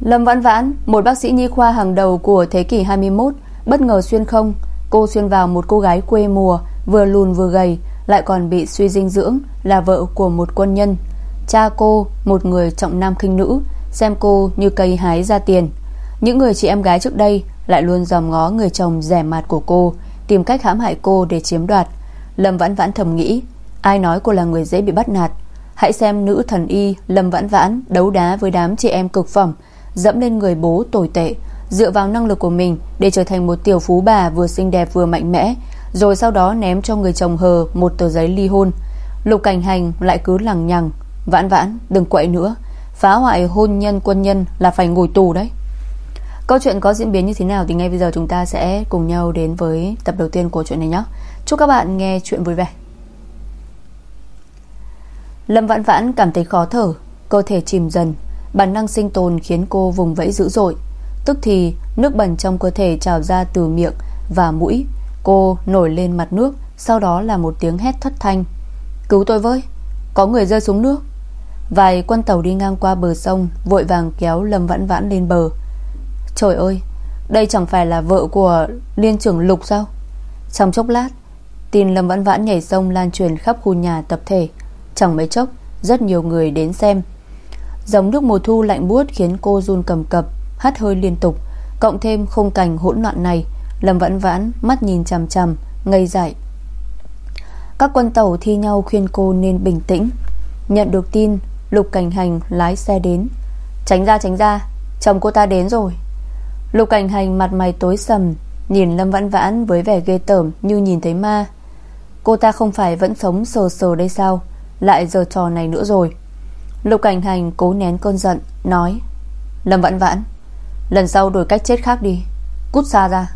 Lâm Vãn Vãn, Một bác sĩ nhi khoa hàng đầu của thế kỷ 21 Bất ngờ xuyên không. Cô xuyên vào một cô gái quê mùa, Vừa lùn vừa gầy, Lại còn bị suy dinh dưỡng, Là vợ của một quân nhân. Cha cô, một người trọng nam khinh nữ, Xem cô như cây hái ra tiền. Những người chị em gái trước đây Lại luôn dòm ngó người chồng rẻ mạt của cô, Tìm cách hãm hại cô để chiếm đoạt. Lâm Vãn Vãn thầm nghĩ, Ai nói cô là người dễ bị bắt nạt? Hãy xem nữ thần y Lâm Vãn Vãn Đấu đá với đám chị em cực phẩm Dẫm lên người bố tồi tệ. Dựa vào năng lực của mình Để trở thành một tiểu phú bà vừa xinh đẹp vừa mạnh mẽ, Rồi sau đó ném cho người chồng hờ Một tờ giấy ly hôn. Lục cảnh hành lại cứ lằng nhằng, Vãn vãn, đừng quậy nữa. Phá hoại hôn nhân quân nhân là phải ngồi tù đấy. Câu chuyện có diễn biến như thế nào Thì ngay bây giờ chúng ta sẽ cùng nhau đến với tập đầu tiên của chuyện này nhé. Chúc các bạn nghe chuyện vui vẻ. Lâm Vãn Vãn cảm thấy khó thở, Cơ thể chìm dần. Bản năng sinh tồn khiến cô vùng vẫy dữ dội. Tức thì, nước bẩn trong cơ thể trào ra từ miệng và mũi. Cô nổi lên mặt nước, Sau đó là một tiếng hét thất thanh. Cứu tôi với, Có người rơi xuống nước. Vài quân tàu đi ngang qua bờ sông, Vội vàng kéo Lâm Vãn Vãn lên bờ. Trời ơi, Đây chẳng phải là vợ của liên trưởng Lục sao? Trong chốc lát, Tin Lâm Vãn Vãn nhảy sông lan truyền khắp khu nhà tập thể. Chẳng mấy chốc, Rất nhiều người đến xem. Dòng nước mùa thu lạnh buốt khiến cô run cầm cập, Hắt hơi liên tục. Cộng thêm khung cảnh hỗn loạn này, Lâm Vãn Vãn mắt nhìn chằm chằm, Ngây dại. Các quân tàu thi nhau khuyên cô nên bình tĩnh. Nhận được tin, Lục Cảnh Hành lái xe đến. Tránh ra tránh ra, Chồng cô ta đến rồi. Lục Cảnh Hành mặt mày tối sầm, Nhìn Lâm Vãn Vãn với vẻ ghê tởm Như nhìn thấy ma. Cô ta không phải vẫn sống sờ sờ đây sao? Lại giờ trò này nữa rồi. Lục Cảnh Hành cố nén cơn giận, Nói, Lâm Vãn Vãn, Lần sau đổi cách chết khác đi, Cút xa ra.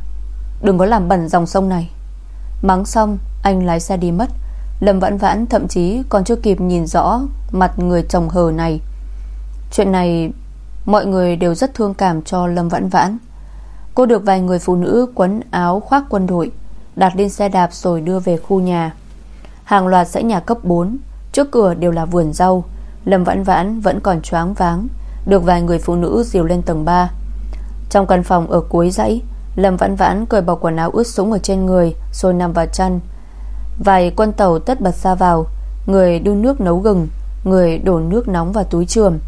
Đừng có làm bẩn dòng sông này. Mắng xong, anh lái xe đi mất. Lâm Vãn Vãn thậm chí còn chưa kịp nhìn rõ Mặt người chồng hờ này. Chuyện này, Mọi người đều rất thương cảm cho Lâm Vãn Vãn. Cô được vài người phụ nữ quấn áo khoác quân đội, Đặt lên xe đạp rồi đưa về khu nhà. Hàng loạt dãy nhà cấp 4 Trước cửa đều là vườn rau. Lâm Vãn Vãn vẫn còn choáng váng, Được vài người phụ nữ dìu lên tầng 3 Trong căn phòng ở cuối dãy, Lâm Vãn Vãn cởi bỏ quần áo ướt sũng ở trên người Rồi nằm vào chăn. Vài quân tàu tất bật ra vào, Người đun nước nấu gừng, Người đổ nước nóng vào túi trường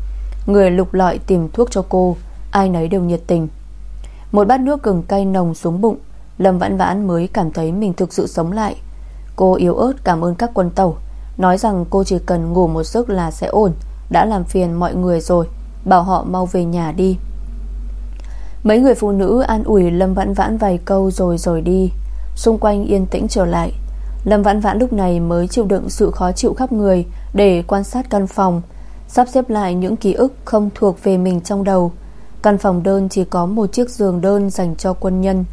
Người lục lọi tìm thuốc cho cô, Ai nấy đều nhiệt tình. Một bát nước gừng cay nồng xuống bụng, Lâm Vãn Vãn mới cảm thấy mình thực sự sống lại. Cô yếu ớt cảm ơn các quân tàu. Nói rằng cô chỉ cần ngủ một giấc là sẽ ổn, Đã làm phiền mọi người rồi, Bảo họ mau về nhà đi. Mấy người phụ nữ an ủi Lâm Vãn Vãn vài câu rồi rồi đi. Xung quanh yên tĩnh trở lại. Lâm Vãn Vãn lúc này mới chịu đựng sự khó chịu khắp người Để quan sát căn phòng, Sắp xếp lại những ký ức không thuộc về mình trong đầu. Căn phòng đơn chỉ có một chiếc giường đơn dành cho quân nhân,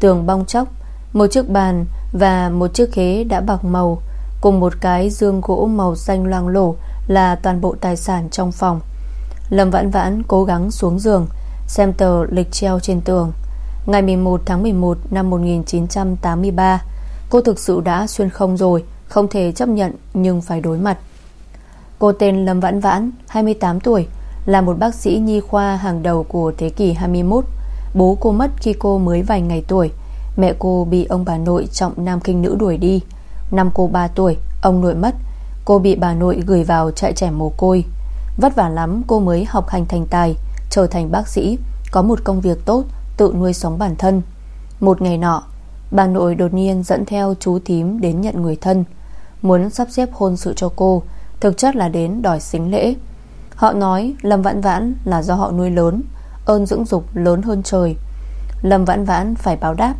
Tường bong chóc, Một chiếc bàn Và một chiếc ghế đã bạc màu. Cùng một cái dương gỗ màu xanh loang lổ Là toàn bộ tài sản trong phòng. Lâm Vãn Vãn cố gắng xuống giường, Xem tờ lịch treo trên tường. Ngày 11 tháng 11 năm 1983 Cô thực sự đã xuyên không rồi, Không thể chấp nhận nhưng phải đối mặt. Cô tên Lâm Vãn Vãn 28 tuổi, Là một bác sĩ nhi khoa hàng đầu của thế kỷ 21 Bố cô mất khi cô mới vài ngày tuổi. Mẹ cô bị ông bà nội trọng nam kinh nữ đuổi đi. Năm cô 3 tuổi, Ông nội mất. Cô bị bà nội gửi vào trại trẻ mồ côi. Vất vả lắm, cô mới học hành thành tài, Trở thành bác sĩ, Có một công việc tốt, Tự nuôi sống bản thân. Một ngày nọ, Bà nội đột nhiên dẫn theo chú thím đến nhận người thân. Muốn sắp xếp hôn sự cho cô, Thực chất là đến đòi xính lễ. Họ nói Lâm Vãn Vãn là do họ nuôi lớn, Ơn dưỡng dục lớn hơn trời. Lâm Vãn Vãn phải báo đáp.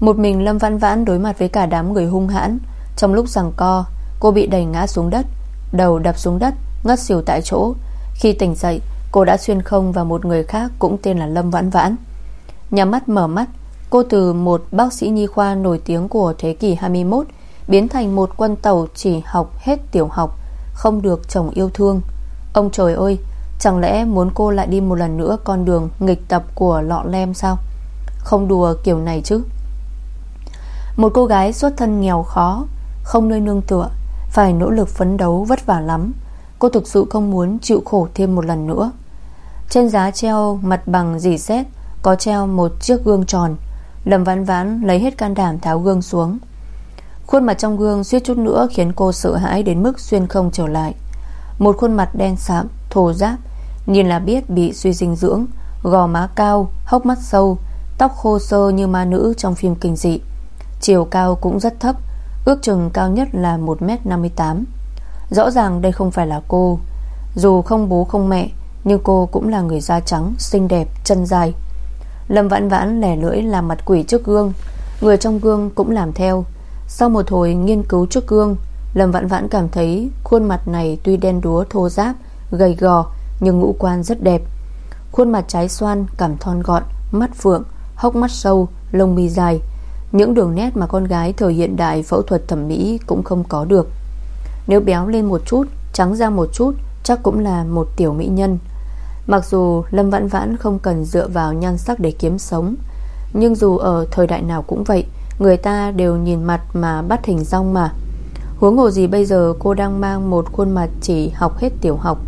Một mình Lâm Vãn Vãn đối mặt với cả đám người hung hãn trong lúc rằng co, Cô bị đẩy ngã xuống đất, Đầu đập xuống đất, Ngất xỉu tại chỗ. Khi tỉnh dậy, Cô đã xuyên không và một người khác Cũng tên là Lâm Vãn Vãn. Nhắm mắt mở mắt, Cô từ một bác sĩ nhi khoa nổi tiếng của thế kỷ 21 Biến thành một quân tàu chỉ học hết tiểu học, Không được chồng yêu thương. Ông trời ơi, Chẳng lẽ muốn cô lại đi một lần nữa Con đường nghịch tập của lọ lem sao? Không đùa kiểu này chứ. Một cô gái xuất thân nghèo khó không nơi nương tựa Phải nỗ lực phấn đấu vất vả lắm. Cô thực sự không muốn chịu khổ thêm một lần nữa. Trên giá treo mặt bằng dì xét Có treo một chiếc gương tròn. Lầm vãn vãn lấy hết can đảm tháo gương xuống. Khuôn mặt trong gương suýt chút nữa Khiến cô sợ hãi đến mức xuyên không trở lại. Một khuôn mặt đen sạm Thô giáp Nhìn là biết bị suy dinh dưỡng Gò má cao, hốc mắt sâu Tóc khô sơ như ma nữ trong phim kinh dị. Chiều cao cũng rất thấp Ước chừng cao nhất là 1m58 Rõ ràng đây không phải là cô. Dù không bố không mẹ Nhưng cô cũng là người da trắng Xinh đẹp, chân dài. Lâm vãn vãn lẻ lưỡi làm mặt quỷ trước gương Người trong gương cũng làm theo. Sau một hồi nghiên cứu trước gương Lâm vãn vãn cảm thấy khuôn mặt này Tuy đen đúa thô giáp, gầy gò Nhưng ngũ quan rất đẹp. Khuôn mặt trái xoan, cảm thon gọn Mắt phượng, hốc mắt sâu, lông mi dài. Những đường nét mà con gái thời hiện đại phẫu thuật thẩm mỹ cũng không có được. Nếu béo lên một chút, trắng ra một chút Chắc cũng là một tiểu mỹ nhân. Mặc dù Lâm Vãn Vãn không cần dựa vào nhan sắc để kiếm sống Nhưng dù ở thời đại nào cũng vậy Người ta đều nhìn mặt mà bắt hình rong mà. Huống hồ gì bây giờ cô đang mang một khuôn mặt chỉ học hết tiểu học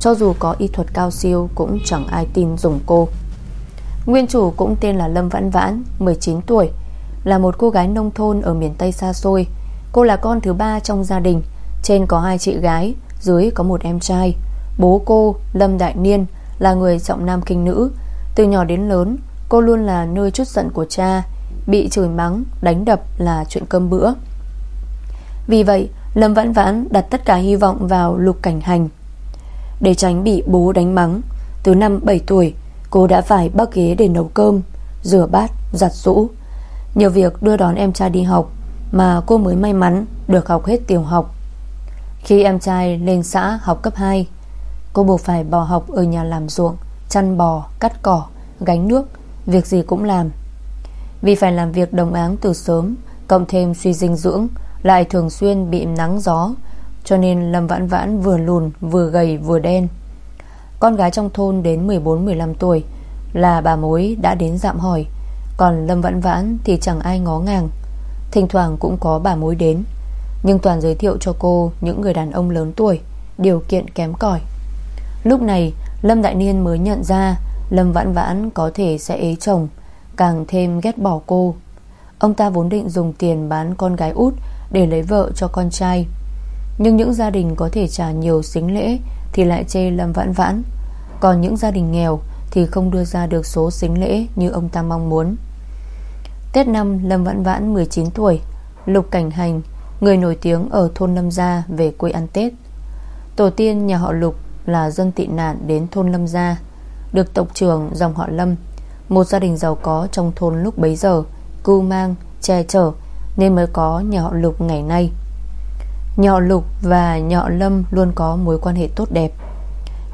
Cho dù có y thuật cao siêu cũng chẳng ai tin dùng cô. Nguyên chủ cũng tên là Lâm Vãn Vãn 19 tuổi là một cô gái nông thôn ở miền Tây xa xôi. Cô là con thứ ba trong gia đình. Trên có hai chị gái Dưới có một em trai. Bố cô Lâm Đại Niên Là người trọng nam kinh nữ. Từ nhỏ đến lớn Cô luôn là nơi chút giận của cha Bị chửi mắng, đánh đập là chuyện cơm bữa. Vì vậy Lâm Vãn Vãn đặt tất cả hy vọng vào lục cảnh hành. Để tránh bị bố đánh mắng Từ năm 7 tuổi Cô đã phải bắc ghế để nấu cơm Rửa bát, giặt rũ nhiều việc đưa đón em trai đi học Mà cô mới may mắn được học hết tiểu học. Khi em trai lên xã học cấp 2 Cô buộc phải bỏ học ở nhà làm ruộng Chăn bò, cắt cỏ, gánh nước Việc gì cũng làm. Vì phải làm việc đồng áng từ sớm Cộng thêm suy dinh dưỡng Lại thường xuyên bị nắng gió Cho nên Lâm Vãn Vãn vừa lùn Vừa gầy vừa đen. Con gái trong thôn đến 14-15 tuổi Là bà mối đã đến dạm hỏi. Còn Lâm Vãn Vãn thì chẳng ai ngó ngàng. Thỉnh thoảng cũng có bà mối đến. Nhưng toàn giới thiệu cho cô Những người đàn ông lớn tuổi, Điều kiện kém cỏi. Lúc này, Lâm Đại Niên mới nhận ra Lâm Vãn Vãn có thể sẽ ế chồng, Càng thêm ghét bỏ cô. Ông ta vốn định dùng tiền bán con gái út Để lấy vợ cho con trai. Nhưng những gia đình có thể trả nhiều xính lễ thì lại chê Lâm Vãn Vãn. Còn những gia đình nghèo Thì không đưa ra được số xính lễ Như ông ta mong muốn. Tết năm Lâm Vãn Vãn 19 tuổi Lục Cảnh Hành Người nổi tiếng ở thôn Lâm Gia Về quê ăn Tết. Tổ tiên nhà họ Lục là dân tị nạn Đến thôn Lâm Gia Được tộc trưởng dòng họ Lâm Một gia đình giàu có trong thôn lúc bấy giờ Cưu mang, che chở Nên mới có nhà họ Lục ngày nay. Nhỏ Lục và nhỏ Lâm luôn có mối quan hệ tốt đẹp.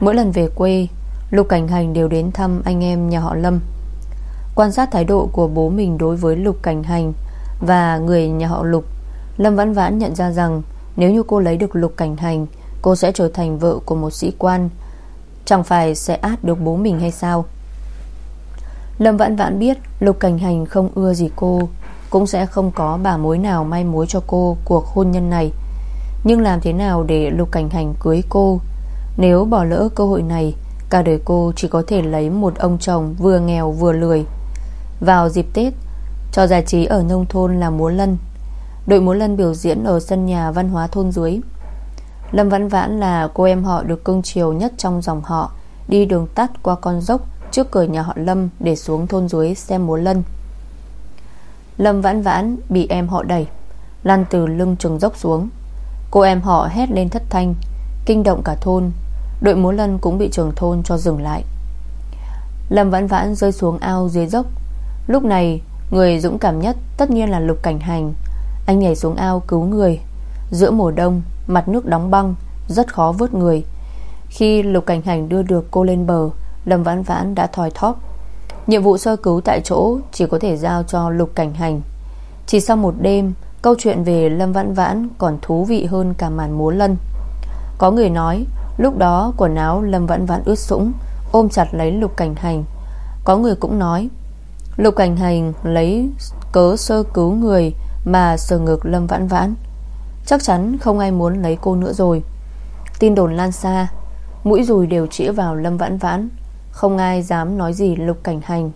Mỗi lần về quê Lục Cảnh Hành đều đến thăm anh em nhà họ Lâm. Quan sát thái độ của bố mình đối với Lục Cảnh Hành Và người nhà họ Lục, Lâm Vãn Vãn nhận ra rằng Nếu như cô lấy được Lục Cảnh Hành, Cô sẽ trở thành vợ của một sĩ quan. Chẳng phải sẽ át được bố mình hay sao? Lâm Vãn Vãn biết Lục Cảnh Hành không ưa gì cô, Cũng sẽ không có bà mối nào may mối cho cô Cuộc hôn nhân này. Nhưng làm thế nào để Lục Cảnh Hành cưới cô? Nếu bỏ lỡ cơ hội này, Cả đời cô chỉ có thể lấy một ông chồng Vừa nghèo vừa lười. Vào dịp Tết, Cho giải trí ở nông thôn là múa lân. Đội múa lân biểu diễn ở sân nhà văn hóa thôn dưới. Lâm Văn Vãn là cô em họ được cưng chiều nhất trong dòng họ, Đi đường tắt qua con dốc Trước cửa nhà họ Lâm Để xuống thôn dưới xem múa lân. Lâm Vãn Vãn bị em họ đẩy, Lăn từ lưng trường dốc xuống. Cô em họ hét lên thất thanh, Kinh động cả thôn. Đội múa lân cũng bị trường thôn cho dừng lại. Lâm vãn vãn rơi xuống ao dưới dốc Lúc này, Người dũng cảm nhất tất nhiên là lục cảnh hành. Anh nhảy xuống ao cứu người. Giữa mùa đông, Mặt nước đóng băng, Rất khó vớt người. Khi lục cảnh hành đưa được cô lên bờ, Lâm vãn vãn đã thòi thóp. Nhiệm vụ sơ cứu tại chỗ Chỉ có thể giao cho lục cảnh hành. Chỉ sau một đêm, Câu chuyện về Lâm Vãn Vãn còn thú vị hơn cả màn múa lân. Có người nói, Lúc đó quần áo Lâm Vãn Vãn ướt sũng, Ôm chặt lấy Lục Cảnh Hành. Có người cũng nói Lục Cảnh Hành lấy cớ sơ cứu người Mà sờ ngực Lâm Vãn Vãn. Chắc chắn không ai muốn lấy cô nữa rồi. Tin đồn lan xa, Mũi dùi đều chĩa vào Lâm Vãn Vãn. Không ai dám nói gì Lục Cảnh Hành.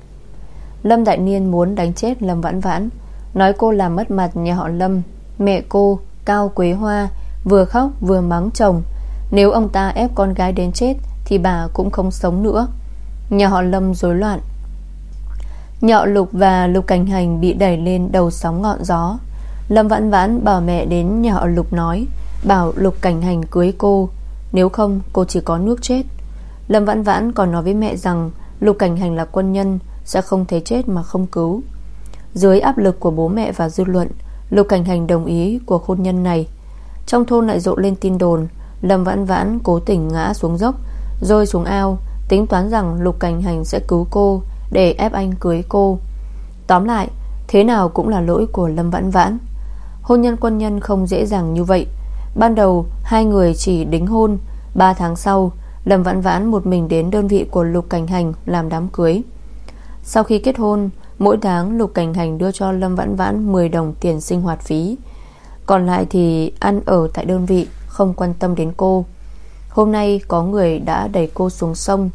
Lâm Đại Niên muốn đánh chết Lâm Vãn Vãn. Nói cô làm mất mặt nhà họ Lâm, Mẹ cô, Cao Quế Hoa, Vừa khóc vừa mắng chồng. Nếu ông ta ép con gái đến chết Thì bà cũng không sống nữa. Nhà họ Lâm rối loạn. Nhọ Lục và Lục Cảnh Hành Bị đẩy lên đầu sóng ngọn gió. Lâm Vãn Vãn bảo mẹ đến nhà họ Lục nói, Bảo Lục Cảnh Hành cưới cô, Nếu không cô chỉ có nước chết. Lâm Vãn Vãn còn nói với mẹ rằng Lục Cảnh Hành là quân nhân, Sẽ không thấy chết mà không cứu. Dưới áp lực của bố mẹ và dư luận, Lục Cảnh Hành đồng ý cuộc hôn nhân này. Trong thôn lại rộ lên tin đồn, Lâm Vãn Vãn cố tình ngã xuống dốc, Rơi xuống ao, Tính toán rằng Lục Cảnh Hành sẽ cứu cô để ép anh cưới cô. Tóm lại, Thế nào cũng là lỗi của Lâm Vãn Vãn. Hôn nhân quân nhân không dễ dàng như vậy. Ban đầu, hai người chỉ đính hôn. 3 tháng sau, Lâm Vãn Vãn một mình đến đơn vị của Lục Cảnh Hành Làm đám cưới. Sau khi kết hôn, Mỗi tháng Lục Cảnh Hành đưa cho Lâm Vãn Vãn 10 đồng tiền sinh hoạt phí. Còn lại thì ăn ở tại đơn vị, Không quan tâm đến cô. Hôm nay có người đã đẩy cô xuống sông.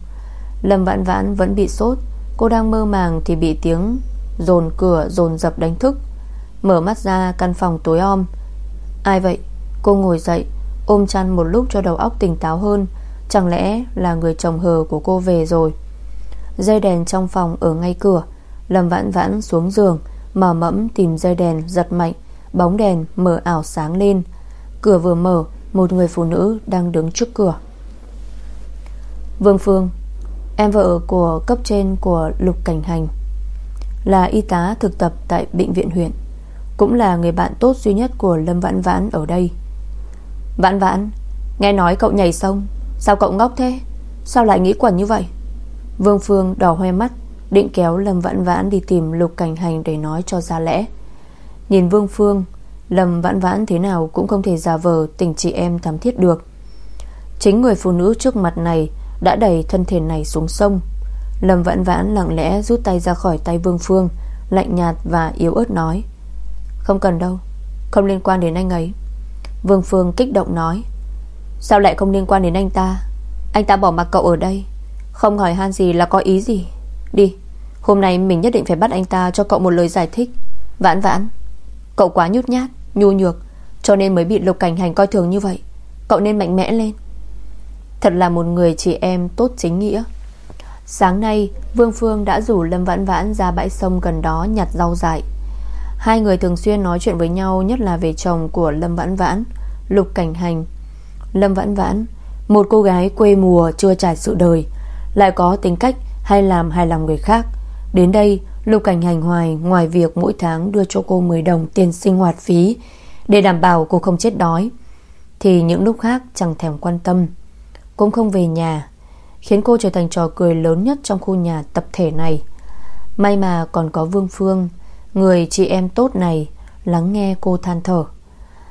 Lâm Vãn Vãn vẫn bị sốt. Cô đang mơ màng thì bị tiếng Dồn cửa, dồn dập đánh thức. Mở mắt ra, căn phòng tối om. Ai vậy? Cô ngồi dậy, Ôm chăn một lúc cho đầu óc tỉnh táo hơn. Chẳng lẽ là người chồng hờ của cô về rồi? Dây đèn trong phòng ở ngay cửa. Lâm vãn vãn xuống giường, Mở mẫm tìm dây đèn, giật mạnh. Bóng đèn mở ảo sáng lên. Cửa vừa mở, Một người phụ nữ đang đứng trước cửa. Vương Phương Em vợ của cấp trên của Lục Cảnh Hành Là y tá thực tập tại bệnh viện huyện, Cũng là người bạn tốt duy nhất của Lâm Vãn Vãn ở đây. Vãn Vãn, Nghe nói cậu nhảy sông Sao cậu ngốc thế? Sao lại nghĩ quẩn như vậy? Vương Phương đỏ hoe mắt, Định kéo Lâm Vãn Vãn đi tìm Lục Cảnh Hành Để nói cho ra lẽ. Nhìn Vương Phương, Lâm Vãn Vãn thế nào cũng không thể giả vờ Tình chị em thắm thiết được. Chính người phụ nữ trước mặt này đã đẩy thân thể này xuống sông. Lâm Vãn Vãn lặng lẽ rút tay ra khỏi tay Vương Phương Lạnh nhạt và yếu ớt nói Không cần đâu Không liên quan đến anh ấy. Vương Phương kích động nói Sao lại không liên quan đến anh ta? Anh ta bỏ mặc cậu ở đây Không hỏi han gì là có ý gì. Đi Hôm nay mình nhất định phải bắt anh ta cho cậu một lời giải thích. Vãn vãn Cậu quá nhút nhát, nhu nhược Cho nên mới bị lục cảnh hành coi thường như vậy. Cậu nên mạnh mẽ lên Thật là một người chị em tốt chính nghĩa. Sáng nay, Vương Phương đã rủ Lâm Vãn Vãn ra bãi sông gần đó nhặt rau dại. Hai người thường xuyên nói chuyện với nhau, Nhất là về chồng của Lâm Vãn Vãn, Lục Cảnh Hành. Lâm Vãn Vãn, Một cô gái quê mùa chưa trải sự đời, Lại có tính cách hay làm hài lòng người khác. Đến đây, Lục Cảnh Hành hoài ngoài việc mỗi tháng đưa cho cô 10 đồng tiền sinh hoạt phí Để đảm bảo cô không chết đói. Thì những lúc khác chẳng thèm quan tâm. Cũng không về nhà, Khiến cô trở thành trò cười lớn nhất trong khu nhà tập thể này. May mà còn có Vương Phương, Người chị em tốt này, Lắng nghe cô than thở.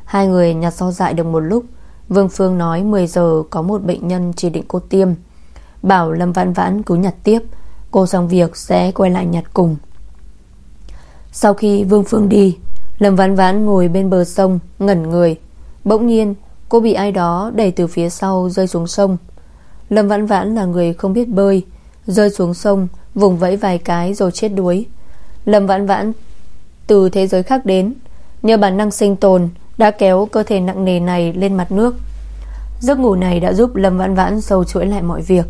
Hai người nhặt so dại được một lúc, Vương Phương nói 10 giờ có một bệnh nhân chỉ định cô tiêm. Bảo Lâm Vãn Vãn cứ nhặt tiếp, Cô xong việc sẽ quay lại nhặt cùng. Sau khi Vương Phương đi, Lâm Vãn Vãn ngồi bên bờ sông, Ngẩn người, Bỗng nhiên cô bị ai đó đẩy từ phía sau rơi xuống sông. Lâm Vãn Vãn là người không biết bơi, Rơi xuống sông, Vùng vẫy vài cái rồi chết đuối. Lâm Vãn Vãn từ thế giới khác đến, Nhờ bản năng sinh tồn, Đã kéo cơ thể nặng nề này lên mặt nước. Giấc ngủ này đã giúp Lâm Vãn Vãn sâu chuỗi lại mọi việc.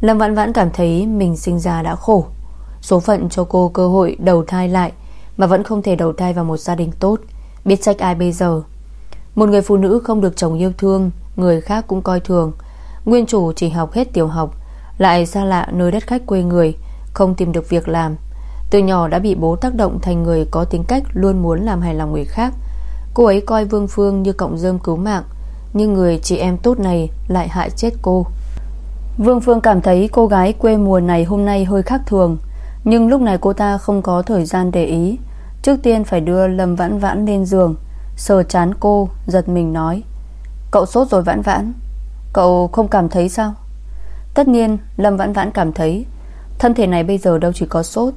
Lâm Vãn Vãn cảm thấy Mình sinh ra đã khổ. Số phận cho cô cơ hội đầu thai lại, Mà vẫn không thể đầu thai vào một gia đình tốt. Biết trách ai bây giờ? Một người phụ nữ không được chồng yêu thương, Người khác cũng coi thường. Nguyên chủ chỉ học hết tiểu học, Lại xa lạ nơi đất khách quê người, Không tìm được việc làm. Từ nhỏ đã bị bố tác động thành người có tính cách Luôn muốn làm hài lòng người khác. Cô ấy coi Vương Phương như cộng dơm cứu mạng, Nhưng người chị em tốt này Lại hại chết cô. Vương Phương cảm thấy cô gái quê mùa này Hôm nay hơi khác thường, Nhưng lúc này cô ta không có thời gian để ý. Trước tiên phải đưa Lâm Vãn Vãn lên giường Sờ chán cô, Giật mình nói, Cậu sốt rồi Vãn Vãn. Cậu không cảm thấy sao? Tất nhiên, Lâm Vãn Vãn cảm thấy, Thân thể này bây giờ đâu chỉ có sốt.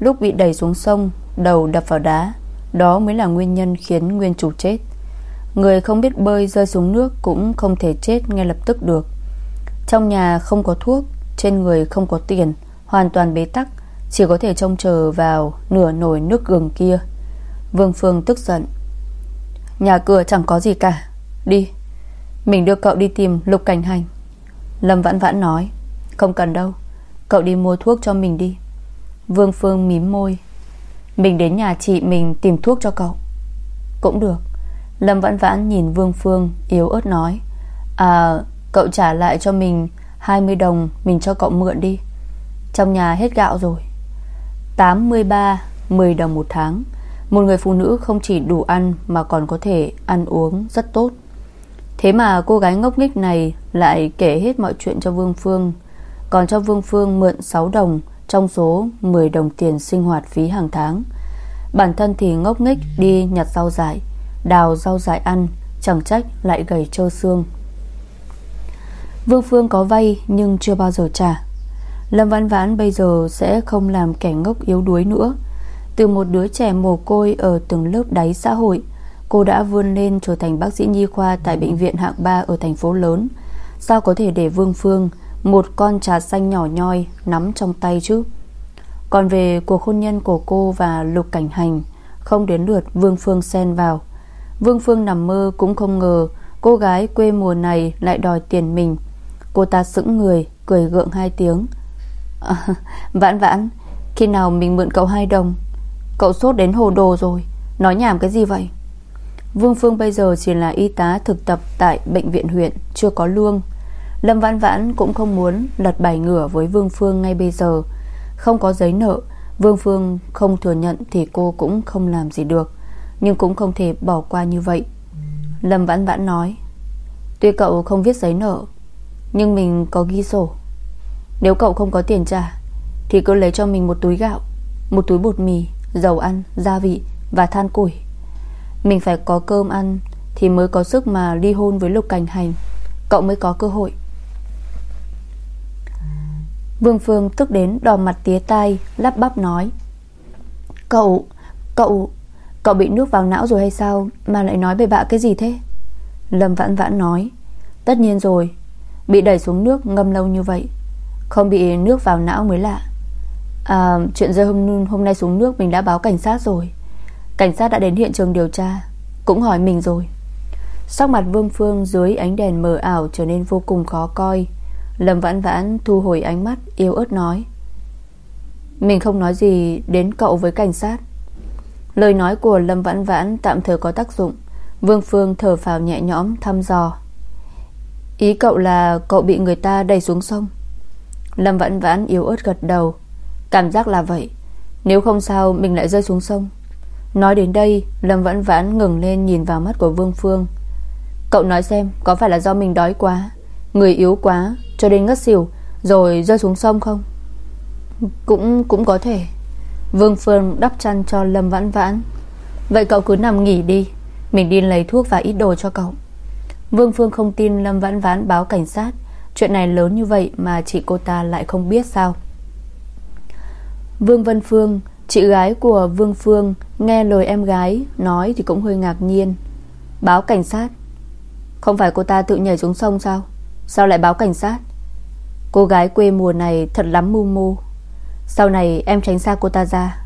Lúc bị đẩy xuống sông, Đầu đập vào đá, Đó mới là nguyên nhân khiến nguyên chủ chết. Người không biết bơi rơi xuống nước Cũng không thể chết ngay lập tức được. Trong nhà không có thuốc, Trên người không có tiền, Hoàn toàn bế tắc, Chỉ có thể trông chờ vào nửa nồi nước gừng kia. Vương Phương tức giận Nhà cửa chẳng có gì cả. Đi. Mình đưa cậu đi tìm Lục Cảnh Hành. Lâm Vãn Vãn nói, Không cần đâu. Cậu đi mua thuốc cho mình đi. Vương Phương mím môi, Mình đến nhà chị mình tìm thuốc cho cậu. Cũng được. Lâm Vãn Vãn nhìn Vương Phương, Yếu ớt nói À cậu trả lại cho mình 20 đồng, mình cho cậu mượn đi. Trong nhà hết gạo rồi. 83 10 đồng một tháng. Một người phụ nữ không chỉ đủ ăn Mà còn có thể ăn uống rất tốt. Thế mà cô gái ngốc nghếch này Lại kể hết mọi chuyện cho Vương Phương, Còn cho Vương Phương mượn 6 đồng Trong số 10 đồng tiền sinh hoạt phí hàng tháng. Bản thân thì ngốc nghếch đi nhặt rau dại, Đào rau dại ăn, Chẳng trách lại gầy trơ xương. Vương Phương có vay nhưng chưa bao giờ trả. Lâm Văn Vãn bây giờ sẽ không làm kẻ ngốc yếu đuối nữa. Từ một đứa trẻ mồ côi ở từng lớp đáy xã hội Cô đã vươn lên trở thành bác sĩ nhi khoa tại bệnh viện hạng 3 ở thành phố lớn. Sao có thể để Vương Phương Một con trà xanh nhỏ nhoi Nắm trong tay chứ? Còn về cuộc hôn nhân của cô và Lục Cảnh Hành Không đến lượt Vương Phương xen vào. Vương Phương nằm mơ cũng không ngờ Cô gái quê mùa này lại đòi tiền mình. Cô ta sững người Cười gượng hai tiếng. À, Vãn vãn Khi nào mình mượn cậu hai đồng? Cậu sốt đến hồ đồ rồi. Nói nhảm cái gì vậy? Vương Phương bây giờ chỉ là y tá thực tập Tại bệnh viện huyện Chưa có lương. Lâm Vãn Vãn cũng không muốn lật bài ngửa với Vương Phương ngay bây giờ. Không có giấy nợ Vương Phương không thừa nhận Thì cô cũng không làm gì được Nhưng cũng không thể bỏ qua như vậy. Lâm Vãn Vãn nói Tuy cậu không viết giấy nợ Nhưng mình có ghi sổ. Nếu cậu không có tiền trả Thì cứ lấy cho mình một túi gạo Một túi bột mì, dầu ăn, gia vị Và than củi. Mình phải có cơm ăn Thì mới có sức mà ly hôn với Lục Cảnh Hành. Cậu mới có cơ hội. Vương Phương tức đến đỏ mặt tía tai Lắp bắp nói Cậu, cậu Cậu bị nước vào não rồi hay sao Mà lại nói bậy bạ cái gì thế? Lâm vãn vãn nói Tất nhiên rồi Bị đẩy xuống nước ngâm lâu như vậy Không bị nước vào não mới lạ. À chuyện rơi hôm, hôm nay xuống nước Mình đã báo cảnh sát rồi. Cảnh sát đã đến hiện trường điều tra Cũng hỏi mình rồi. Sắc mặt Vương Phương dưới ánh đèn mờ ảo Trở nên vô cùng khó coi. Lâm vãn vãn thu hồi ánh mắt Yêu ớt nói Mình không nói gì đến cậu với cảnh sát. Lời nói của Lâm vãn vãn Tạm thời có tác dụng. Vương Phương thở phào nhẹ nhõm thăm dò. Ý cậu là cậu bị người ta đẩy xuống sông? Lâm vãn vãn yếu ớt gật đầu. Cảm giác là vậy. Nếu không sao, mình lại rơi xuống sông. Nói đến đây, Lâm vãn vãn ngừng lên nhìn vào mắt của Vương Phương. Cậu nói xem, Có phải là do mình đói quá, Người yếu quá, cho đến ngất xỉu, Rồi rơi xuống sông không? Cũng cũng có thể. Vương Phương đắp chăn cho Lâm vãn vãn. Vậy cậu cứ nằm nghỉ đi, Mình đi lấy thuốc và ít đồ cho cậu. Vương Phương không tin Lâm vãn vãn báo cảnh sát, Chuyện này lớn như vậy Mà chị cô ta lại không biết sao. Vương Vân Phương, Chị gái của Vương Phương, Nghe lời em gái nói thì cũng hơi ngạc nhiên. Báo cảnh sát. Không phải cô ta tự nhảy xuống sông sao? Sao lại báo cảnh sát? Cô gái quê mùa này thật lắm mưu mô. Sau này em tránh xa cô ta ra.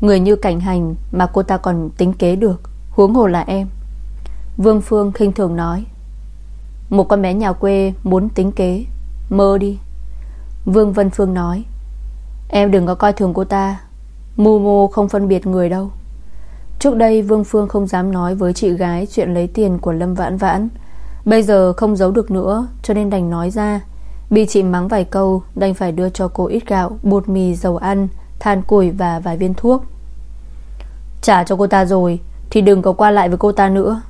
Người như cảnh hành Mà cô ta còn tính kế được, Huống hồ là em. Vương Phương khinh thường nói. Một con bé nhà quê muốn tính kế. Mơ đi. Vương Vân Phương nói. Em đừng có coi thường cô ta. Mù mô không phân biệt người đâu. Trước đây Vương Phương không dám nói với chị gái Chuyện lấy tiền của Lâm Vãn Vãn. Bây giờ không giấu được nữa Cho nên đành nói ra. Bị chị mắng vài câu Đành phải đưa cho cô ít gạo, bột mì, dầu ăn Than củi và vài viên thuốc. Trả cho cô ta rồi Thì đừng có qua lại với cô ta nữa.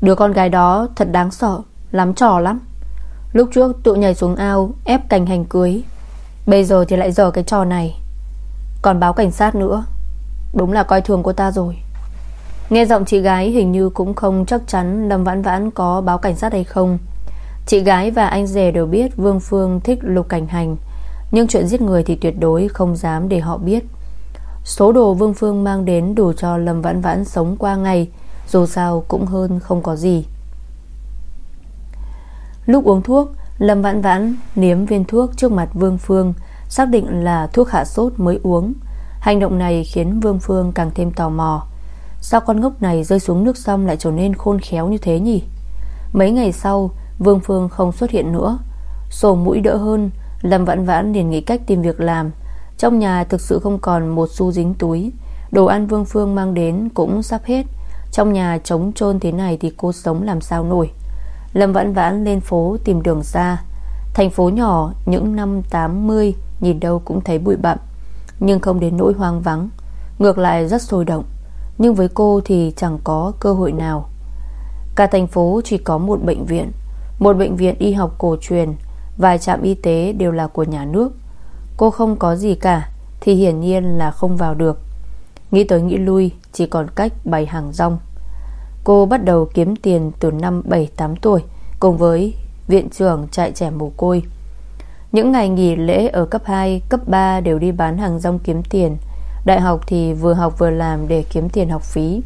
Đứa con gái đó thật đáng sợ Lắm trò lắm. Lúc trước tự nhảy xuống ao Ép cảnh hành cưới. Bây giờ thì lại dở cái trò này. Còn báo cảnh sát nữa. Đúng là coi thường cô ta rồi. Nghe giọng chị gái hình như cũng không chắc chắn Lâm Vãn Vãn có báo cảnh sát hay không. Chị gái và anh rể đều biết Vương Phương thích lục cảnh hành. Nhưng chuyện giết người thì tuyệt đối không dám để họ biết. Số đồ Vương Phương mang đến đủ cho Lâm Vãn Vãn sống qua ngày, Dù sao cũng hơn không có gì. Lúc uống thuốc Lâm Vãn Vãn niếm viên thuốc trước mặt Vương Phương, Xác định là thuốc hạ sốt mới uống. Hành động này khiến Vương Phương càng thêm tò mò. Sao con ngốc này rơi xuống nước xong Lại trở nên khôn khéo như thế nhỉ? Mấy ngày sau, Vương Phương không xuất hiện nữa. Sổ mũi đỡ hơn, Lâm Vãn Vãn liền nghĩ cách tìm việc làm. Trong nhà thực sự không còn một xu dính túi. Đồ ăn Vương Phương mang đến cũng sắp hết. Trong nhà trống trôn thế này Thì cô sống làm sao nổi? Lâm Vãn Vãn lên phố tìm đường ra. Thành phố nhỏ, những năm 80 Nhìn đâu cũng thấy bụi bặm, Nhưng không đến nỗi hoang vắng, Ngược lại rất sôi động. Nhưng với cô thì chẳng có cơ hội nào. Cả thành phố chỉ có một bệnh viện, Một bệnh viện y học cổ truyền, Vài trạm y tế đều là của nhà nước. Cô không có gì cả, Thì hiển nhiên là không vào được. Nghĩ tới nghĩ lui, Chỉ còn cách bày hàng rong. Cô bắt đầu kiếm tiền từ năm 7-8 tuổi Cùng với viện trưởng trại trẻ mồ côi. Những ngày nghỉ lễ ở cấp 2, cấp 3 Đều đi bán hàng rong kiếm tiền. Đại học thì vừa học vừa làm để kiếm tiền học phí.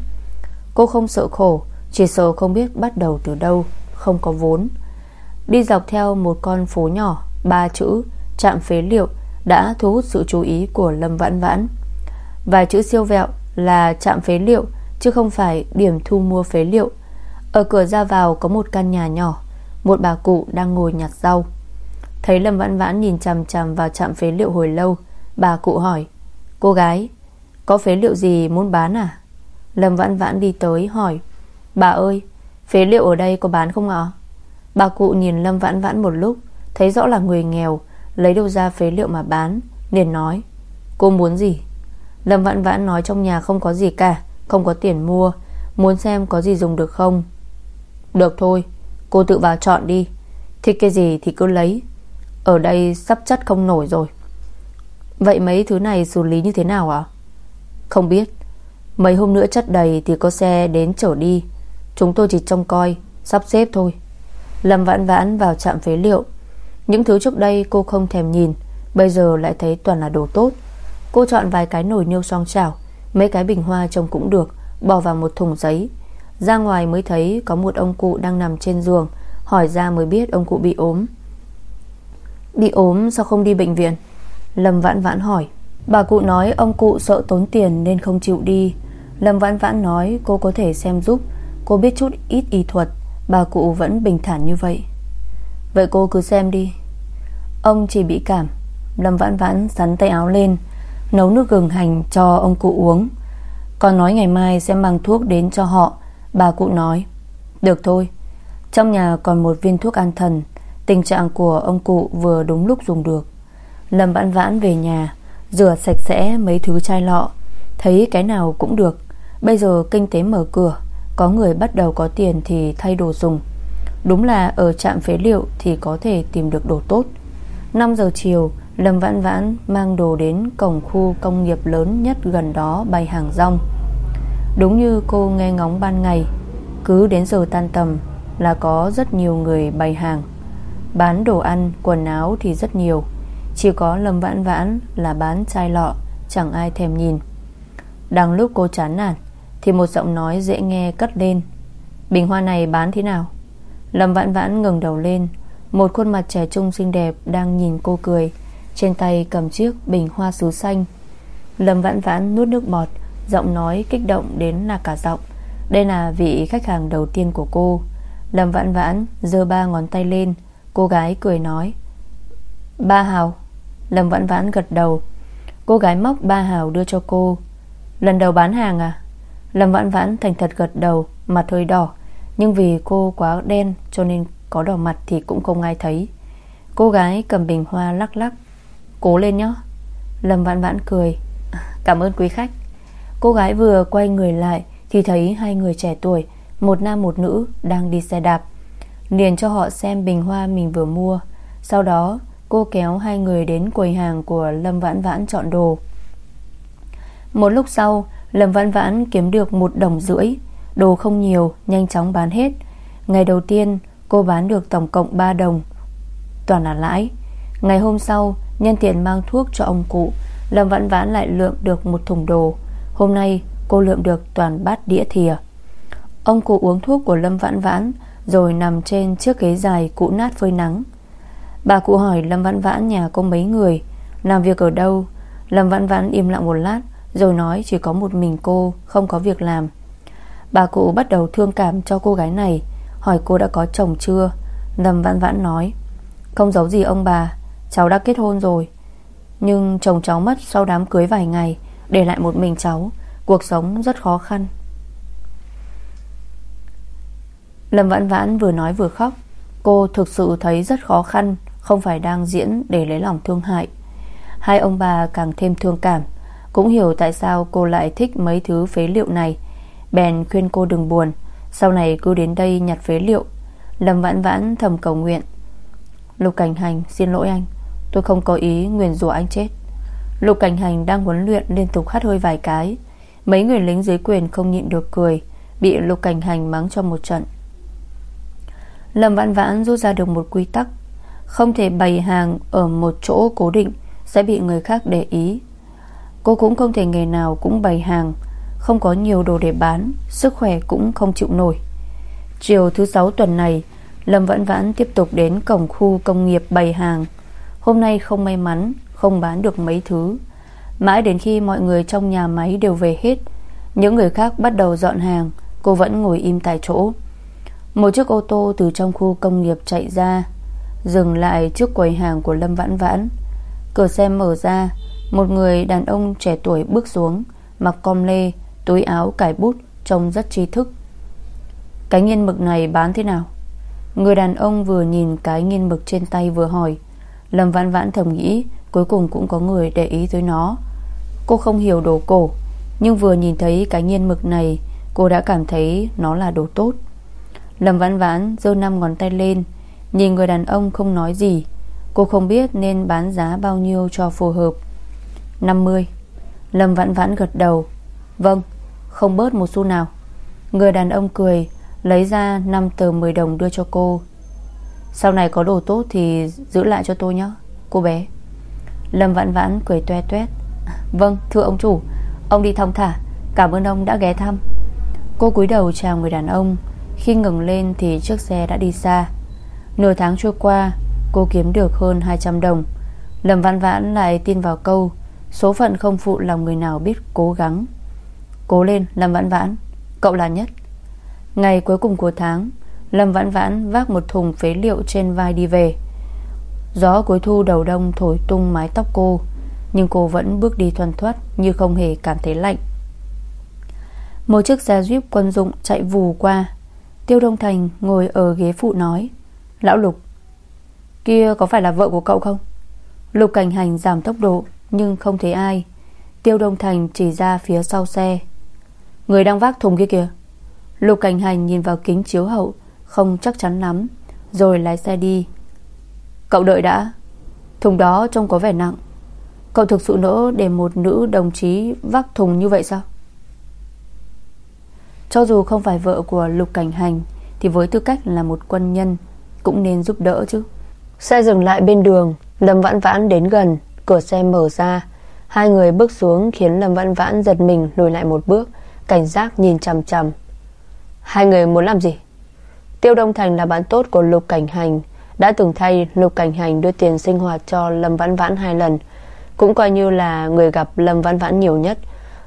Cô không sợ khổ Chỉ sợ không biết bắt đầu từ đâu Không có vốn. Đi dọc theo một con phố nhỏ Ba chữ Trạm phế liệu Đã thu hút sự chú ý của Lâm Vãn Vãn. Vài chữ siêu vẹo là trạm phế liệu Chứ không phải điểm thu mua phế liệu. Ở cửa ra vào có một căn nhà nhỏ, Một bà cụ đang ngồi nhặt rau. Thấy Lâm Vãn Vãn nhìn chằm chằm vào trạm phế liệu hồi lâu, Bà cụ hỏi, Cô gái, Có phế liệu gì muốn bán à? Lâm Vãn Vãn đi tới hỏi, Bà ơi, Phế liệu ở đây có bán không ạ? Bà cụ nhìn Lâm Vãn Vãn một lúc, Thấy rõ là người nghèo, Lấy đâu ra phế liệu mà bán, liền nói, Cô muốn gì? Lâm Vãn Vãn nói trong nhà không có gì cả không có tiền mua, Muốn xem có gì dùng được không. Được thôi, Cô tự vào chọn đi, Thích cái gì thì cứ lấy. Ở đây sắp chất không nổi rồi. Vậy mấy thứ này xử lý như thế nào ạ? Không biết. Mấy hôm nữa chất đầy thì có xe đến chở đi. Chúng tôi chỉ trông coi, Sắp xếp thôi. Lâm vãn vãn vào trạm phế liệu. Những thứ trước đây cô không thèm nhìn, Bây giờ lại thấy toàn là đồ tốt. Cô chọn vài cái nồi niêu song chảo. Mấy cái bình hoa trông cũng được, Bỏ vào một thùng giấy. Ra ngoài mới thấy có một ông cụ đang nằm trên giường, Hỏi ra mới biết ông cụ bị ốm. Bị ốm sao không đi bệnh viện? Lâm vãn vãn hỏi. Bà cụ nói ông cụ sợ tốn tiền nên không chịu đi. Lâm vãn vãn nói cô có thể xem giúp, Cô biết chút ít y thuật, Bà cụ vẫn bình thản như vậy. Vậy cô cứ xem đi. Ông chỉ bị cảm. Lâm vãn vãn sắn tay áo lên Nấu nước gừng hành cho ông cụ uống. Con nói ngày mai sẽ mang thuốc đến cho họ, Bà cụ nói. Được thôi. Trong nhà còn một viên thuốc an thần, Tình trạng của ông cụ vừa đúng lúc dùng được. Lâm vãn vãn về nhà, Rửa sạch sẽ mấy thứ chai lọ, Thấy cái nào cũng được. Bây giờ kinh tế mở cửa, Có người bắt đầu có tiền thì thay đồ dùng. Đúng là ở trạm phế liệu Thì có thể tìm được đồ tốt. 5 giờ chiều Lâm Vãn Vãn mang đồ đến cổng khu công nghiệp lớn nhất gần đó bày hàng rong. Đúng như cô nghe ngóng ban ngày Cứ đến giờ tan tầm là có rất nhiều người bày hàng. Bán đồ ăn, quần áo thì rất nhiều Chỉ có Lâm Vãn Vãn là bán chai lọ Chẳng ai thèm nhìn. Đang lúc cô chán nản Thì một giọng nói dễ nghe cất lên. Bình hoa này bán thế nào? Lâm Vãn Vãn ngừng đầu lên Một khuôn mặt trẻ trung xinh đẹp Đang nhìn cô cười trên tay cầm chiếc bình hoa sứ xanh. Lâm vãn vãn nuốt nước bọt, Giọng nói kích động đến là cả giọng. Đây là vị khách hàng đầu tiên của cô. Lâm vãn vãn giơ ba ngón tay lên. Cô gái cười nói, Ba hào. Lâm vãn vãn gật đầu. Cô gái móc ba hào đưa cho cô. Lần đầu bán hàng à? Lâm vãn vãn thành thật gật đầu, Mặt hơi đỏ. Nhưng vì cô quá đen cho nên có đỏ mặt thì cũng không ai thấy. Cô gái cầm bình hoa lắc lắc. Cố lên nhé Lâm vãn vãn cười. Cảm ơn quý khách. Cô gái vừa quay người lại Thì thấy hai người trẻ tuổi, Một nam một nữ đang đi xe đạp. Liền cho họ xem bình hoa mình vừa mua. Sau đó, cô kéo hai người đến quầy hàng của Lâm Vãn Vãn chọn đồ. Một lúc sau, Lâm Vãn Vãn kiếm được một đồng rưỡi. Đồ không nhiều, Nhanh chóng bán hết. Ngày đầu tiên, cô bán được tổng cộng 3 đồng. Toàn là lãi. Ngày hôm sau Nhân tiện mang thuốc cho ông cụ, Lâm Vãn Vãn lại lượm được một thùng đồ. Hôm nay, cô lượm được toàn bát đĩa thìa. Ông cụ uống thuốc của Lâm Vãn Vãn, Rồi nằm trên chiếc ghế dài cũ nát phơi nắng. Bà cụ hỏi Lâm Vãn Vãn nhà có mấy người, Làm việc ở đâu? Lâm Vãn Vãn im lặng một lát, Rồi nói, chỉ có một mình cô, Không có việc làm. Bà cụ bắt đầu thương cảm cho cô gái này, Hỏi cô đã có chồng chưa? Lâm Vãn Vãn nói, Không giấu gì ông bà Cháu đã kết hôn rồi. Nhưng chồng cháu mất sau đám cưới vài ngày, Để lại một mình cháu. Cuộc sống rất khó khăn. Lâm Vãn Vãn vừa nói vừa khóc. Cô thực sự thấy rất khó khăn, Không phải đang diễn để lấy lòng thương hại. Hai ông bà càng thêm thương cảm, Cũng hiểu tại sao cô lại thích mấy thứ phế liệu này. Bèn khuyên cô đừng buồn, Sau này cứ đến đây nhặt phế liệu. Lâm vãn vãn thầm cầu nguyện. Lục Cảnh Hành, xin lỗi anh. Tôi không có ý nguyền rủa anh chết. Lục Cảnh Hành đang huấn luyện liên tục hắt hơi vài cái. Mấy người lính dưới quyền không nhịn được cười, Bị Lục Cảnh Hành mắng cho một trận. Lâm Vãn Vãn rút ra được một quy tắc. Không thể bày hàng ở một chỗ cố định, Sẽ bị người khác để ý. Cô cũng không thể ngày nào cũng bày hàng, Không có nhiều đồ để bán, Sức khỏe cũng không chịu nổi. Chiều thứ sáu tuần này, Lâm Vãn Vãn tiếp tục đến cổng khu công nghiệp bày hàng. Hôm nay không may mắn Không bán được mấy thứ. Mãi đến khi mọi người trong nhà máy đều về hết Những người khác bắt đầu dọn hàng Cô vẫn ngồi im tại chỗ. Một chiếc ô tô từ trong khu công nghiệp chạy ra Dừng lại trước quầy hàng của Lâm Vãn Vãn. Cửa xe mở ra Một người đàn ông trẻ tuổi bước xuống Mặc com lê, túi áo cải bút Trông rất trí thức. Cái nghiên mực này bán thế nào? Người đàn ông vừa nhìn cái nghiên mực trên tay vừa hỏi. Lâm Vãn Vãn thầm nghĩ, Cuối cùng cũng có người để ý tới nó. Cô không hiểu đồ cổ, Nhưng vừa nhìn thấy cái nghiên mực này, Cô đã cảm thấy nó là đồ tốt. Lâm vãn vãn giơ năm ngón tay lên, Nhìn người đàn ông không nói gì. Cô không biết nên bán giá bao nhiêu cho phù hợp. 50 Lâm vãn vãn gật đầu. Vâng không bớt một xu nào. Người đàn ông cười, Lấy ra 5 tờ 10 đồng đưa cho cô. Sau này có đồ tốt thì giữ lại cho tôi nhé, Cô bé. Lâm vãn vãn cười toe toét. Vâng thưa ông chủ, Ông đi thong thả. Cảm ơn ông đã ghé thăm. Cô cúi đầu chào người đàn ông. Khi ngừng lên thì chiếc xe đã đi xa. Nửa tháng trôi qua, Cô kiếm được hơn 200 đồng. Lâm Vãn Vãn lại tin vào câu, Số phận không phụ lòng người nào biết cố gắng. Cố lên, Lâm Vãn Vãn, Cậu là nhất. Ngày cuối cùng của tháng Lâm Vãn Vãn vác một thùng phế liệu trên vai đi về. Gió cuối thu đầu đông thổi tung mái tóc cô, Nhưng cô vẫn bước đi thoăn thoát Như không hề cảm thấy lạnh. Một chiếc xe jeep quân dụng chạy vù qua. Tiêu Đông Thành ngồi ở ghế phụ nói, Lão Lục, Kia có phải là vợ của cậu không? Lục cảnh hành giảm tốc độ, Nhưng không thấy ai. Tiêu Đông Thành chỉ ra phía sau xe. Người đang vác thùng kia kìa. Lục cảnh hành nhìn vào kính chiếu hậu không chắc chắn lắm. Rồi lái xe đi. Cậu đợi đã. Thùng đó trông có vẻ nặng. Cậu thực sự nỡ để một nữ đồng chí vác thùng như vậy sao? Cho dù không phải vợ của Lục Cảnh Hành, Thì với tư cách là một quân nhân, Cũng nên giúp đỡ chứ. Xe dừng lại bên đường, Lâm Vãn Vãn đến gần, Cửa xe mở ra. Hai người bước xuống khiến Lâm Vãn Vãn giật mình lùi lại một bước, Cảnh giác nhìn chằm chằm. Hai người muốn làm gì? Tiêu Đông Thành là bạn tốt của Lục Cảnh Hành. Đã từng thay Lục Cảnh Hành đưa tiền sinh hoạt cho Lâm Vãn Vãn hai lần. Cũng coi như là người gặp Lâm Vãn Vãn nhiều nhất.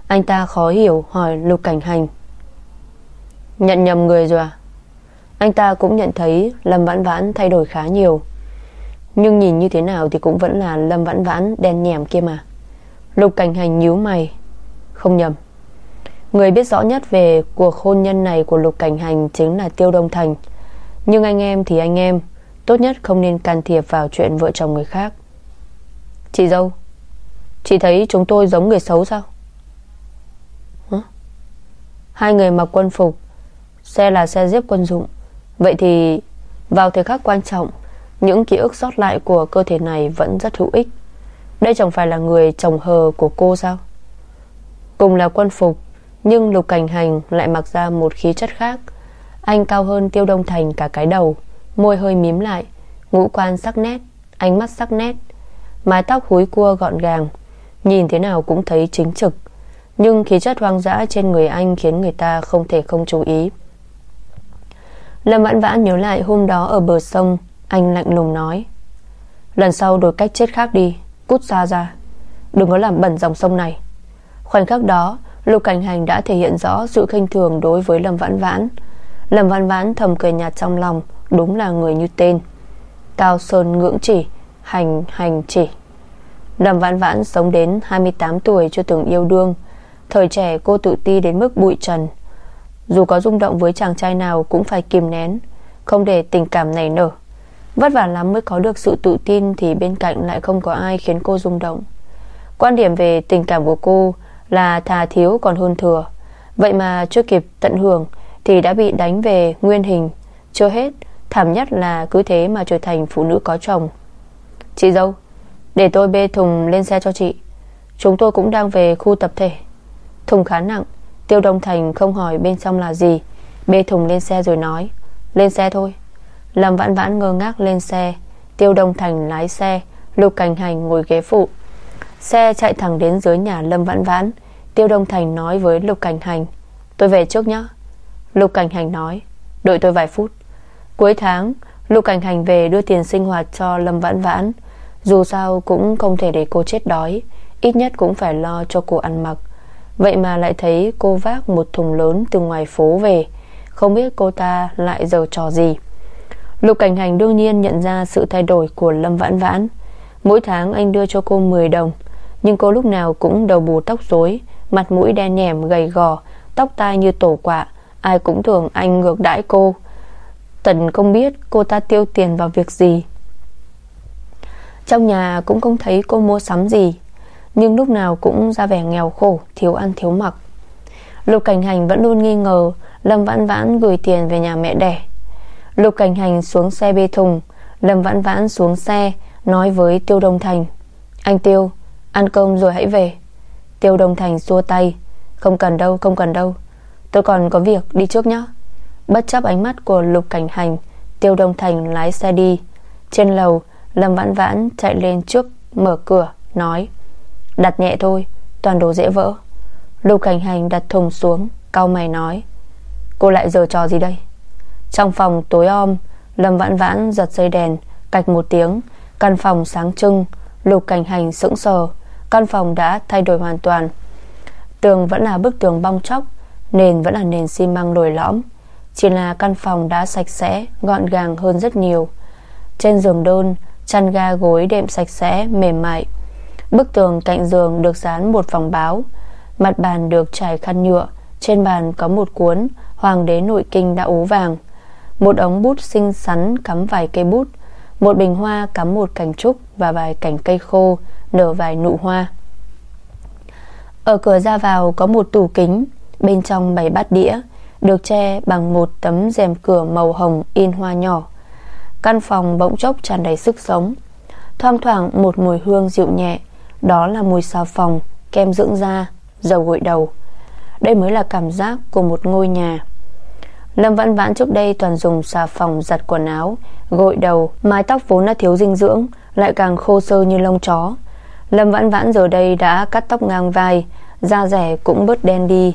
Anh ta khó hiểu hỏi Lục Cảnh Hành. Nhận nhầm người rồi à? Anh ta cũng nhận thấy Lâm Vãn Vãn thay đổi khá nhiều. Nhưng nhìn như thế nào Thì cũng vẫn là Lâm Vãn Vãn đen nhèm kia mà. Lục cảnh hành nhíu mày. Không nhầm. Người biết rõ nhất về cuộc hôn nhân này Của Lục cảnh hành chính là Tiêu Đông Thành. Nhưng anh em thì anh em, Tốt nhất không nên can thiệp vào chuyện vợ chồng người khác. Chị dâu, Chị thấy chúng tôi giống người xấu sao? Hả? Hai người mặc quân phục, Xe là xe giếp quân dụng. Vậy thì, vào thời khắc quan trọng, Những ký ức sót lại của cơ thể này Vẫn rất hữu ích. Đây chẳng phải là người chồng hờ của cô sao? Cùng là quân phục nhưng Lục Cảnh Hành lại mặc ra một khí chất khác. Anh cao hơn Tiêu Đông Thành cả cái đầu, Môi hơi mím lại, Ngũ quan sắc nét, Ánh mắt sắc nét. Mái tóc húi cua gọn gàng, Nhìn thế nào cũng thấy chính trực. Nhưng khí chất hoang dã trên người anh Khiến người ta không thể không chú ý. Lâm Vãn Vãn nhớ lại hôm đó ở bờ sông, Anh lạnh lùng nói, Lần sau đổi cách chết khác đi, Cút xa ra. Đừng có làm bẩn dòng sông này. Khoảnh khắc đó Lục Cảnh Hành đã thể hiện rõ sự khinh thường đối với Lâm Vãn Vãn. Lâm Vãn Vãn thầm cười nhạt trong lòng, Đúng là người như tên. Cao Sơn ngưỡng chỉ, Hành hành chỉ. Lâm Vãn Vãn sống đến 28 tuổi chưa từng yêu đương. Thời trẻ cô tự ti đến mức bụi trần. Dù có rung động với chàng trai nào Cũng phải kìm nén, Không để tình cảm này nở. Vất vả lắm mới có được sự tự tin Thì bên cạnh lại không có ai khiến cô rung động. Quan điểm về tình cảm của cô là thà thiếu còn hơn thừa. Vậy mà chưa kịp tận hưởng Thì đã bị đánh về nguyên hình. Chưa hết, Thảm nhất là cứ thế mà trở thành phụ nữ có chồng. Chị dâu, Để tôi bê thùng lên xe cho chị. Chúng tôi cũng đang về khu tập thể. Thùng khá nặng, Tiêu Đông Thành không hỏi bên trong là gì. Bê thùng lên xe rồi nói, Lên xe thôi. Lâm vãn vãn ngơ ngác lên xe, Tiêu Đông Thành lái xe, Lục Cảnh Hành ngồi ghế phụ. Xe chạy thẳng đến dưới nhà Lâm vãn vãn, Tiêu Đông Thành nói với Lục Cảnh Hành. Tôi về trước nhé Lục Cảnh Hành nói, Đợi tôi vài phút. Cuối tháng, Lục Cảnh Hành về đưa tiền sinh hoạt cho Lâm Vãn Vãn. Dù sao cũng không thể để cô chết đói, Ít nhất cũng phải lo cho cô ăn mặc. Vậy mà lại thấy cô vác một thùng lớn từ ngoài phố về, Không biết cô ta lại giờ trò gì. Lục Cảnh Hành đương nhiên nhận ra sự thay đổi của Lâm Vãn Vãn. Mỗi tháng anh đưa cho cô 10 đồng nhưng cô lúc nào cũng đầu bù tóc rối, Mặt mũi đen nhẻm, gầy gò, Tóc tai như tổ quạ, Ai cũng thường anh ngược đãi cô. Tần không biết cô ta tiêu tiền vào việc gì. Trong nhà cũng không thấy cô mua sắm gì, Nhưng lúc nào cũng ra vẻ nghèo khổ, Thiếu ăn, thiếu mặc. Lục Cảnh Hành vẫn luôn nghi ngờ, Lâm Vãn Vãn gửi tiền về nhà mẹ đẻ. Lục Cảnh Hành xuống xe bê thùng, Lâm Vãn Vãn xuống xe, Nói với Tiêu Đông Thành, Anh Tiêu ăn cơm rồi hãy về. Tiêu Đông Thành xua tay. Không cần đâu, không cần đâu. Tôi còn có việc đi trước nhé Bất chấp ánh mắt của Lục Cảnh Hành, Tiêu Đông Thành lái xe đi. Trên lầu, Lâm Vãn Vãn chạy lên trước Mở cửa, nói, Đặt nhẹ thôi, toàn đồ dễ vỡ. Lục Cảnh Hành đặt thùng xuống Cao mày nói, Cô lại giờ trò gì đây? Trong phòng tối om, Lâm Vãn Vãn giật dây đèn, Cạch một tiếng, Căn phòng sáng trưng, Lục Cảnh Hành sững sờ. Căn phòng đã thay đổi hoàn toàn. Tường vẫn là bức tường bong chóc, Nền vẫn là nền xi măng lồi lõm. Chỉ là căn phòng đã sạch sẽ, Gọn gàng hơn rất nhiều. Trên giường đơn Chăn ga gối đệm sạch sẽ, mềm mại. Bức tường cạnh giường được dán một vòng báo. Mặt bàn được trải khăn nhựa, Trên bàn có một cuốn, Hoàng đế nội kinh đã ố vàng. Một ống bút xinh xắn cắm vài cây bút một bình hoa cắm một cành trúc Và vài cành cây khô Nở vài nụ hoa Ở cửa ra vào có một tủ kính Bên trong bày bát đĩa được che bằng một tấm rèm cửa màu hồng in hoa nhỏ. Căn phòng bỗng chốc tràn đầy sức sống. Thoang thoảng một mùi hương dịu nhẹ, đó là mùi xà phòng, kem dưỡng da, dầu gội đầu. Đây mới là cảm giác của một ngôi nhà. Lâm Văn Vãn trước đây toàn dùng xà phòng giặt quần áo, gội đầu, mái tóc vốn đã thiếu dinh dưỡng, lại càng khô sơ như lông chó. Lâm Vãn Vãn giờ đây đã cắt tóc ngang vai, da rẻ cũng bớt đen đi.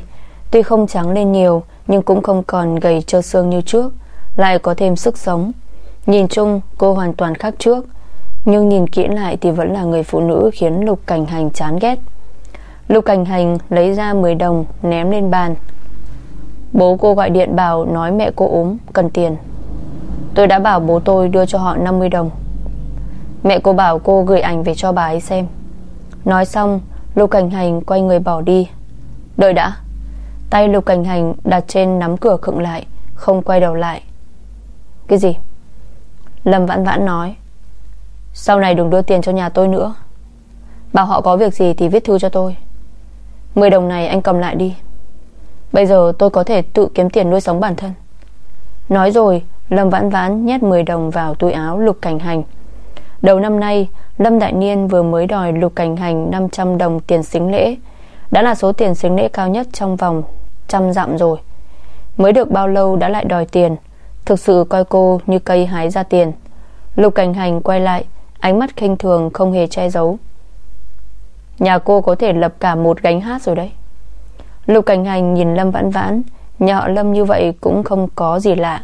Tuy không trắng lên nhiều, nhưng cũng không còn gầy trơ xương như trước Lại có thêm sức sống Nhìn chung cô hoàn toàn khác trước Nhưng nhìn kỹ lại thì vẫn là người phụ nữ Khiến Lục Cảnh Hành chán ghét Lục Cảnh Hành lấy ra 10 đồng Ném lên bàn Bố cô gọi điện bảo nói mẹ cô ốm, Cần tiền. Tôi đã bảo bố tôi đưa cho họ 50 đồng. Mẹ cô bảo cô gửi ảnh về cho bà ấy xem. Nói xong, Lục Cảnh Hành quay người bỏ đi. Đợi đã. Tay lục cảnh hành đặt trên nắm cửa khựng lại, Không quay đầu lại. Cái gì? Lâm vãn vãn nói. Sau này đừng đưa tiền cho nhà tôi nữa. Bảo họ có việc gì thì viết thư cho tôi. 10 đồng này anh cầm lại đi. Bây giờ tôi có thể tự kiếm tiền nuôi sống bản thân. Nói rồi, Lâm vãn vãn nhét 10 đồng vào túi áo lục cảnh hành. Đầu năm nay, Lâm Đại Niên vừa mới đòi lục cảnh hành 500 đồng tiền xính lễ. Đã là số tiền xính lễ cao nhất trong vòng trăm dặm rồi. Mới được bao lâu đã lại đòi tiền? Thực sự coi cô như cây hái ra tiền. Lục cảnh hành quay lại, Ánh mắt khinh thường không hề che giấu. Nhà cô có thể lập cả một gánh hát rồi đấy. Lục cảnh hành nhìn Lâm vãn vãn Nhà họ Lâm như vậy cũng không có gì lạ.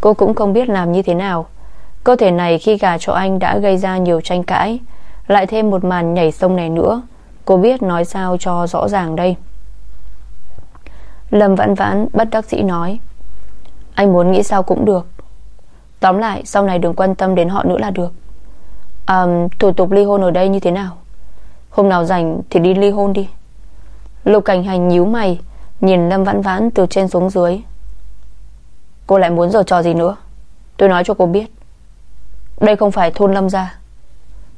Cô cũng không biết làm như thế nào. Cơ thể này khi gà cho anh đã gây ra nhiều tranh cãi Lại thêm một màn nhảy sông này nữa. Cô biết nói sao cho rõ ràng đây. Lâm vãn vãn bất đắc dĩ nói Anh muốn nghĩ sao cũng được. Tóm lại sau này đừng quan tâm đến họ nữa là được. À, Thủ tục ly hôn ở đây như thế nào? Hôm nào rảnh thì đi ly hôn đi. Lục cảnh hành nhíu mày, Nhìn Lâm vãn vãn từ trên xuống dưới. Cô lại muốn giờ trò gì nữa? Tôi nói cho cô biết. Đây không phải thôn Lâm gia.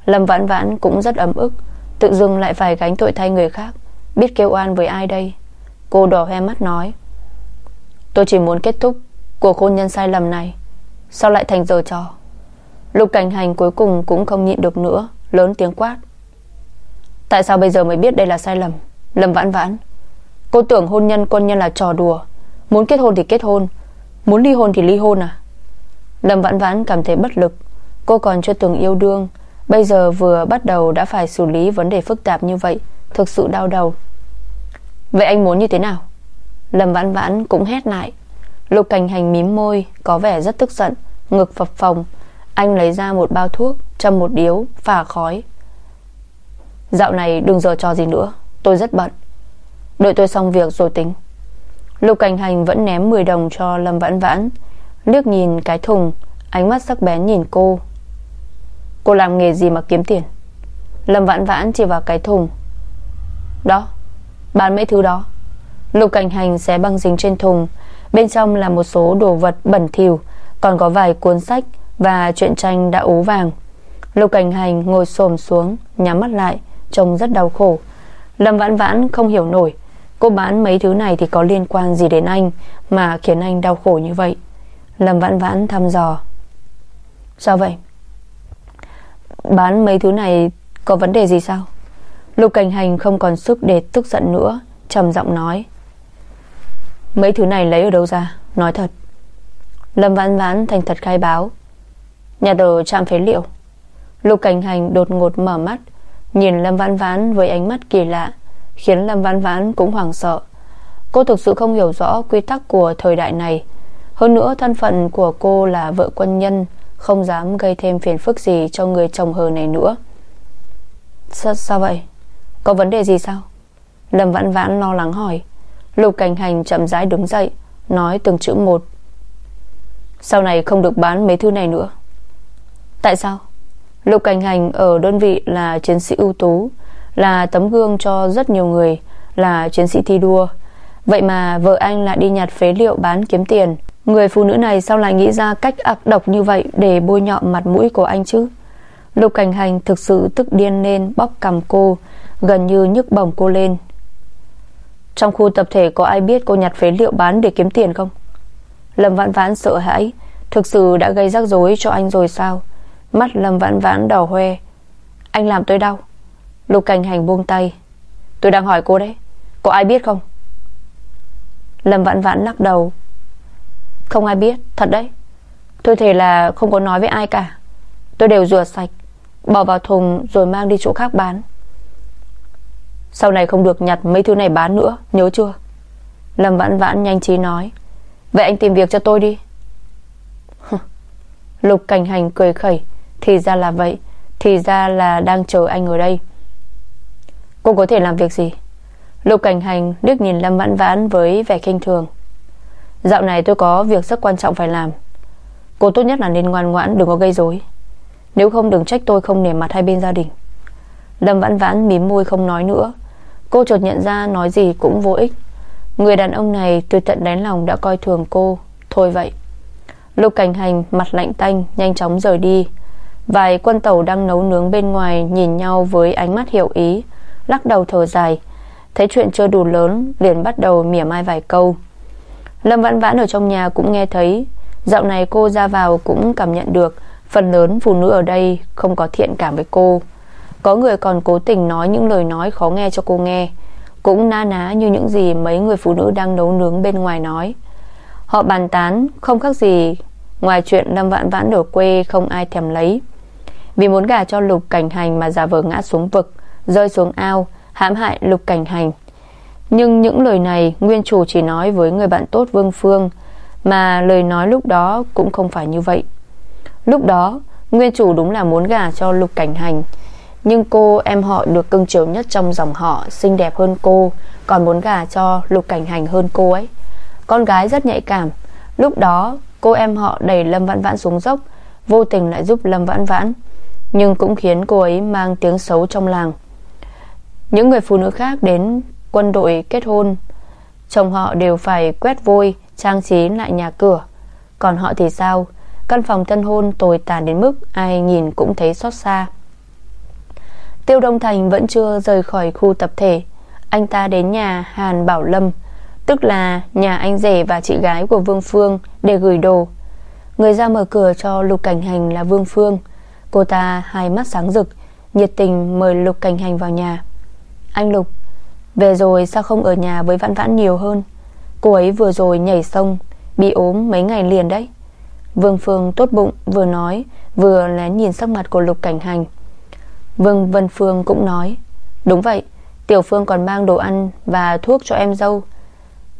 Lâm vãn vãn cũng rất ấm ức, Tự dưng lại phải gánh tội thay người khác, Biết kêu oan với ai đây. Cô đỏ hoe mắt nói, Tôi chỉ muốn kết thúc Cuộc hôn nhân sai lầm này, Sao lại thành giờ trò? Lục cảnh hành cuối cùng cũng không nhịn được nữa, Lớn tiếng quát, Tại sao bây giờ mới biết đây là sai lầm? Lâm vãn vãn. Cô tưởng hôn nhân quân nhân là trò đùa. Muốn kết hôn thì kết hôn. Muốn ly hôn thì ly hôn à? Lâm vãn vãn cảm thấy bất lực. Cô còn chưa từng yêu đương. Bây giờ vừa bắt đầu đã phải xử lý vấn đề phức tạp như vậy. Thực sự đau đầu. Vậy anh muốn như thế nào? Lâm vãn vãn cũng hét lại. Lục cảnh hành mím môi, Có vẻ rất tức giận. Ngực phập phồng. Anh lấy ra một bao thuốc, Châm một điếu, Phả khói. Dạo này đừng giờ trò gì nữa. Tôi rất bận. Đợi tôi xong việc rồi tính. Lục cảnh hành vẫn ném 10 đồng cho Lâm vãn vãn, Liếc nhìn cái thùng, Ánh mắt sắc bén nhìn cô. Cô làm nghề gì mà kiếm tiền? Lâm vãn vãn chỉ vào cái thùng. Đó, Bán mấy thứ đó. Lục cảnh hành xé băng dính trên thùng. Bên trong là một số đồ vật bẩn thỉu, Còn có vài cuốn sách Và truyện tranh đã ố vàng. Lục cảnh hành ngồi xổm xuống, Nhắm mắt lại, Trông rất đau khổ. Lâm vãn vãn không hiểu nổi. Cô bán mấy thứ này thì có liên quan gì đến anh Mà khiến anh đau khổ như vậy? Lâm vãn vãn thăm dò. Sao vậy? Bán mấy thứ này Có vấn đề gì sao? Lục cảnh hành không còn sức để tức giận nữa, trầm giọng nói. Mấy thứ này lấy ở đâu ra? Nói thật. Lâm vãn vãn thành thật khai báo. Nhà tờ trạm phế liệu. Lục cảnh hành đột ngột mở mắt Nhìn Lâm vãn vãn với ánh mắt kỳ lạ Khiến Lâm vãn vãn cũng hoảng sợ. Cô thực sự không hiểu rõ quy tắc của thời đại này. Hơn nữa thân phận của cô là vợ quân nhân Không dám gây thêm phiền phức gì cho người chồng hờ này nữa. Sao, sao vậy? Có vấn đề gì sao? Lâm vãn vãn lo lắng hỏi. Lục cảnh hành chậm rãi đứng dậy Nói từng chữ một. Sau này không được bán mấy thứ này nữa. Tại sao? Lục cảnh hành ở đơn vị là chiến sĩ ưu tú, Là tấm gương cho rất nhiều người, Là chiến sĩ thi đua. Vậy mà vợ anh lại đi nhặt phế liệu bán kiếm tiền. Người phụ nữ này sao lại nghĩ ra cách ác độc như vậy Để bôi nhọ mặt mũi của anh chứ? Lục cảnh hành thực sự tức điên lên Bóc cầm cô, Gần như nhức bổng cô lên. Trong khu tập thể có ai biết cô nhặt phế liệu bán để kiếm tiền không? Lâm vãn vãn sợ hãi, Thực sự đã gây rắc rối cho anh rồi sao? Mắt Lâm vãn vãn đỏ hoe. Anh làm tôi đau. Lục cảnh hành buông tay. Tôi đang hỏi cô đấy. Có ai biết không? Lâm vãn vãn lắc đầu. Không ai biết, Thật đấy. Tôi thề là không có nói với ai cả. Tôi đều rửa sạch, Bỏ vào thùng rồi mang đi chỗ khác bán. Sau này không được nhặt mấy thứ này bán nữa, Nhớ chưa? Lâm vãn vãn nhanh trí nói. Vậy anh tìm việc cho tôi đi. Lục cảnh hành cười khẩy. Thì ra là vậy. Thì ra là đang chờ anh ở đây. Cô có thể làm việc gì? Lục cảnh hành liếc nhìn Lâm vãn vãn Với vẻ kinh thường. Dạo này tôi có việc rất quan trọng phải làm. Cô tốt nhất là nên ngoan ngoãn, Đừng có gây rối. Nếu không đừng trách tôi không nể mặt hai bên gia đình. Lâm vãn vãn mím môi không nói nữa. Cô chợt nhận ra nói gì cũng vô ích. Người đàn ông này từ tận đáy lòng đã coi thường cô. Thôi vậy. Lục cảnh hành mặt lạnh tanh, Nhanh chóng rời đi. Vài quân tàu đang nấu nướng bên ngoài Nhìn nhau với ánh mắt hiểu ý, Lắc đầu thở dài. Thấy chuyện chưa đủ lớn, liền bắt đầu mỉa mai vài câu. Lâm Vãn Vãn ở trong nhà cũng nghe thấy. Dạo này cô ra vào cũng cảm nhận được Phần lớn phụ nữ ở đây Không có thiện cảm với cô. Có người còn cố tình nói những lời nói khó nghe cho cô nghe, Cũng na ná như những gì Mấy người phụ nữ đang nấu nướng bên ngoài nói. Họ bàn tán, Không khác gì, Ngoài chuyện Lâm Vãn Vãn ở quê không ai thèm lấy. Vì muốn gả cho lục cảnh hành Mà giả vờ ngã xuống vực, Rơi xuống ao, hãm hại lục cảnh hành. Nhưng những lời này Nguyên chủ chỉ nói với người bạn tốt Vương Phương, Mà lời nói lúc đó cũng không phải như vậy. Lúc đó, Nguyên chủ đúng là muốn gả cho Lục Cảnh Hành, Nhưng cô em họ được cưng chiều nhất trong dòng họ, Xinh đẹp hơn cô, Còn muốn gả cho Lục Cảnh Hành hơn cô ấy. Con gái rất nhạy cảm. Lúc đó, cô em họ đẩy Lâm Vãn Vãn xuống dốc, Vô tình lại giúp Lâm Vãn Vãn. Nhưng cũng khiến cô ấy mang tiếng xấu trong làng. Những người phụ nữ khác đến quân đội kết hôn. Chồng họ đều phải quét vôi, Trang trí lại nhà cửa. Còn họ thì sao? Căn phòng tân hôn tồi tàn đến mức Ai nhìn cũng thấy xót xa. Tiêu Đông Thành vẫn chưa rời khỏi khu tập thể. Anh ta đến nhà Hàn Bảo Lâm, Tức là nhà anh rể và chị gái của Vương Phương Để gửi đồ. Người ra mở cửa cho Lục Cảnh Hành là Vương Phương. Cô ta hai mắt sáng rực, Nhiệt tình mời Lục Cảnh Hành vào nhà. Anh Lục, Về rồi sao không ở nhà với Vãn Vãn nhiều hơn? Cô ấy vừa rồi nhảy sông, Bị ốm mấy ngày liền đấy. Vương Phương tốt bụng vừa nói, Vừa lén nhìn sắc mặt của Lục Cảnh Hành. Vương Vân Phương cũng nói, Đúng vậy, Tiểu Phương còn mang đồ ăn và thuốc cho em dâu.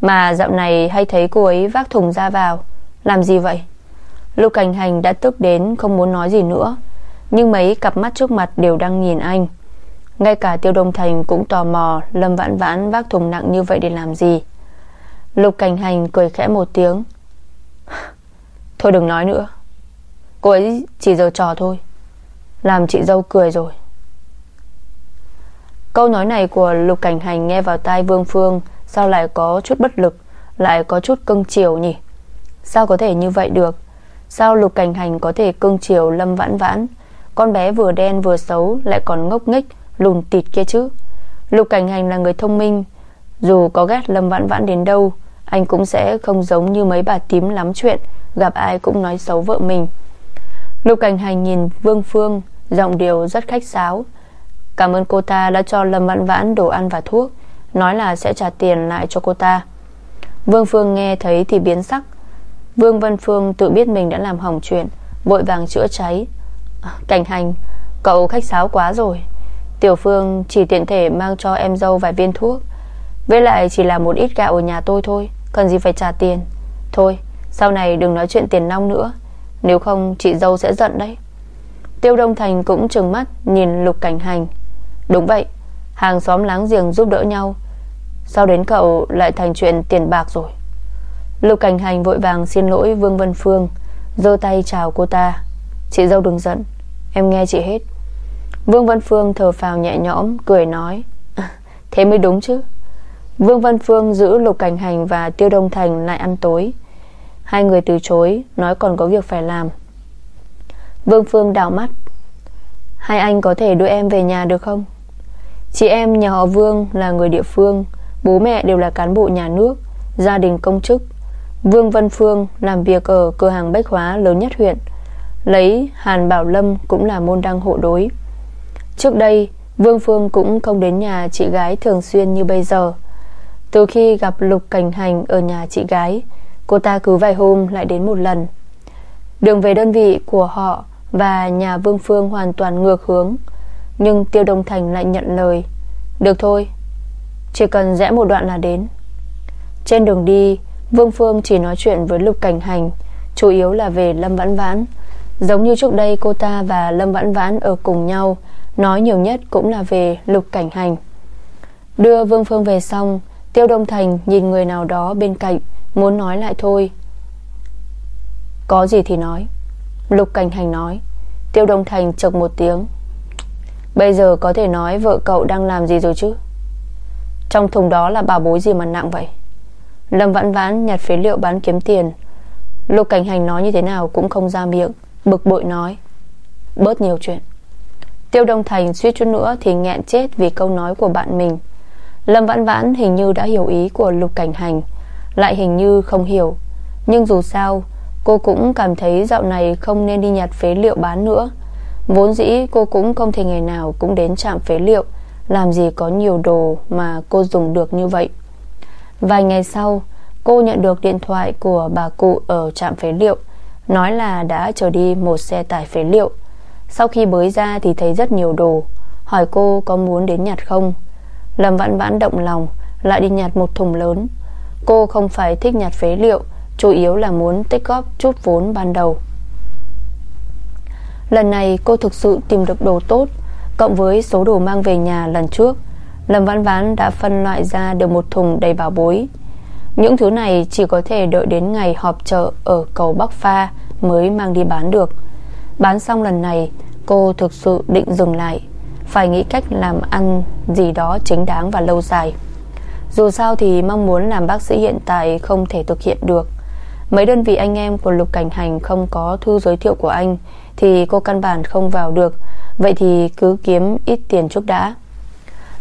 Mà dạo này hay thấy cô ấy vác thùng ra vào, Làm gì vậy? Lục Cảnh Hành đã tức đến không muốn nói gì nữa nhưng mấy cặp mắt trước mặt đều đang nhìn anh. Ngay cả Tiêu Đông Thành cũng tò mò, Lâm Vãn Vãn vác thùng nặng như vậy để làm gì. Lục Cảnh Hành cười khẽ một tiếng. Thôi đừng nói nữa. Cô ấy chỉ giờ trò thôi. Làm chị dâu cười rồi. Câu nói này của Lục Cảnh Hành nghe vào tai Vương Phương, Sao lại có chút bất lực, Lại có chút cưng chiều nhỉ? Sao có thể như vậy được? Sao Lục Cảnh Hành có thể cưng chiều Lâm Vãn Vãn? Con bé vừa đen vừa xấu Lại còn ngốc nghếch, lùn tịt kia chứ. Lục Cảnh Hành là người thông minh. Dù có ghét Lâm Vãn Vãn đến đâu, Anh cũng sẽ không giống như mấy bà tím lắm chuyện, Gặp ai cũng nói xấu vợ mình. Lục Cảnh Hành nhìn Vương Phương, Giọng điều rất khách sáo. Cảm ơn cô ta đã cho Lâm Vãn Vãn đồ ăn và thuốc, Nói là sẽ trả tiền lại cho cô ta. Vương Phương nghe thấy thì biến sắc. Vương Vân Phương tự biết mình đã làm hỏng chuyện, Vội vàng chữa cháy. Cảnh hành, Cậu khách sáo quá rồi. Tiểu Phương chỉ tiện thể mang cho em dâu vài viên thuốc. Với lại chỉ là một ít gạo ở nhà tôi thôi, Cần gì phải trả tiền. Thôi, sau này đừng nói chuyện tiền nong nữa, Nếu không chị dâu sẽ giận đấy. Tiêu Đông Thành cũng trừng mắt Nhìn Lục Cảnh Hành. Đúng vậy, Hàng xóm láng giềng giúp đỡ nhau. Sau đến cậu lại thành chuyện tiền bạc rồi. Lục Cảnh Hành vội vàng xin lỗi Vương Vân Phương, giơ tay chào cô ta. Chị dâu đừng giận. Em nghe chị hết. Vương Văn Phương thở phào nhẹ nhõm, Cười nói, Thế mới đúng chứ. Vương Văn Phương giữ Lục Cảnh Hành và Tiêu Đông Thành lại ăn tối. Hai người từ chối, Nói còn có việc phải làm. Vương Phương đảo mắt, Hai anh có thể đưa em về nhà được không? Chị em nhà họ Vương là người địa phương, Bố mẹ đều là cán bộ nhà nước, Gia đình công chức. Vương Văn Phương làm việc ở cửa hàng bách hóa lớn nhất huyện. Lấy Hàn Bảo Lâm cũng là môn đăng hộ đối. Trước đây, Vương Phương cũng không đến nhà chị gái thường xuyên như bây giờ. Từ khi gặp Lục Cảnh Hành ở nhà chị gái, Cô ta cứ vài hôm lại đến một lần. Đường về đơn vị của họ Và nhà Vương Phương hoàn toàn ngược hướng, Nhưng Tiêu Đông Thành lại nhận lời. Được thôi, Chỉ cần rẽ một đoạn là đến. Trên đường đi, Vương Phương chỉ nói chuyện với Lục Cảnh Hành, Chủ yếu là về Lâm Vãn Vãn. Giống như trước đây, cô ta và Lâm Vãn Vãn ở cùng nhau, Nói nhiều nhất cũng là về Lục Cảnh Hành. Đưa Vương Phương về xong, Tiêu Đông Thành nhìn người nào đó bên cạnh, Muốn nói lại thôi. Có gì thì nói. Lục Cảnh Hành nói. Tiêu Đông Thành chật một tiếng. Bây giờ có thể nói vợ cậu đang làm gì rồi chứ? Trong thùng đó là bà bối gì mà nặng vậy? Lâm Vãn Vãn nhặt phế liệu bán kiếm tiền. Lục Cảnh Hành nói như thế nào cũng không ra miệng. Bực bội nói, Bớt nhiều chuyện. Tiêu Đông Thành suýt chút nữa thì nghẹn chết Vì câu nói của bạn mình. Lâm Vãn Vãn hình như đã hiểu ý của Lục Cảnh Hành, Lại hình như không hiểu. Nhưng dù sao, Cô cũng cảm thấy dạo này không nên đi nhặt phế liệu bán nữa. Vốn dĩ cô cũng không thể ngày nào Cũng đến trạm phế liệu, Làm gì có nhiều đồ mà cô dùng được như vậy. Vài ngày sau, Cô nhận được điện thoại của bà cụ Ở trạm phế liệu. Nói là đã chở đi một xe tải phế liệu. Sau khi bới ra thì thấy rất nhiều đồ. Hỏi cô có muốn đến nhặt không? Lâm vãn vãn động lòng, Lại đi nhặt một thùng lớn. Cô không phải thích nhặt phế liệu, Chủ yếu là muốn tích góp chút vốn ban đầu. Lần này cô thực sự tìm được đồ tốt, Cộng với số đồ mang về nhà lần trước, Lâm Vãn Vãn đã phân loại ra được một thùng đầy bảo bối. Những thứ này chỉ có thể đợi đến ngày họp chợ Ở cầu Bắc Pha Mới mang đi bán được. Bán xong lần này, Cô thực sự định dừng lại, Phải nghĩ cách làm ăn gì đó chính đáng và lâu dài. Dù sao thì mong muốn làm bác sĩ hiện tại Không thể thực hiện được. Mấy đơn vị anh em của Lục Cảnh Hành Không có thư giới thiệu của anh Thì cô căn bản không vào được. Vậy thì cứ kiếm ít tiền trước đã.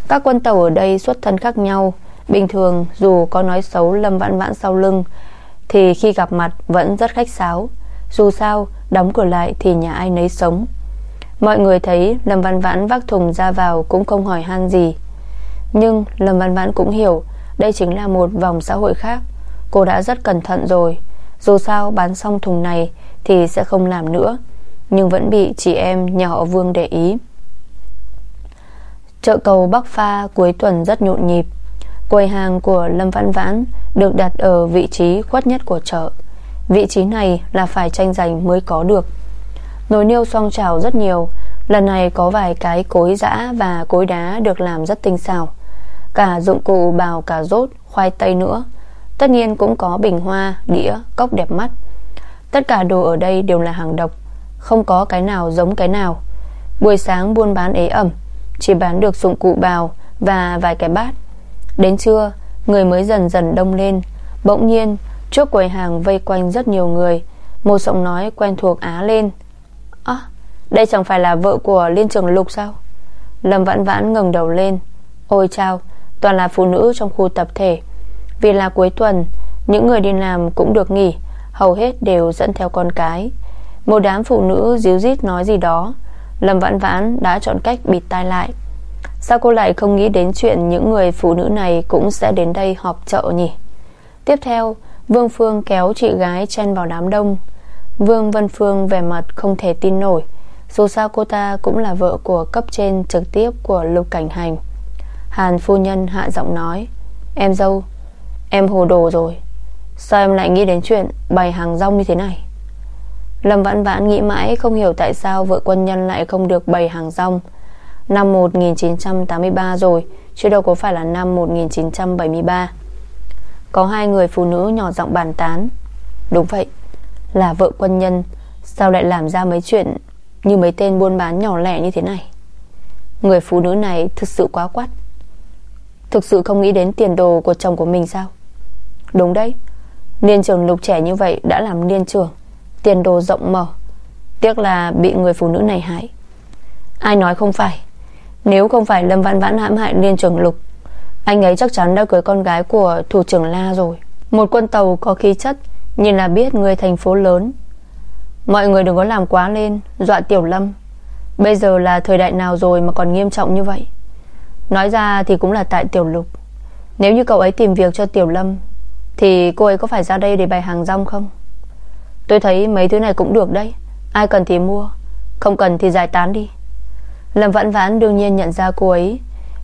Các quân tàu ở đây xuất thân khác nhau Bình thường, dù có nói xấu Lâm Vãn Vãn sau lưng, Thì khi gặp mặt vẫn rất khách sáo. Dù sao, đóng cửa lại thì nhà ai nấy sống. Mọi người thấy Lâm Văn Vãn vác thùng ra vào Cũng không hỏi han gì. Nhưng Lâm Văn Vãn cũng hiểu, Đây chính là một vòng xã hội khác. Cô đã rất cẩn thận rồi. Dù sao, bán xong thùng này Thì sẽ không làm nữa. Nhưng vẫn bị chị em nhà họ Vương để ý. Chợ cầu Bắc Pha cuối tuần rất nhộn nhịp. Quầy hàng của Lâm Văn Vãn Được đặt ở vị trí khuất nhất của chợ. Vị trí này là phải tranh giành mới có được. Nồi niêu xoong trào rất nhiều. Lần này có vài cái cối giã Và cối đá được làm rất tinh xảo. Cả dụng cụ bào cà rốt Khoai tây nữa. Tất nhiên cũng có bình hoa, đĩa, cốc đẹp mắt. Tất cả đồ ở đây đều là hàng độc. Không có cái nào giống cái nào. Buổi sáng buôn bán ế ẩm. Chỉ bán được dụng cụ bào Và vài cái bát. Đến trưa Người mới dần dần đông lên. Bỗng nhiên Trước quầy hàng vây quanh rất nhiều người Một giọng nói quen thuộc á lên. À đây chẳng phải là vợ của Liên trường Lục sao? Lâm vãn vãn ngừng đầu lên. Ôi chao, Toàn là phụ nữ trong khu tập thể. Vì là cuối tuần Những người đi làm cũng được nghỉ Hầu hết đều dẫn theo con cái. Một đám phụ nữ díu dít nói gì đó. Lâm vãn vãn đã chọn cách bịt tai lại. Sao cô lại không nghĩ đến chuyện Những người phụ nữ này cũng sẽ đến đây họp chợ nhỉ? Tiếp theo, Vương Phương kéo chị gái chen vào đám đông. Vương Vân Phương vẻ mặt không thể tin nổi, Dù sao cô ta cũng là vợ của cấp trên trực tiếp của Lục Cảnh Hành. Hàn phu nhân hạ giọng nói, Em dâu, Em hồ đồ rồi. Sao em lại nghĩ đến chuyện bày hàng rong như thế này? Lâm Vãn Vãn nghĩ mãi Không hiểu tại sao vợ quân nhân lại không được bày hàng rong. Năm 1983 rồi, Chứ đâu có phải là năm 1973 Có hai người phụ nữ nhỏ giọng bàn tán. Đúng vậy, Là vợ quân nhân, Sao lại làm ra mấy chuyện Như mấy tên buôn bán nhỏ lẻ như thế này? Người phụ nữ này thực sự quá quát. Thực sự không nghĩ đến tiền đồ của chồng của mình sao? Đúng đấy, Niên trường lục trẻ như vậy đã làm niên trường, Tiền đồ rộng mở. Tiếc là bị người phụ nữ này hại. Ai nói không phải nếu không phải Lâm Văn Vãn hãm hại Liên trường lục, Anh ấy chắc chắn đã cưới con gái của thủ trưởng La rồi. Một quân tàu có khí chất, Nhìn là biết người thành phố lớn. Mọi người đừng có làm quá lên, Dọa Tiểu Lâm. Bây giờ là thời đại nào rồi mà còn nghiêm trọng như vậy? Nói ra thì cũng là tại Tiểu Lục. Nếu như cậu ấy tìm việc cho Tiểu Lâm, Thì cô ấy có phải ra đây để bày hàng rong không? Tôi thấy mấy thứ này cũng được đấy. Ai cần thì mua, Không cần thì giải tán đi. Lâm Vãn Vãn đương nhiên nhận ra cô ấy.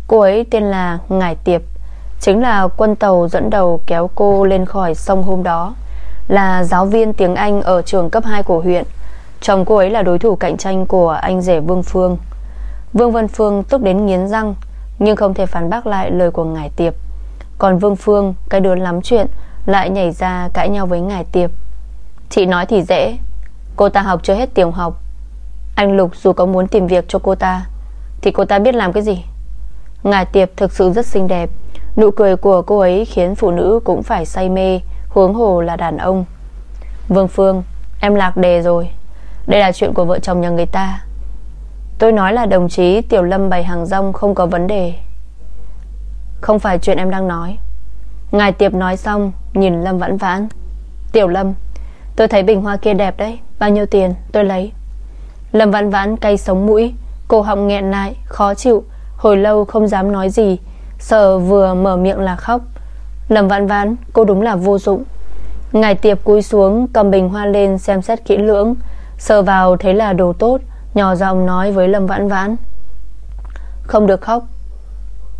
Cô ấy tên là Ngải Tiệp, Chính là quân tàu dẫn đầu kéo cô lên khỏi sông hôm đó. Là giáo viên tiếng Anh Ở trường cấp 2 của huyện. Chồng cô ấy là đối thủ cạnh tranh của anh rể Vương Phương. Vương Vân Phương tức đến nghiến răng, Nhưng không thể phản bác lại lời của Ngải Tiệp. Còn Vương Phương, Cái đứa lắm chuyện, Lại nhảy ra cãi nhau với Ngải Tiệp. Chị nói thì dễ, Cô ta học chưa hết tiểu học anh Lục dù có muốn tìm việc cho cô ta, Thì cô ta biết làm cái gì? Ngài Tiệp thực sự rất xinh đẹp. Nụ cười của cô ấy khiến phụ nữ cũng phải say mê, Huống hồ là đàn ông. Vương Phương, Em lạc đề rồi. Đây là chuyện của vợ chồng nhà người ta. Tôi nói là đồng chí Tiểu Lâm bày hàng rong không có vấn đề. Không phải chuyện em đang nói. Ngài Tiệp nói xong, Nhìn Lâm vãn vãn. Tiểu Lâm, Tôi thấy bình hoa kia đẹp đấy. Bao nhiêu tiền tôi lấy? Lâm vãn vãn cay sống mũi. Cổ họng nghẹn lại, khó chịu. Hồi lâu không dám nói gì. Sợ vừa mở miệng là khóc. Lâm vãn vãn, cô đúng là vô dụng. Ngài tiệp cúi xuống, cầm bình hoa lên xem xét kỹ lưỡng. Sờ vào thấy là đồ tốt, Nhỏ giọng nói với Lâm vãn vãn. Không được khóc.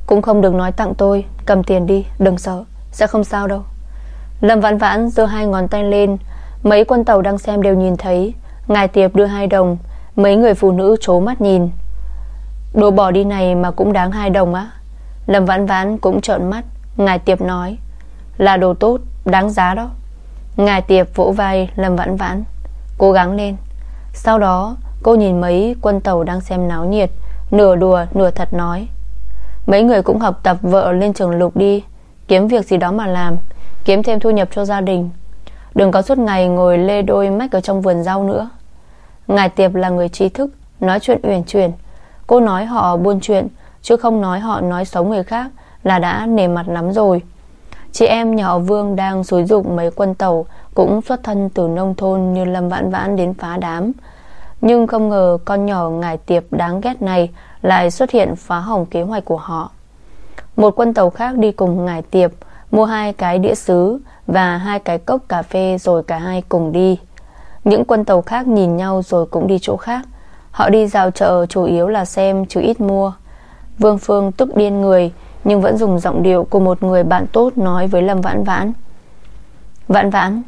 Cũng không được nói tặng tôi. Cầm tiền đi, đừng sợ. Sẽ không sao đâu. Lâm vãn vãn giơ hai ngón tay lên. Mấy quân tàu đang xem đều nhìn thấy. Ngài tiệp đưa hai đồng Mấy người phụ nữ trố mắt nhìn. Đồ bỏ đi này mà cũng đáng hai đồng á. Lâm vãn vãn cũng trợn mắt Ngài Tiệp nói Là đồ tốt, đáng giá đó. Ngài Tiệp vỗ vai Lâm vãn vãn Cố gắng lên. Sau đó cô nhìn mấy quân tàu đang xem náo nhiệt Nửa đùa nửa thật nói Mấy người cũng học tập vợ lên trường lục đi Kiếm việc gì đó mà làm Kiếm thêm thu nhập cho gia đình. Đừng có suốt ngày ngồi lê đôi mách ở trong vườn rau nữa. Ngài Tiệp là người trí thức, Nói chuyện uyển chuyển. Cô nói họ buôn chuyện, Chứ không nói họ nói xấu người khác Là đã nề mặt lắm rồi. Chị em nhà họ Vương đang xúi dục mấy quân tàu Cũng xuất thân từ nông thôn Như Lâm Vãn Vãn đến phá đám. Nhưng không ngờ con nhỏ ngài tiệp đáng ghét này Lại xuất hiện phá hỏng kế hoạch của họ. Một quân tàu khác đi cùng ngài tiệp Mua hai cái đĩa sứ Và hai cái cốc cà phê Rồi cả hai cùng đi. Những quân tàu khác nhìn nhau rồi cũng đi chỗ khác. Họ đi dạo chợ, chủ yếu là xem, chứ ít mua. Vương Phương tức điên người, Nhưng vẫn dùng giọng điệu của một người bạn tốt Nói với Lâm Vãn Vãn. Vãn Vãn,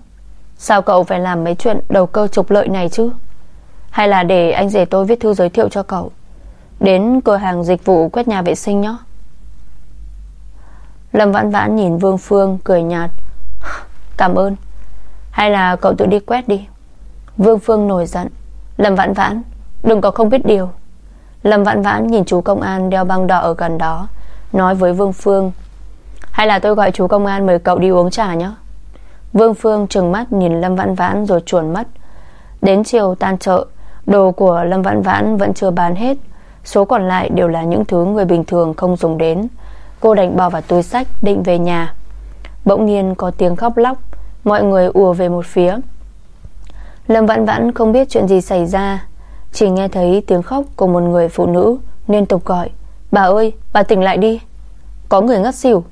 Sao cậu phải làm mấy chuyện đầu cơ trục lợi này chứ? Hay là để anh rể tôi viết thư giới thiệu cho cậu? Đến cửa hàng dịch vụ quét nhà vệ sinh nhé. Lâm Vãn Vãn nhìn Vương Phương cười nhạt. Cảm ơn. Hay là cậu tự đi quét đi. Vương Phương nổi giận. Lâm Vãn Vãn, Đừng có không biết điều. Lâm Vãn Vãn nhìn chú công an đeo băng đỏ ở gần đó, Nói với Vương Phương, Hay là tôi gọi chú công an mời cậu đi uống trà nhé. Vương Phương trừng mắt nhìn Lâm Vãn Vãn rồi chuồn mất. Đến chiều tan chợ, Đồ của Lâm Vãn Vãn vẫn chưa bán hết. Số còn lại đều là những thứ người bình thường không dùng đến. Cô đành bỏ vào túi sách định về nhà. Bỗng nhiên có tiếng khóc lóc. Mọi người ùa về một phía. Lâm Vãn Vãn không biết chuyện gì xảy ra. Chỉ nghe thấy tiếng khóc của một người phụ nữ Liên tục gọi Bà ơi bà tỉnh lại đi. Có người ngất xỉu.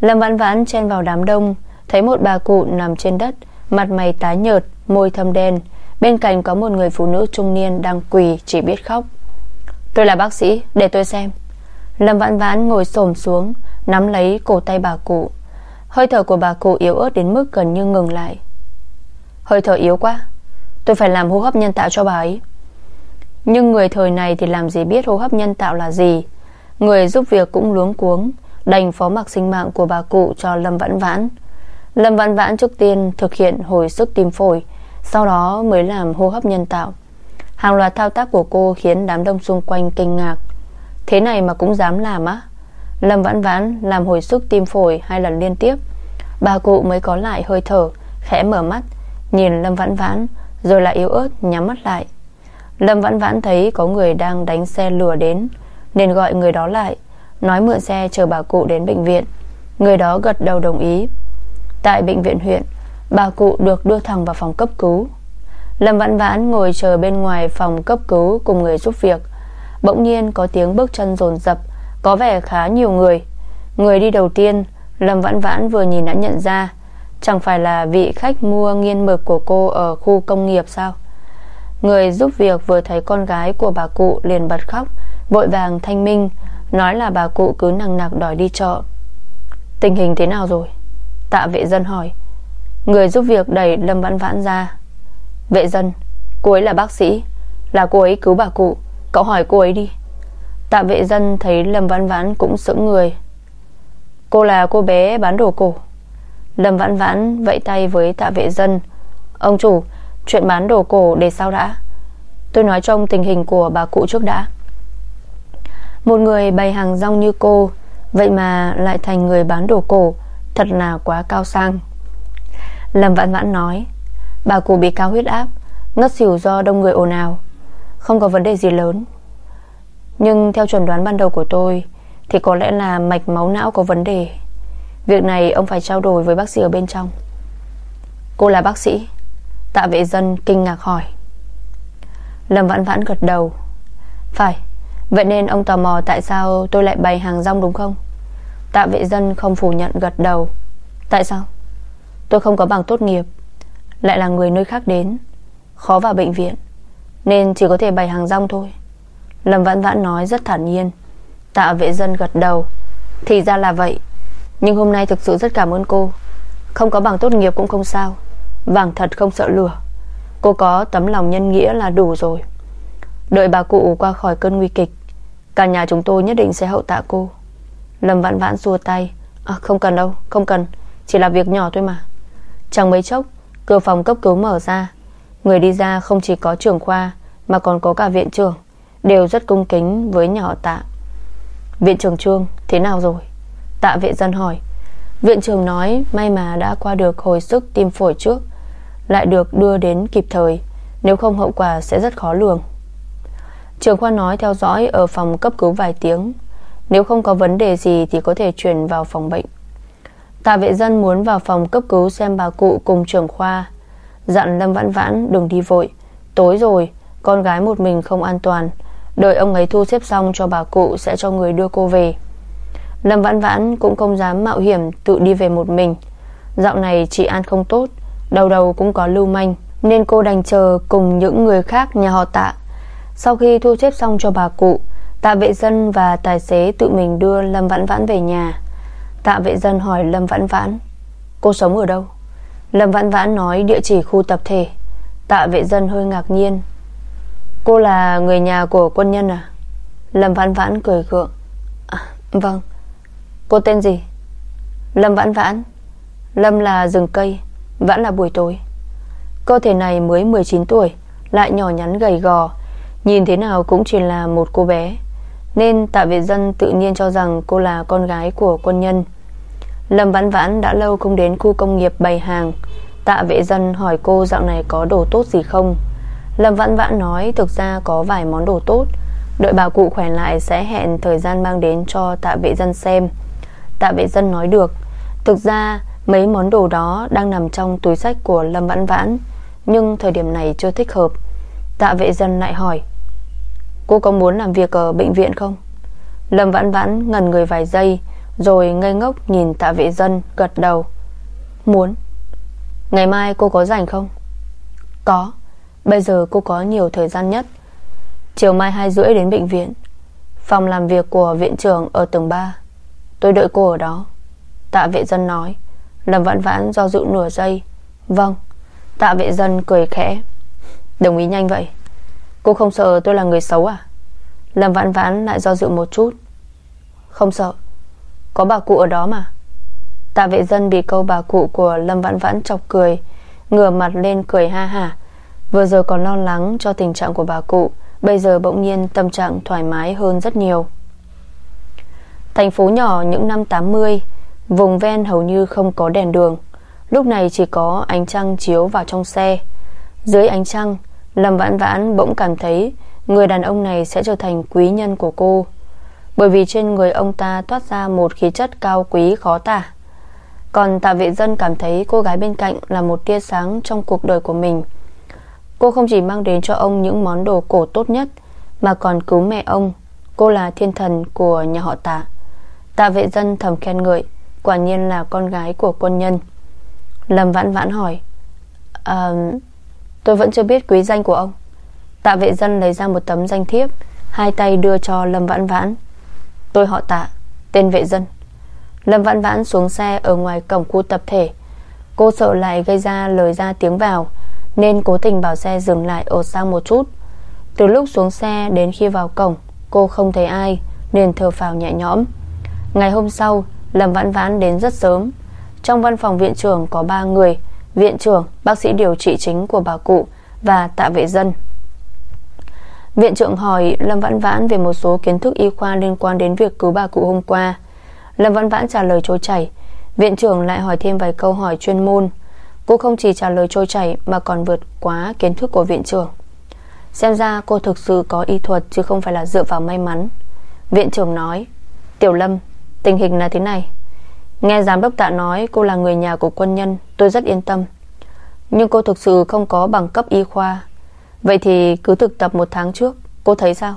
Lâm vãn vãn chen vào đám đông Thấy một bà cụ nằm trên đất Mặt mày tái nhợt, môi thâm đen. Bên cạnh có một người phụ nữ trung niên Đang quỳ chỉ biết khóc. Tôi là bác sĩ, để tôi xem. Lâm vãn vãn ngồi xổm xuống Nắm lấy cổ tay bà cụ. Hơi thở của bà cụ yếu ớt đến mức gần như ngừng lại. Hơi thở yếu quá. Tôi phải làm hô hấp nhân tạo cho bà ấy. Nhưng người thời này thì làm gì biết hô hấp nhân tạo là gì? Người giúp việc cũng luống cuống, Đành phó mặc sinh mạng của bà cụ cho Lâm Vãn Vãn. Lâm Vãn Vãn trước tiên thực hiện hồi sức tim phổi, Sau đó mới làm hô hấp nhân tạo. Hàng loạt thao tác của cô khiến đám đông xung quanh kinh ngạc. Thế này mà cũng dám làm á? Lâm Vãn Vãn làm hồi sức tim phổi hai lần liên tiếp. Bà cụ mới có lại hơi thở, Khẽ mở mắt, Nhìn Lâm Vãn Vãn. Rồi lại yếu ớt nhắm mắt lại. Lâm Vãn Vãn thấy có người đang đánh xe lừa đến, Nên gọi người đó lại, Nói mượn xe chờ bà cụ đến bệnh viện. Người đó gật đầu đồng ý. Tại bệnh viện huyện, Bà cụ được đưa thẳng vào phòng cấp cứu. Lâm Vãn Vãn ngồi chờ bên ngoài phòng cấp cứu Cùng người giúp việc. Bỗng nhiên có tiếng bước chân rồn rập, Có vẻ khá nhiều người. Người đi đầu tiên, Lâm Vãn Vãn vừa nhìn đã nhận ra. Chẳng phải là vị khách mua nghiên mực của cô Ở khu công nghiệp sao? Người giúp việc vừa thấy con gái của bà cụ liền bật khóc, Vội vàng thanh minh, Nói là bà cụ cứ nặng nặc đòi đi chợ Tình hình thế nào rồi? Tạ vệ dân hỏi. Người giúp việc đẩy Lâm Vãn Vãn ra. Vệ dân, Cô ấy là bác sĩ. Là cô ấy cứu bà cụ. Cậu hỏi cô ấy đi. Tạ vệ dân thấy Lâm Vãn Vãn cũng sững người. Cô là cô bé bán đồ cổ. Lâm Vãn Vãn, vẫy tay với tạ vệ dân. Ông chủ, Chuyện bán đồ cổ để sau đã? Tôi nói trong tình hình của bà cụ trước đã. Một người bày hàng rong như cô, Vậy mà lại thành người bán đồ cổ, Thật là quá cao sang. Lâm Vãn Vãn nói, Bà cụ bị cao huyết áp, Ngất xỉu do đông người ồn ào, Không có vấn đề gì lớn. Nhưng theo chuẩn đoán ban đầu của tôi, Thì có lẽ là mạch máu não có vấn đề. Việc này ông phải trao đổi với bác sĩ ở bên trong. Cô là bác sĩ. Tạ vệ dân kinh ngạc hỏi. Lâm vãn vãn gật đầu. Phải, Vậy nên ông tò mò tại sao tôi lại bày hàng rong đúng không? Tạ vệ dân không phủ nhận gật đầu. Tại sao? Tôi không có bằng tốt nghiệp, Lại là người nơi khác đến, Khó vào bệnh viện, Nên chỉ có thể bày hàng rong thôi. Lâm vãn vãn nói rất thản nhiên. Tạ vệ dân gật đầu. Thì ra là vậy. Nhưng hôm nay thực sự rất cảm ơn cô. Không có bằng tốt nghiệp cũng không sao. Vàng thật không sợ lửa Cô có tấm lòng nhân nghĩa là đủ rồi. Đợi bà cụ qua khỏi cơn nguy kịch Cả nhà chúng tôi nhất định sẽ hậu tạ cô. Lâm vãn vãn xua tay. À, Không cần đâu, không cần. Chỉ là việc nhỏ thôi mà. Chẳng mấy chốc, cửa phòng cấp cứu mở ra. Người đi ra không chỉ có trưởng khoa Mà còn có cả viện trưởng. Đều rất cung kính với nhà họ tạ. Viện trưởng Trương thế nào rồi? Tạ vệ dân hỏi. Viện trưởng nói, may mà đã qua được hồi sức tim phổi trước, Lại được đưa đến kịp thời, Nếu không hậu quả sẽ rất khó lường. Trường khoa nói theo dõi ở phòng cấp cứu vài tiếng, Nếu không có vấn đề gì Thì có thể chuyển vào phòng bệnh. Tạ vệ dân muốn vào phòng cấp cứu Xem bà cụ cùng trưởng khoa. Dặn Lâm Vãn Vãn, đừng đi vội, Tối rồi, Con gái một mình không an toàn, Đợi ông ấy thu xếp xong cho bà cụ Sẽ cho người đưa cô về. Lâm Vãn Vãn cũng không dám mạo hiểm Tự đi về một mình. Dạo này chị An không tốt Đầu đầu cũng có lưu manh Nên cô đành chờ cùng những người khác nhà họ tạ. Sau khi thu xếp xong cho bà cụ Tạ vệ dân và tài xế tự mình đưa Lâm Vãn Vãn về nhà. Tạ vệ dân hỏi Lâm Vãn Vãn Cô sống ở đâu? Lâm Vãn Vãn nói địa chỉ khu tập thể. Tạ vệ dân hơi ngạc nhiên Cô là người nhà của quân nhân à? Lâm Vãn Vãn cười gượng à, Vâng. Cô tên gì? Lâm Vãn Vãn. Lâm là rừng cây, Vãn là buổi tối. Cơ thể này mới 19 tuổi, Lại nhỏ nhắn gầy gò. Nhìn thế nào cũng chỉ là một cô bé. Nên tạ vệ dân tự nhiên cho rằng Cô là con gái của quân nhân. Lâm Vãn Vãn đã lâu không đến khu công nghiệp bày hàng. Tạ vệ dân hỏi cô dạo này có đồ tốt gì không? Lâm Vãn Vãn nói Thực ra có vài món đồ tốt. Đợi bà cụ khỏe lại sẽ hẹn thời gian mang đến cho tạ vệ dân xem. Tạ vệ dân nói được. Thực ra, mấy món đồ đó Đang nằm trong túi sách của Lâm Vãn Vãn, Nhưng thời điểm này chưa thích hợp. Tạ vệ dân lại hỏi, Cô có muốn làm việc ở bệnh viện không? Lâm Vãn Vãn ngần người vài giây, Rồi ngây ngốc nhìn tạ vệ dân, Gật đầu. Muốn. Ngày mai cô có rảnh không? Có. Bây giờ cô có nhiều thời gian nhất. Chiều mai 2 rưỡi đến bệnh viện. Phòng làm việc của viện trưởng ở tầng 3 Tôi đợi cô ở đó. Tạ vệ dân nói. Lâm vãn vãn do dự nửa giây. Vâng. Tạ vệ dân cười khẽ. Đồng ý nhanh vậy. Cô không sợ tôi là người xấu à? Lâm vãn vãn lại do dự một chút. Không sợ. Có bà cụ ở đó mà. Tạ vệ dân bị câu bà cụ của Lâm vãn vãn chọc cười, Ngửa mặt lên cười ha hả Vừa giờ còn lo lắng cho tình trạng của bà cụ, Bây giờ bỗng nhiên tâm trạng thoải mái hơn rất nhiều. Thành phố nhỏ những năm 80 Vùng ven hầu như không có đèn đường. Lúc này chỉ có ánh trăng chiếu vào trong xe. Dưới ánh trăng, Lâm vãn vãn bỗng cảm thấy Người đàn ông này sẽ trở thành quý nhân của cô. Bởi vì trên người ông ta toát ra một khí chất cao quý khó tả. Còn tạ vệ dân cảm thấy cô gái bên cạnh là một tia sáng trong cuộc đời của mình. Cô không chỉ mang đến cho ông những món đồ cổ tốt nhất, Mà còn cứu mẹ ông. Cô là thiên thần của nhà họ tạ. Tạ vệ dân thầm khen ngợi Quả nhiên là con gái của quân nhân. Lâm vãn vãn hỏi à, Tôi vẫn chưa biết quý danh của ông. Tạ vệ dân lấy ra một tấm danh thiếp Hai tay đưa cho Lâm vãn vãn. Tôi họ tạ Tên vệ dân. Lâm vãn vãn xuống xe ở ngoài cổng khu tập thể. Cô sợ lại gây ra lời ra tiếng vào Nên cố tình bảo xe dừng lại ột sang một chút. Từ lúc xuống xe đến khi vào cổng Cô không thấy ai Nên thở phào nhẹ nhõm. Ngày hôm sau Lâm Vãn Vãn đến rất sớm. Trong văn phòng viện trưởng có 3 người Viện trưởng, bác sĩ điều trị chính của bà cụ Và tạ vệ dân. Viện trưởng hỏi Lâm Vãn Vãn về một số kiến thức y khoa Liên quan đến việc cứu bà cụ hôm qua. Lâm Vãn Vãn trả lời trôi chảy. Viện trưởng lại hỏi thêm vài câu hỏi chuyên môn. Cô không chỉ trả lời trôi chảy Mà còn vượt quá kiến thức của viện trưởng. Xem ra cô thực sự có y thuật Chứ không phải là dựa vào may mắn. Viện trưởng nói Tiểu Lâm Tình hình là thế này. Nghe giám đốc tạ nói cô là người nhà của quân nhân, Tôi rất yên tâm. Nhưng cô thực sự không có bằng cấp y khoa. Vậy thì cứ thực tập một tháng trước, Cô thấy sao?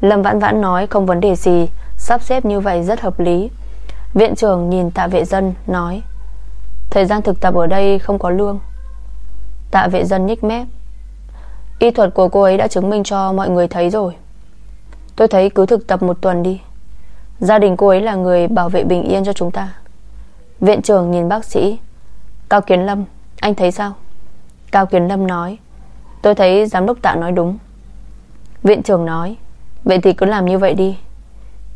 Lâm Vãn Vãn nói không vấn đề gì, Sắp xếp như vậy rất hợp lý. Viện trưởng nhìn tạ vệ dân, nói, Thời gian thực tập ở đây không có lương. Tạ vệ dân nhích mép, Y thuật của cô ấy đã chứng minh cho mọi người thấy rồi. Tôi thấy cứ thực tập một tuần đi. Gia đình cô ấy là người bảo vệ bình yên cho chúng ta. Viện trưởng nhìn bác sĩ. Cao Kiến Lâm, Anh thấy sao? Cao Kiến Lâm nói. Tôi thấy giám đốc tạ nói đúng. Viện trưởng nói. Vậy thì cứ làm như vậy đi.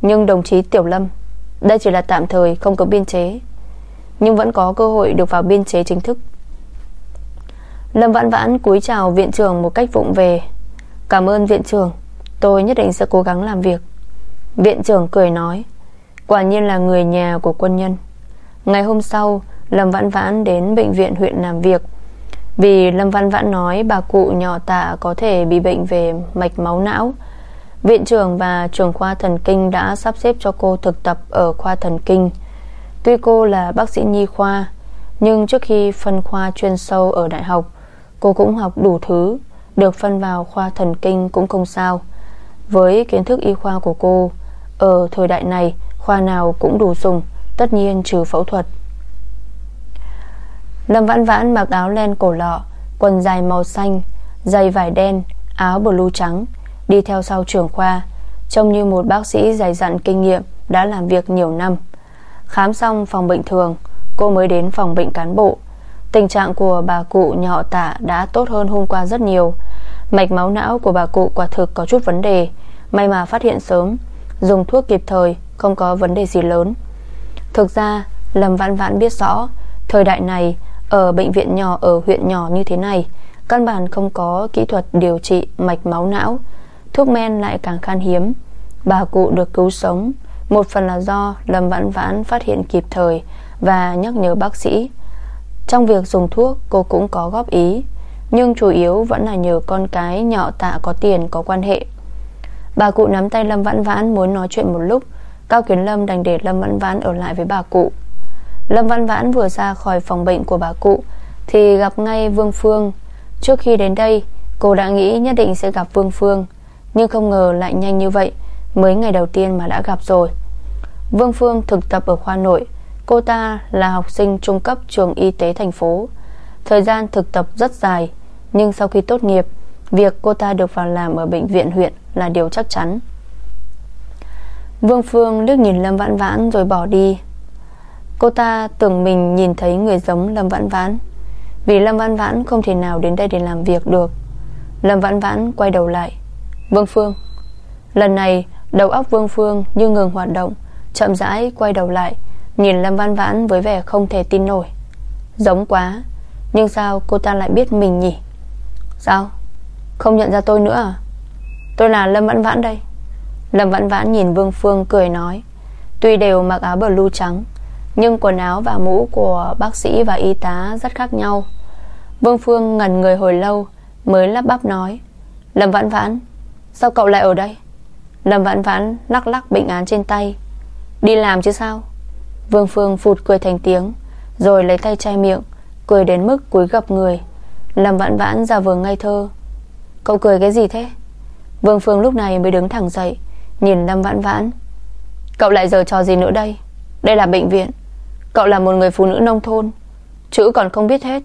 Nhưng đồng chí Tiểu Lâm, Đây chỉ là tạm thời, không có biên chế. Nhưng vẫn có cơ hội được vào biên chế chính thức. Lâm Vãn Vãn cúi chào viện trưởng một cách vụng về. Cảm ơn viện trưởng, Tôi nhất định sẽ cố gắng làm việc. Viện trưởng cười nói, Quả nhiên là người nhà của quân nhân. Ngày hôm sau, Lâm Vãn Vãn đến bệnh viện huyện làm việc. Vì Lâm Vãn Vãn nói Bà cụ nhỏ tạ có thể bị bệnh về mạch máu não, Viện trưởng và trưởng khoa thần kinh Đã sắp xếp cho cô thực tập Ở khoa thần kinh. Tuy cô là bác sĩ nhi khoa, Nhưng trước khi phân khoa chuyên sâu ở đại học, Cô cũng học đủ thứ, Được phân vào khoa thần kinh cũng không sao. Với kiến thức y khoa của cô ở thời đại này, Khoa nào cũng đủ dùng, Tất nhiên trừ phẫu thuật. Lâm Vãn Vãn mặc áo len cổ lọ, Quần dài màu xanh dây vải đen, Áo blue trắng, Đi theo sau trưởng khoa, Trông như một bác sĩ dày dặn kinh nghiệm Đã làm việc nhiều năm. Khám xong phòng bệnh thường, Cô mới đến phòng bệnh cán bộ. Tình trạng của bà cụ nhỏ tạ đã tốt hơn hôm qua rất nhiều. Mạch máu não của bà cụ quả thực có chút vấn đề, May mà phát hiện sớm. Dùng thuốc kịp thời, Không có vấn đề gì lớn. Thực ra, Lâm Vãn Vãn biết rõ, Thời đại này, Ở bệnh viện nhỏ, ở huyện nhỏ như thế này, Căn bản không có kỹ thuật điều trị mạch máu não. Thuốc men lại càng khan hiếm. Bà cụ được cứu sống, Một phần là do Lâm Vãn Vãn phát hiện kịp thời Và nhắc nhở bác sĩ. Trong việc dùng thuốc, cô cũng có góp ý, Nhưng chủ yếu vẫn là nhờ con cái nhỏ tạ có tiền có quan hệ. Bà cụ nắm tay Lâm Vãn Vãn muốn nói chuyện một lúc. Cao Kiến Lâm đành để Lâm Vãn Vãn ở lại với bà cụ. Lâm Vãn Vãn vừa ra khỏi phòng bệnh của bà cụ Thì gặp ngay Vương Phương. Trước khi đến đây, Cô đã nghĩ nhất định sẽ gặp Vương Phương, Nhưng không ngờ lại nhanh như vậy, Mới ngày đầu tiên mà đã gặp rồi. Vương Phương thực tập ở khoa nội, Cô ta là học sinh trung cấp trường y tế thành phố. Thời gian thực tập rất dài, Nhưng sau khi tốt nghiệp Việc cô ta được vào làm ở bệnh viện huyện Là điều chắc chắn. Vương Phương liếc nhìn Lâm Vãn Vãn Rồi bỏ đi. Cô ta tưởng mình nhìn thấy người giống Lâm Vãn Vãn. Vì Lâm Vãn Vãn không thể nào đến đây để làm việc được. Lâm Vãn Vãn quay đầu lại. Vương Phương, Lần này đầu óc Vương Phương như ngừng hoạt động, Chậm rãi quay đầu lại, Nhìn Lâm vãn Vãn với vẻ không thể tin nổi. Giống quá, Nhưng sao cô ta lại biết mình nhỉ? Sao? Không nhận ra tôi nữa à? Tôi là Lâm Vãn Vãn đây. Lâm Vãn Vãn nhìn Vương Phương cười nói, Tuy đều mặc áo blue trắng, Nhưng quần áo và mũ của bác sĩ và y tá rất khác nhau. Vương Phương ngẩn người hồi lâu, Mới lắp bắp nói, Lâm Vãn Vãn, Sao cậu lại ở đây? Lâm Vãn Vãn lắc lắc bệnh án trên tay, Đi làm chứ sao? Vương Phương phụt cười thành tiếng, Rồi lấy tay chai miệng, Cười đến mức cúi gập người. Lâm vãn vãn ra vừa ngây thơ Cậu cười cái gì thế? Vương Phương lúc này mới đứng thẳng dậy, Nhìn Lâm vãn vãn. Cậu lại giờ trò gì nữa đây? Đây là bệnh viện. Cậu là một người phụ nữ nông thôn, Chữ còn không biết hết.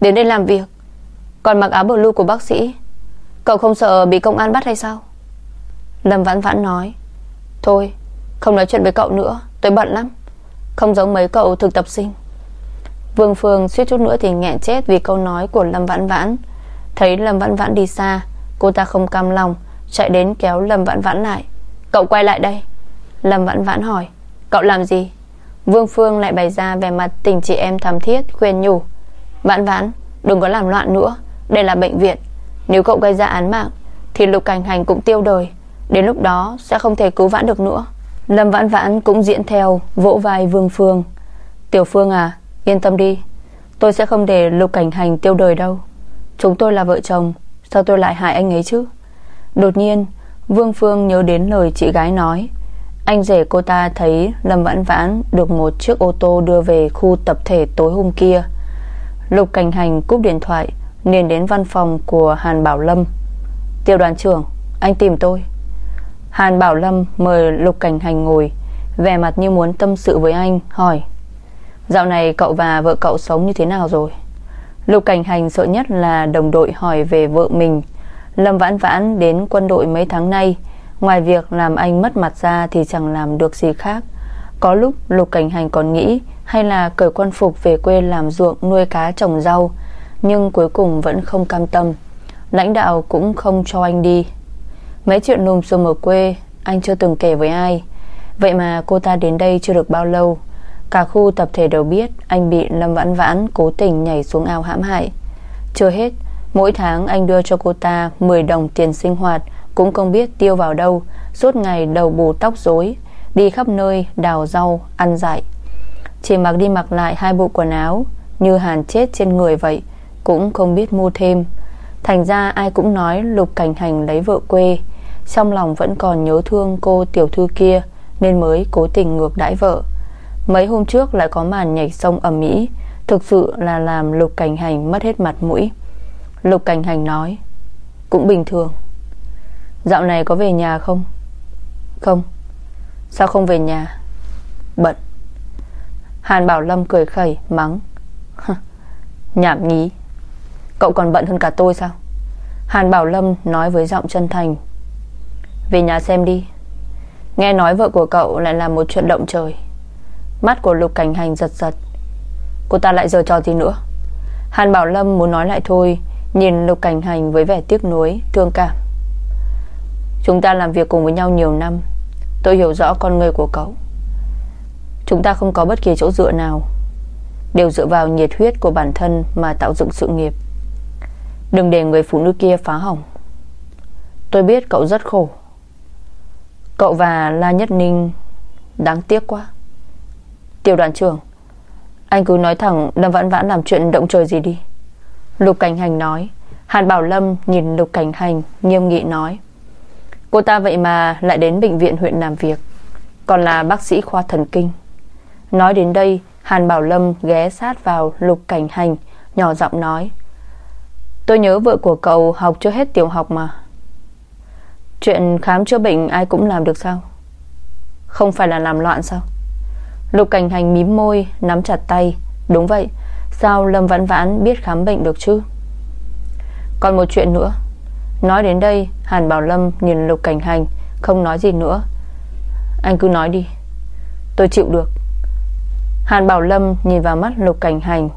Đến đây làm việc. Còn mặc áo blue của bác sĩ. Cậu không sợ bị công an bắt hay sao? Lâm vãn vãn nói. Thôi, không nói chuyện với cậu nữa, Tôi bận lắm. Không giống mấy cậu thực tập sinh. Vương Phương suýt chút nữa thì nghẹn chết Vì câu nói của Lâm Vãn Vãn. Thấy Lâm Vãn Vãn đi xa, Cô ta không cam lòng, Chạy đến kéo Lâm Vãn Vãn lại. Cậu quay lại đây. Lâm Vãn Vãn hỏi. Cậu làm gì? Vương Phương lại bày ra vẻ mặt tình chị em thắm thiết, Khuyên nhủ. Vãn Vãn, đừng có làm loạn nữa, Đây là bệnh viện. Nếu cậu gây ra án mạng, Thì lục cảnh hành cũng tiêu đời, Đến lúc đó sẽ không thể cứu vãn được nữa. Lâm Vãn Vãn cũng diễn theo Vỗ vai Vương Phương. Tiểu Phương à yên tâm đi, Tôi sẽ không để lục cảnh hành tiêu đời đâu. Chúng tôi là vợ chồng, Sao tôi lại hại anh ấy chứ? Đột nhiên, Vương Phương nhớ đến lời chị gái nói. Anh rể cô ta thấy Lâm Vãn Vãn Được một chiếc ô tô đưa về khu tập thể tối hôm kia. Lục cảnh hành cúp điện thoại, liền đến văn phòng của Hàn Bảo Lâm. Tiêu đoàn trưởng, Anh tìm tôi. Hàn Bảo Lâm mời Lục Cảnh Hành ngồi, Vẻ mặt như muốn tâm sự với anh, Hỏi, Dạo này cậu và vợ cậu sống như thế nào rồi? Lục Cảnh Hành sợ nhất là đồng đội hỏi về vợ mình. Lâm Vãn Vãn đến quân đội mấy tháng nay, Ngoài việc làm anh mất mặt ra Thì chẳng làm được gì khác. Có lúc Lục Cảnh Hành còn nghĩ Hay là cởi quân phục về quê làm ruộng Nuôi cá trồng rau, Nhưng cuối cùng vẫn không cam tâm. Lãnh đạo cũng không cho anh đi. Mấy chuyện lùm xùm ở quê, Anh chưa từng kể với ai. Vậy mà cô ta đến đây chưa được bao lâu Cả khu tập thể đều biết Anh bị Lâm Vãn Vãn cố tình nhảy xuống ao hãm hại. Chưa hết, Mỗi tháng anh đưa cho cô ta 10 đồng tiền sinh hoạt, Cũng không biết tiêu vào đâu, Suốt ngày đầu bù tóc rối, Đi khắp nơi đào rau, ăn dại. Chỉ mặc đi mặc lại hai bộ quần áo, Như hàn chết trên người vậy, Cũng không biết mua thêm. Thành ra ai cũng nói Lục Cảnh Hành lấy vợ quê, Trong lòng vẫn còn nhớ thương cô tiểu thư kia, Nên mới cố tình ngược đãi vợ. Mấy hôm trước lại có màn nhảy sông ẩm mỹ Thực sự là làm Lục Cảnh Hành mất hết mặt mũi. Lục Cảnh Hành nói, Cũng bình thường. Dạo này có về nhà không? Không. Sao không về nhà? Bận. Hàn Bảo Lâm cười khẩy, mắng Nhảm nhí. Cậu còn bận hơn cả tôi sao? Hàn Bảo Lâm nói với giọng chân thành, Về nhà xem đi. Nghe nói vợ của cậu lại làm một chuyện động trời. Mắt của Lục Cảnh Hành giật giật. Cô ta lại giờ trò gì nữa? Hàn Bảo Lâm muốn nói lại thôi, Nhìn Lục Cảnh Hành với vẻ tiếc nuối, Thương cảm. Chúng ta làm việc cùng với nhau nhiều năm, Tôi hiểu rõ con người của cậu. Chúng ta không có bất kỳ chỗ dựa nào, Đều dựa vào nhiệt huyết của bản thân Mà tạo dựng sự nghiệp. Đừng để người phụ nữ kia phá hỏng. Tôi biết cậu rất khổ. Cậu và La Nhất Ninh Đáng tiếc quá. Tiểu đoàn trưởng. Anh cứ nói thẳng, Lâm Vãn Vãn làm chuyện động trời gì đi. Lục Cảnh Hành nói. Hàn Bảo Lâm nhìn Lục Cảnh Hành, Nghiêm nghị nói. Cô ta vậy mà lại đến bệnh viện huyện làm việc. Còn là bác sĩ khoa thần kinh. Nói đến đây, Hàn Bảo Lâm ghé sát vào Lục Cảnh Hành, Nhỏ giọng nói. Tôi nhớ vợ của cậu học chưa hết tiểu học mà. Chuyện khám chữa bệnh ai cũng làm được sao? Không phải là làm loạn sao? Lục cảnh hành mím môi, Nắm chặt tay. Đúng vậy, Sao Lâm Vãn Vãn biết khám bệnh được chứ? Còn một chuyện nữa. Nói đến đây, Hàn Bảo Lâm nhìn Lục Cảnh Hành, Không nói gì nữa. Anh cứ nói đi. Tôi chịu được. Hàn Bảo Lâm nhìn vào mắt Lục Cảnh Hành.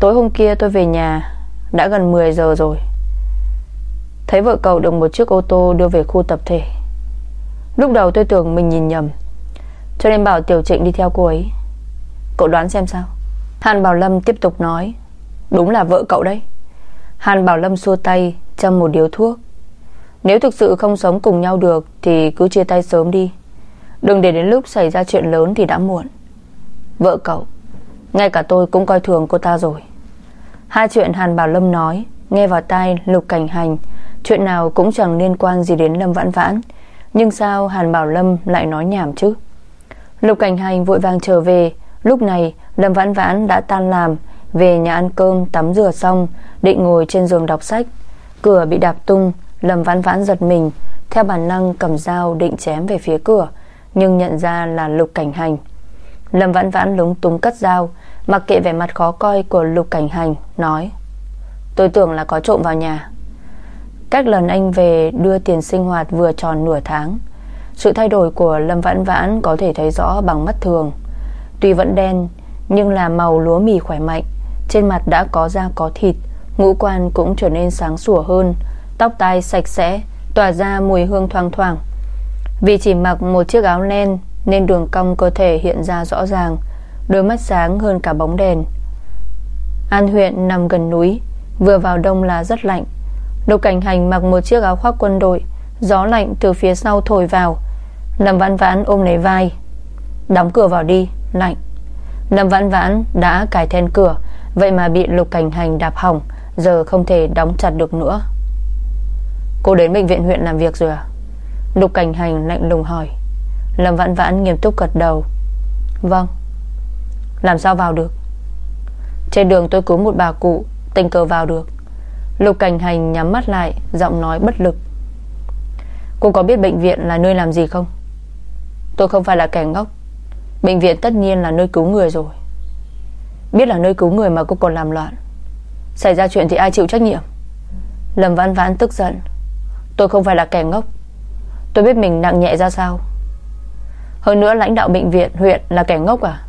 Tối hôm kia tôi về nhà, Đã gần 10 giờ rồi. Thấy vợ cậu được một chiếc ô tô đưa về khu tập thể. Lúc đầu tôi tưởng mình nhìn nhầm cho nên bảo Tiểu Trịnh đi theo cô ấy. Cậu đoán xem sao. Hàn Bảo Lâm tiếp tục nói, Đúng là vợ cậu đấy. Hàn Bảo Lâm xua tay, Châm một điếu thuốc. Nếu thực sự không sống cùng nhau được, Thì cứ chia tay sớm đi. Đừng để đến lúc xảy ra chuyện lớn thì đã muộn. Vợ cậu, Ngay cả tôi cũng coi thường cô ta rồi. Hai chuyện Hàn Bảo Lâm nói, Nghe vào tai Lục Cảnh Hành, Chuyện nào cũng chẳng liên quan gì đến Lâm Vãn Vãn. Nhưng sao Hàn Bảo Lâm lại nói nhảm chứ? Lục Cảnh Hành vội vàng trở về. Lúc này, Lâm Vãn Vãn đã tan làm, Về nhà ăn cơm, tắm rửa xong, Định ngồi trên giường đọc sách. Cửa bị đạp tung, Lâm Vãn Vãn giật mình, Theo bản năng cầm dao định chém về phía cửa, Nhưng nhận ra là Lục Cảnh Hành. Lâm Vãn Vãn lúng túng cất dao, Mặc kệ vẻ mặt khó coi của Lục Cảnh Hành, Nói, Tôi tưởng là có trộm vào nhà. Cách lần anh về đưa tiền sinh hoạt vừa tròn nửa tháng sự thay đổi của Lâm Vãn Vãn có thể thấy rõ bằng mắt thường. Tuy vẫn đen, Nhưng là màu lúa mì khỏe mạnh. Trên mặt đã có da có thịt, Ngũ quan cũng trở nên sáng sủa hơn. Tóc tai sạch sẽ, Tỏa ra mùi hương thoang thoảng. Vì chỉ mặc một chiếc áo len, Nên đường cong cơ thể hiện ra rõ ràng, Đôi mắt sáng hơn cả bóng đèn. An huyện nằm gần núi, Vừa vào đông là rất lạnh. Lục cảnh hành mặc một chiếc áo khoác quân đội, Gió lạnh từ phía sau thổi vào Lâm vãn vãn ôm lấy vai. Đóng cửa vào đi, lạnh. Lâm vãn vãn đã cài then cửa Vậy mà bị lục cảnh hành đạp hỏng Giờ không thể đóng chặt được nữa. Cô đến bệnh viện huyện làm việc rồi à? Lục cảnh hành lạnh lùng hỏi. Lâm vãn vãn nghiêm túc gật đầu. Vâng. Làm sao vào được? Trên đường tôi cứu một bà cụ Tình cờ vào được. Lục cảnh hành nhắm mắt lại Giọng nói bất lực. Cô có biết bệnh viện là nơi làm gì không? Tôi không phải là kẻ ngốc. Bệnh viện tất nhiên là nơi cứu người rồi. Biết là nơi cứu người mà cô còn làm loạn. Xảy ra chuyện thì ai chịu trách nhiệm? Lâm Văn Vãn tức giận. Tôi không phải là kẻ ngốc. Tôi biết mình nặng nhẹ ra sao. Hơn nữa lãnh đạo bệnh viện huyện là kẻ ngốc à?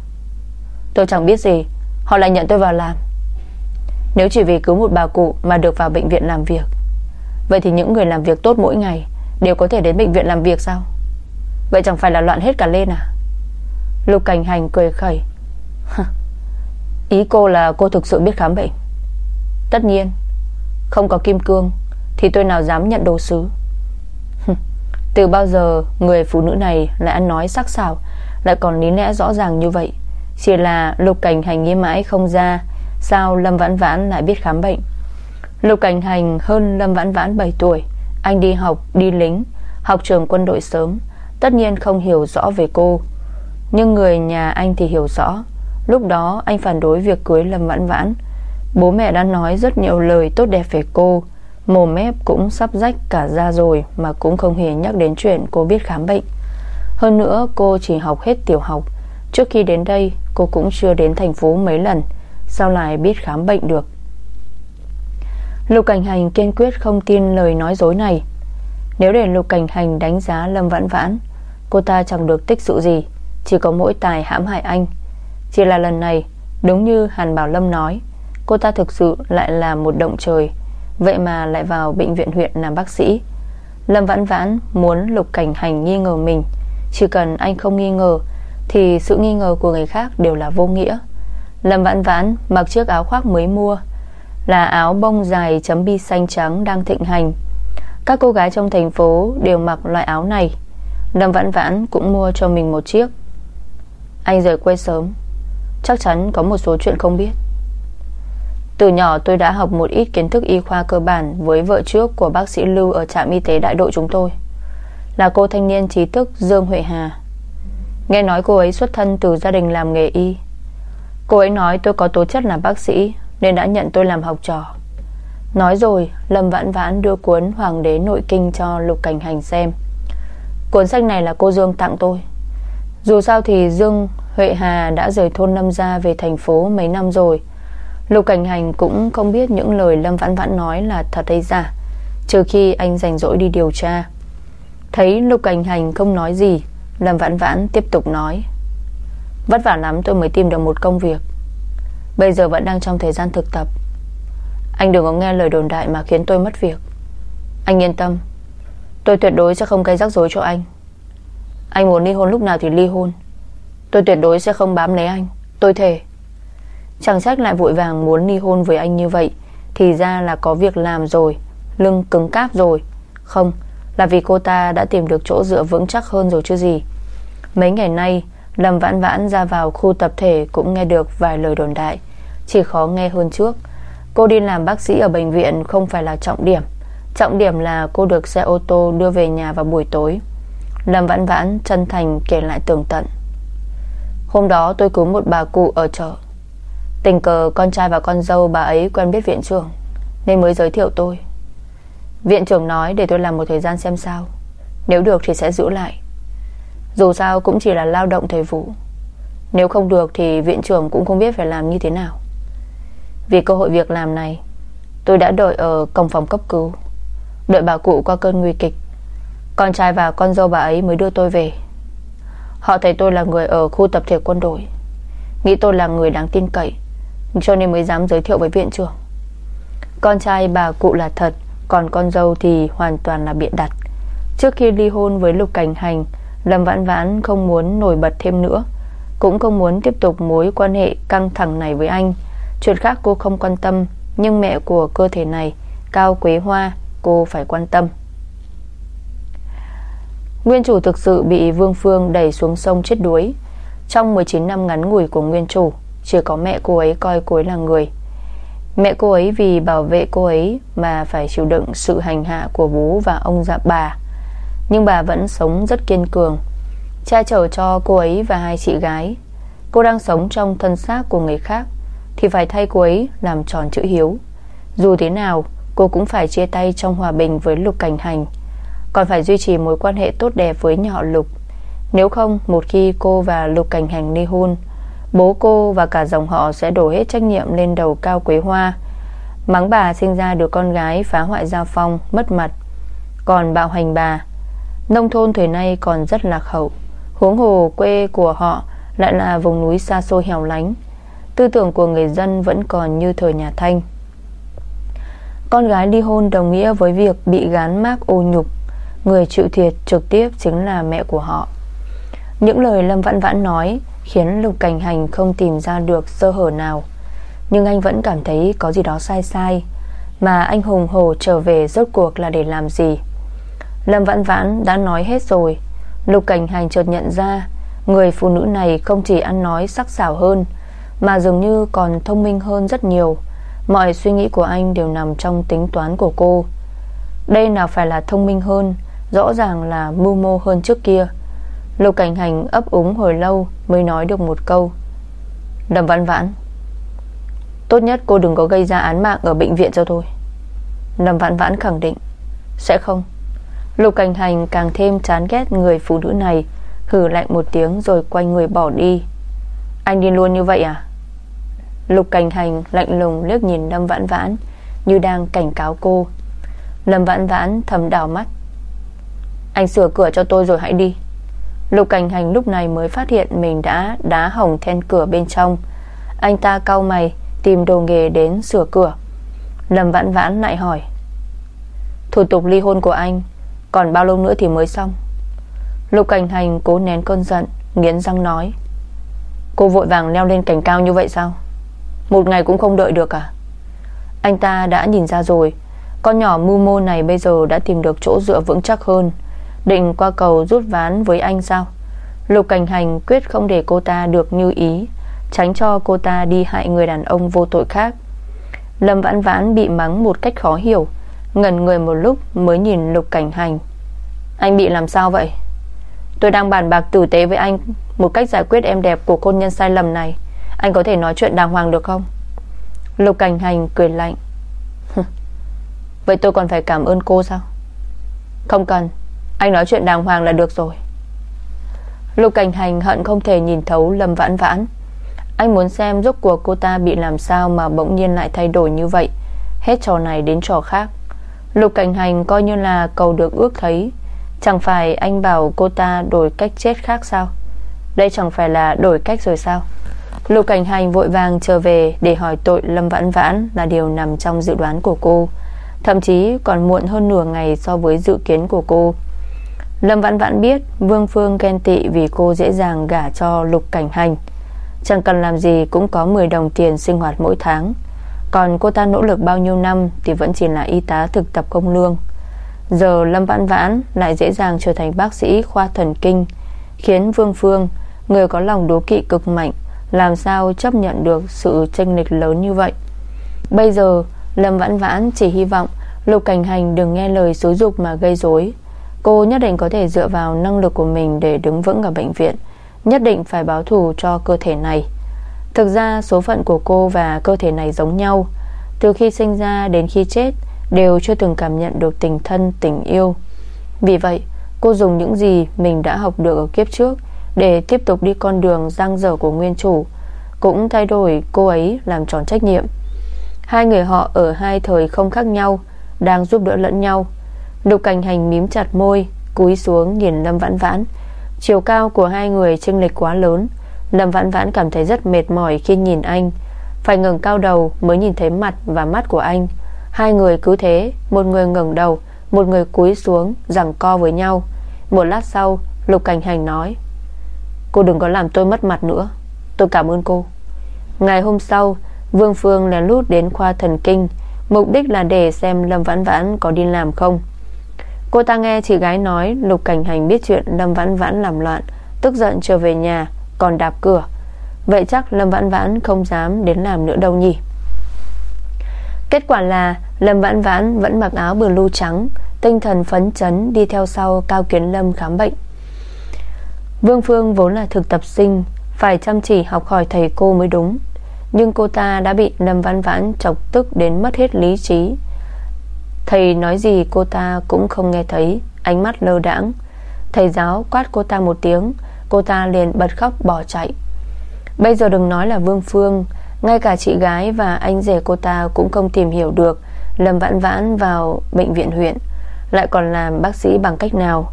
Tôi chẳng biết gì. Họ lại nhận tôi vào làm. Nếu chỉ vì cứu một bà cụ Mà được vào bệnh viện làm việc, Vậy thì những người làm việc tốt mỗi ngày Đều có thể đến bệnh viện làm việc sao? Vậy chẳng phải là loạn hết cả lên à? Lục cảnh hành cười khẩy. Ý cô là cô thực sự biết khám bệnh. Tất nhiên Không có kim cương Thì tôi nào dám nhận đồ sứ. Từ bao giờ Người phụ nữ này lại ăn nói sắc sảo Lại còn lý lẽ rõ ràng như vậy? Chỉ là lục cảnh hành nghĩ mãi không ra Sao Lâm Vãn Vãn lại biết khám bệnh? Lục cảnh hành hơn Lâm Vãn Vãn 7 tuổi Anh đi học, đi lính Học trường quân đội sớm Tất nhiên không hiểu rõ về cô. Nhưng người nhà anh thì hiểu rõ. Lúc đó, anh phản đối việc cưới Lâm Vãn Vãn. Bố mẹ đã nói rất nhiều lời tốt đẹp về cô. Mồm mép cũng sắp rách cả ra rồi Mà cũng không hề nhắc đến chuyện cô biết khám bệnh. Hơn nữa, cô chỉ học hết tiểu học. Trước khi đến đây, cô cũng chưa đến thành phố mấy lần. Sao lại biết khám bệnh được? Lục Cảnh Hành kiên quyết không tin lời nói dối này. Nếu để Lục Cảnh Hành đánh giá Lâm Vãn Vãn Cô ta chẳng được tích sự gì, Chỉ có mỗi tài hãm hại anh. Chỉ là lần này, Đúng như Hàn Bảo Lâm nói, Cô ta thực sự lại là một động trời. Vậy mà lại vào bệnh viện huyện làm bác sĩ. Lâm Vãn Vãn muốn Lục Cảnh Hành nghi ngờ mình. Chỉ cần anh không nghi ngờ, Thì sự nghi ngờ của người khác đều là vô nghĩa. Lâm Vãn Vãn mặc chiếc áo khoác mới mua, Là áo bông dài chấm bi xanh trắng đang thịnh hành. Các cô gái trong thành phố đều mặc loại áo này. Lâm Vãn Vãn cũng mua cho mình một chiếc. Anh rời quê sớm. Chắc chắn có một số chuyện không biết. Từ nhỏ tôi đã học một ít kiến thức y khoa cơ bản Với vợ trước của bác sĩ Lưu Ở trạm y tế đại đội chúng tôi. Là cô thanh niên trí thức Dương Huệ Hà. Nghe nói cô ấy xuất thân từ gia đình làm nghề y. Cô ấy nói tôi có tố chất là bác sĩ, Nên đã nhận tôi làm học trò. Nói rồi, Lâm Vãn Vãn đưa cuốn Hoàng đế nội kinh cho Lục Cảnh Hành xem. Cuốn sách này là cô Dương tặng tôi. Dù sao thì Dương, Huệ Hà đã rời thôn Lâm Gia về thành phố mấy năm rồi. Lục Cảnh Hành cũng không biết những lời Lâm Vãn Vãn nói là thật hay giả, Trừ khi anh rảnh rỗi đi điều tra. Thấy Lục Cảnh Hành không nói gì, Lâm Vãn Vãn tiếp tục nói, Vất vả lắm tôi mới tìm được một công việc. Bây giờ vẫn đang trong thời gian thực tập. Anh đừng có nghe lời đồn đại mà khiến tôi mất việc. Anh yên tâm Tôi tuyệt đối sẽ không gây rắc rối cho anh. Anh muốn ly hôn lúc nào thì ly hôn. Tôi tuyệt đối sẽ không bám lấy anh. Tôi thề. Chẳng trách lại vội vàng muốn ly hôn với anh như vậy, Thì ra là có việc làm rồi, Lưng cứng cáp rồi. Không, Là vì cô ta đã tìm được chỗ dựa vững chắc hơn rồi chứ gì. Mấy ngày nay, Lâm vãn vãn ra vào khu tập thể Cũng nghe được vài lời đồn đại. Chỉ khó nghe hơn trước. Cô đi làm bác sĩ ở bệnh viện không phải là trọng điểm. Trọng điểm là cô được xe ô tô đưa về nhà vào buổi tối. Lâm vãn vãn chân thành kể lại tường tận. Hôm đó tôi cứu một bà cụ ở chợ. Tình cờ con trai và con dâu bà ấy quen biết viện trưởng, Nên mới giới thiệu tôi. Viện trưởng nói để tôi làm một thời gian xem sao. Nếu được thì sẽ giữ lại. Dù sao cũng chỉ là lao động thời vụ. Nếu không được thì viện trưởng cũng không biết phải làm như thế nào. Vì cơ hội việc làm này, Tôi đã đợi ở cổng phòng cấp cứu. Đợi bà cụ qua cơn nguy kịch. Con trai và con dâu bà ấy mới đưa tôi về. Họ thấy tôi là người ở khu tập thể quân đội. Nghĩ tôi là người đáng tin cậy, Cho nên mới dám giới thiệu với viện trưởng. Con trai bà cụ là thật, Còn con dâu thì hoàn toàn là biện đặt. Trước khi ly hôn với Lục Cảnh Hành, Lâm Vãn Vãn không muốn nổi bật thêm nữa, Cũng không muốn tiếp tục mối quan hệ căng thẳng này với anh. Chuyện khác cô không quan tâm, Nhưng mẹ của cơ thể này, Cao Quế Hoa Cô phải quan tâm. Nguyên chủ thực sự bị Vương Phương đẩy xuống sông chết đuối. Trong 19 năm ngắn ngủi của Nguyên chủ, Chỉ có mẹ cô ấy coi cô ấy là người. Mẹ cô ấy vì bảo vệ cô ấy Mà phải chịu đựng sự hành hạ của bố và ông dạ bà. Nhưng bà vẫn sống rất kiên cường. Cha chở cho cô ấy và hai chị gái. Cô đang sống trong thân xác của người khác, Thì phải thay cô ấy làm tròn chữ hiếu. Dù thế nào Cô cũng phải chia tay trong hòa bình với Lục Cảnh Hành. Còn phải duy trì mối quan hệ tốt đẹp với nhà họ Lục. Nếu không một khi cô và Lục Cảnh Hành ly hôn Bố cô và cả dòng họ sẽ đổ hết trách nhiệm lên đầu Cao Quế Hoa. Mắng bà sinh ra được con gái phá hoại gia phong, mất mặt. Còn bạo hành bà Nông thôn thời nay còn rất lạc hậu. Huống hồ quê của họ lại là vùng núi xa xôi hẻo lánh. Tư tưởng của người dân vẫn còn như thời nhà Thanh con gái ly hôn đồng nghĩa với việc bị gán mác ô nhục. Người chịu thiệt trực tiếp chính là mẹ của họ. Những lời Lâm Vãn Vãn nói Khiến Lục Cảnh Hành không tìm ra được sơ hở nào. Nhưng anh vẫn cảm thấy có gì đó sai sai, Mà anh hùng hồ trở về rốt cuộc là để làm gì? Lâm Vãn Vãn đã nói hết rồi. Lục Cảnh Hành chợt nhận ra, Người phụ nữ này không chỉ ăn nói sắc sảo hơn, Mà dường như còn thông minh hơn rất nhiều. Mọi suy nghĩ của anh đều nằm trong tính toán của cô. Đây nào phải là thông minh hơn, Rõ ràng là mưu mô hơn trước kia. Lục cảnh hành ấp úng hồi lâu Mới nói được một câu. Đầm văn vãn, Tốt nhất cô đừng có gây ra án mạng Ở bệnh viện cho tôi. Đầm Vãn Vãn khẳng định, Sẽ không. Lục Cảnh Hành càng thêm chán ghét người phụ nữ này Hử lạnh một tiếng rồi quay người bỏ đi. Anh đi luôn như vậy à? Lục Cảnh Hành lạnh lùng liếc nhìn Lâm Vãn Vãn, Như đang cảnh cáo cô. Lâm Vãn Vãn thầm đảo mắt. Anh sửa cửa cho tôi rồi hãy đi. Lục Cảnh Hành lúc này mới phát hiện Mình đã đá hỏng then cửa bên trong. Anh ta cau mày, Tìm đồ nghề đến sửa cửa. Lâm Vãn Vãn lại hỏi, Thủ tục ly hôn của anh Còn bao lâu nữa thì mới xong? Lục Cảnh Hành cố nén cơn giận, Nghiến răng nói, Cô vội vàng leo lên cảnh cao như vậy sao? Một ngày cũng không đợi được à? Anh ta đã nhìn ra rồi. Con nhỏ mưu mô này bây giờ đã tìm được chỗ dựa vững chắc hơn. Định qua cầu rút ván với anh sao? Lục Cảnh Hành quyết không để cô ta được như ý, Tránh cho cô ta đi hại người đàn ông vô tội khác. Lâm Vãn Vãn bị mắng một cách khó hiểu Ngần người một lúc mới nhìn Lục Cảnh Hành. Anh bị làm sao vậy? Tôi đang bàn bạc tử tế với anh Một cách giải quyết em đẹp của hôn nhân sai lầm này. Anh có thể nói chuyện đàng hoàng được không? Lục Cảnh Hành cười lạnh. Vậy tôi còn phải cảm ơn cô sao? Không cần. Anh nói chuyện đàng hoàng là được rồi. Lục Cảnh Hành hận không thể nhìn thấu Lâm Vãn Vãn. Anh muốn xem rốt cuộc cô ta bị làm sao Mà bỗng nhiên lại thay đổi như vậy. Hết trò này đến trò khác. Lục Cảnh Hành coi như là cầu được ước thấy. Chẳng phải anh bảo cô ta đổi cách chết khác sao? Đây chẳng phải là đổi cách rồi sao? Lục cảnh hành vội vàng trở về Để hỏi tội Lâm Vãn Vãn Là điều nằm trong dự đoán của cô, Thậm chí còn muộn hơn nửa ngày So với dự kiến của cô. Lâm Vãn Vãn biết Vương Phương ghen tị vì cô dễ dàng gả cho Lục Cảnh Hành. Chẳng cần làm gì cũng có 10 đồng tiền sinh hoạt mỗi tháng. Còn cô ta nỗ lực bao nhiêu năm Thì vẫn chỉ là y tá thực tập công lương. Giờ Lâm Vãn Vãn lại dễ dàng trở thành bác sĩ khoa thần kinh, Khiến Vương Phương, Người có lòng đố kỵ cực mạnh làm sao chấp nhận được sự tranh lệch lớn như vậy? Bây giờ, Lâm Vãn Vãn chỉ hy vọng Lục Cảnh Hành đừng nghe lời xúi dục mà gây rối. Cô nhất định có thể dựa vào năng lực của mình Để đứng vững ở bệnh viện, Nhất định phải báo thù cho cơ thể này. Thực ra, số phận của cô và cơ thể này giống nhau. Từ khi sinh ra đến khi chết, Đều chưa từng cảm nhận được tình thân, tình yêu. Vì vậy, cô dùng những gì Mình đã học được ở kiếp trước để tiếp tục đi con đường giang dở của nguyên chủ. Cũng thay đổi cô ấy Làm tròn trách nhiệm. Hai người họ ở hai thời không khác nhau, Đang giúp đỡ lẫn nhau. Lục cảnh hành mím chặt môi, Cúi xuống nhìn Lâm Vãn Vãn. Chiều cao của hai người chênh lệch quá lớn. Lâm Vãn Vãn cảm thấy rất mệt mỏi khi nhìn anh. Phải ngừng cao đầu mới nhìn thấy mặt và mắt của anh. Hai người cứ thế, Một người ngẩng đầu, Một người cúi xuống, Giằng co với nhau. Một lát sau, Lục Cảnh Hành nói Cô đừng có làm tôi mất mặt nữa. Tôi cảm ơn cô. Ngày hôm sau, Vương Phương lén lút đến khoa thần kinh, Mục đích là để xem Lâm Vãn Vãn có đi làm không. Cô ta nghe chị gái nói Lục Cảnh Hành biết chuyện Lâm Vãn Vãn làm loạn, Tức giận trở về nhà, Còn đạp cửa. Vậy chắc Lâm Vãn Vãn không dám đến làm nữa đâu nhỉ? Kết quả là Lâm Vãn Vãn vẫn mặc áo blue trắng, Tinh thần phấn chấn đi theo sau Cao Kiến Lâm khám bệnh. Vương Phương vốn là thực tập sinh, Phải chăm chỉ học hỏi thầy cô mới đúng. Nhưng cô ta đã bị Lâm Vãn Vãn chọc tức đến mất hết lý trí. Thầy nói gì cô ta cũng không nghe thấy, Ánh mắt lơ đãng. Thầy giáo quát cô ta một tiếng, Cô ta liền bật khóc bỏ chạy. Bây giờ đừng nói là Vương Phương, ngay cả chị gái và anh rể cô ta Cũng không tìm hiểu được. Lâm Vãn Vãn vào bệnh viện huyện, Lại còn làm bác sĩ bằng cách nào?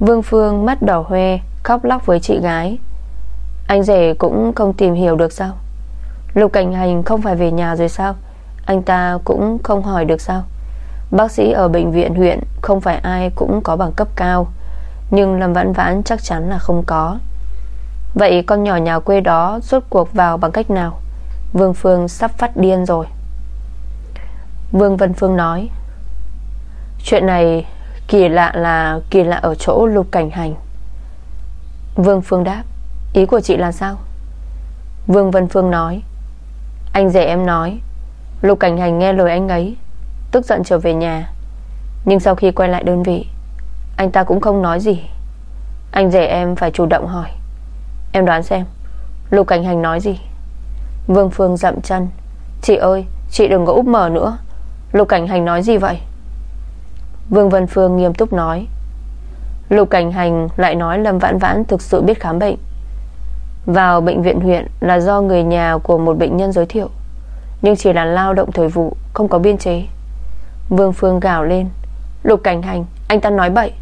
Vương Phương mắt đỏ hoe, Khóc lóc với chị gái. Anh rể cũng không tìm hiểu được sao? Lục Cảnh Hành không phải về nhà rồi sao? Anh ta cũng không hỏi được sao? Bác sĩ ở bệnh viện huyện Không phải ai cũng có bằng cấp cao, Nhưng Lâm Vãn Vãn chắc chắn là không có. Vậy con nhỏ nhà quê đó Rốt cuộc vào bằng cách nào? Vương Phương sắp phát điên rồi. Vương Vân Phương nói, Chuyện này Kỳ lạ là, kỳ lạ ở chỗ lục cảnh hành. Vương Phương đáp, Ý của chị là sao? Vương Vân Phương nói, Anh rể em nói, Lục cảnh hành nghe lời anh ấy, Tức giận trở về nhà. Nhưng sau khi quay lại đơn vị, Anh ta cũng không nói gì. Anh rể em phải chủ động hỏi, Em đoán xem, Lục cảnh hành nói gì? Vương Phương dậm chân, Chị ơi, chị đừng có úp mở nữa. Lục cảnh hành nói gì vậy? Vương Vân Phương nghiêm túc nói. Lục cảnh hành lại nói Lâm Vãn Vãn thực sự biết khám bệnh. Vào bệnh viện huyện Là do người nhà của một bệnh nhân giới thiệu, Nhưng chỉ là lao động thời vụ, Không có biên chế. Vương Phương gào lên. Lục cảnh hành, anh ta nói bậy.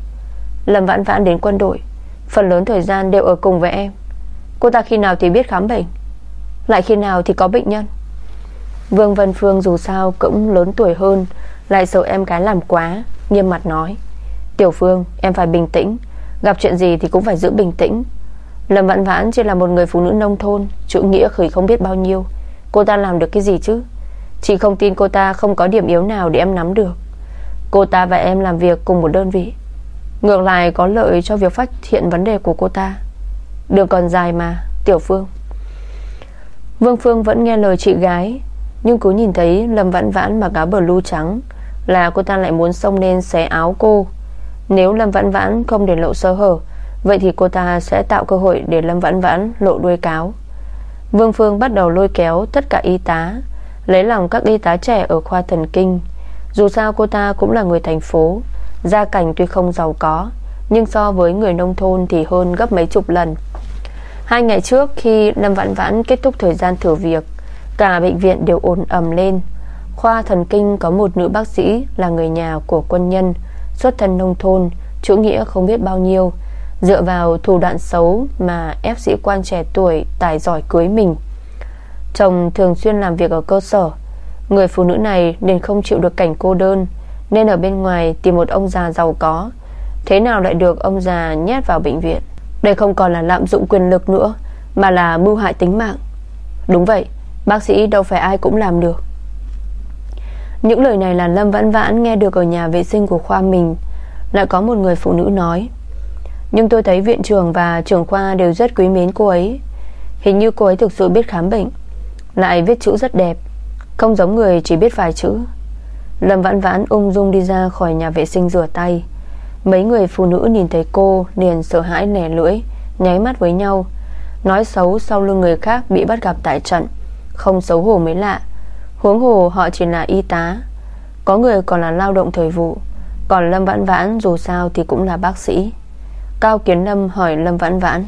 Lâm Vãn Vãn đến quân đội, Phần lớn thời gian đều ở cùng với em. Cô ta khi nào thì biết khám bệnh? Lại khi nào thì có bệnh nhân? Vương Vân Phương dù sao cũng lớn tuổi hơn, Lại sợ em gái làm quá. Nghiêm mặt nói. Tiểu Phương, em phải bình tĩnh. Gặp chuyện gì thì cũng phải giữ bình tĩnh. Lâm Vãn Vãn chỉ là một người phụ nữ nông thôn, Chữ nghĩa khởi không biết bao nhiêu. Cô ta làm được cái gì chứ? Chị không tin cô ta không có điểm yếu nào để em nắm được. Cô ta và em làm việc cùng một đơn vị. Ngược lại có lợi cho việc phát hiện vấn đề của cô ta. Đường còn dài mà, Tiểu Phương. Vương Phương vẫn nghe lời chị gái, Nhưng cứ nhìn thấy Lâm Vãn Vãn mặc áo blue trắng là cô ta lại muốn xông lên xé áo cô. Nếu Lâm Vãn Vãn không để lộ sơ hở, Vậy thì cô ta sẽ tạo cơ hội Để Lâm Vãn Vãn lộ đuôi cáo. Vương Phương bắt đầu lôi kéo tất cả y tá, Lấy lòng các y tá trẻ ở khoa thần kinh. Dù sao cô ta cũng là người thành phố, Gia cảnh tuy không giàu có, Nhưng so với người nông thôn Thì hơn gấp mấy chục lần. Hai ngày trước khi Lâm Vãn Vãn kết thúc thời gian thử việc, Cả bệnh viện đều ồn ầm lên. Khoa thần kinh có một nữ bác sĩ Là người nhà của quân nhân, Xuất thân nông thôn, Chủ nghĩa không biết bao nhiêu. Dựa vào thủ đoạn xấu Mà ép sĩ quan trẻ tuổi Tài giỏi cưới mình. Chồng thường xuyên làm việc ở cơ sở. Người phụ nữ này nên không chịu được cảnh cô đơn, Nên ở bên ngoài tìm một ông già giàu có. Thế nào lại được ông già nhét vào bệnh viện? Đây không còn là lạm dụng quyền lực nữa, Mà là mưu hại tính mạng. Đúng vậy, Bác sĩ đâu phải ai cũng làm được. Những lời này là Lâm Vãn Vãn nghe được ở nhà vệ sinh của khoa mình. Lại có một người phụ nữ nói, Nhưng tôi thấy viện trưởng và trưởng khoa đều rất quý mến cô ấy. Hình như cô ấy thực sự biết khám bệnh. Lại viết chữ rất đẹp. Không giống người chỉ biết vài chữ. Lâm vãn vãn ung dung đi ra khỏi nhà vệ sinh rửa tay. Mấy người phụ nữ nhìn thấy cô Liền sợ hãi nẻ lưỡi, Nháy mắt với nhau. Nói xấu sau lưng người khác bị bắt gặp tại trận. Không xấu hổ mới lạ. Huống hồ họ chỉ là y tá. Có người còn là lao động thời vụ, Còn Lâm Vãn Vãn dù sao thì cũng là bác sĩ. Cao Kiến Lâm hỏi Lâm Vãn Vãn,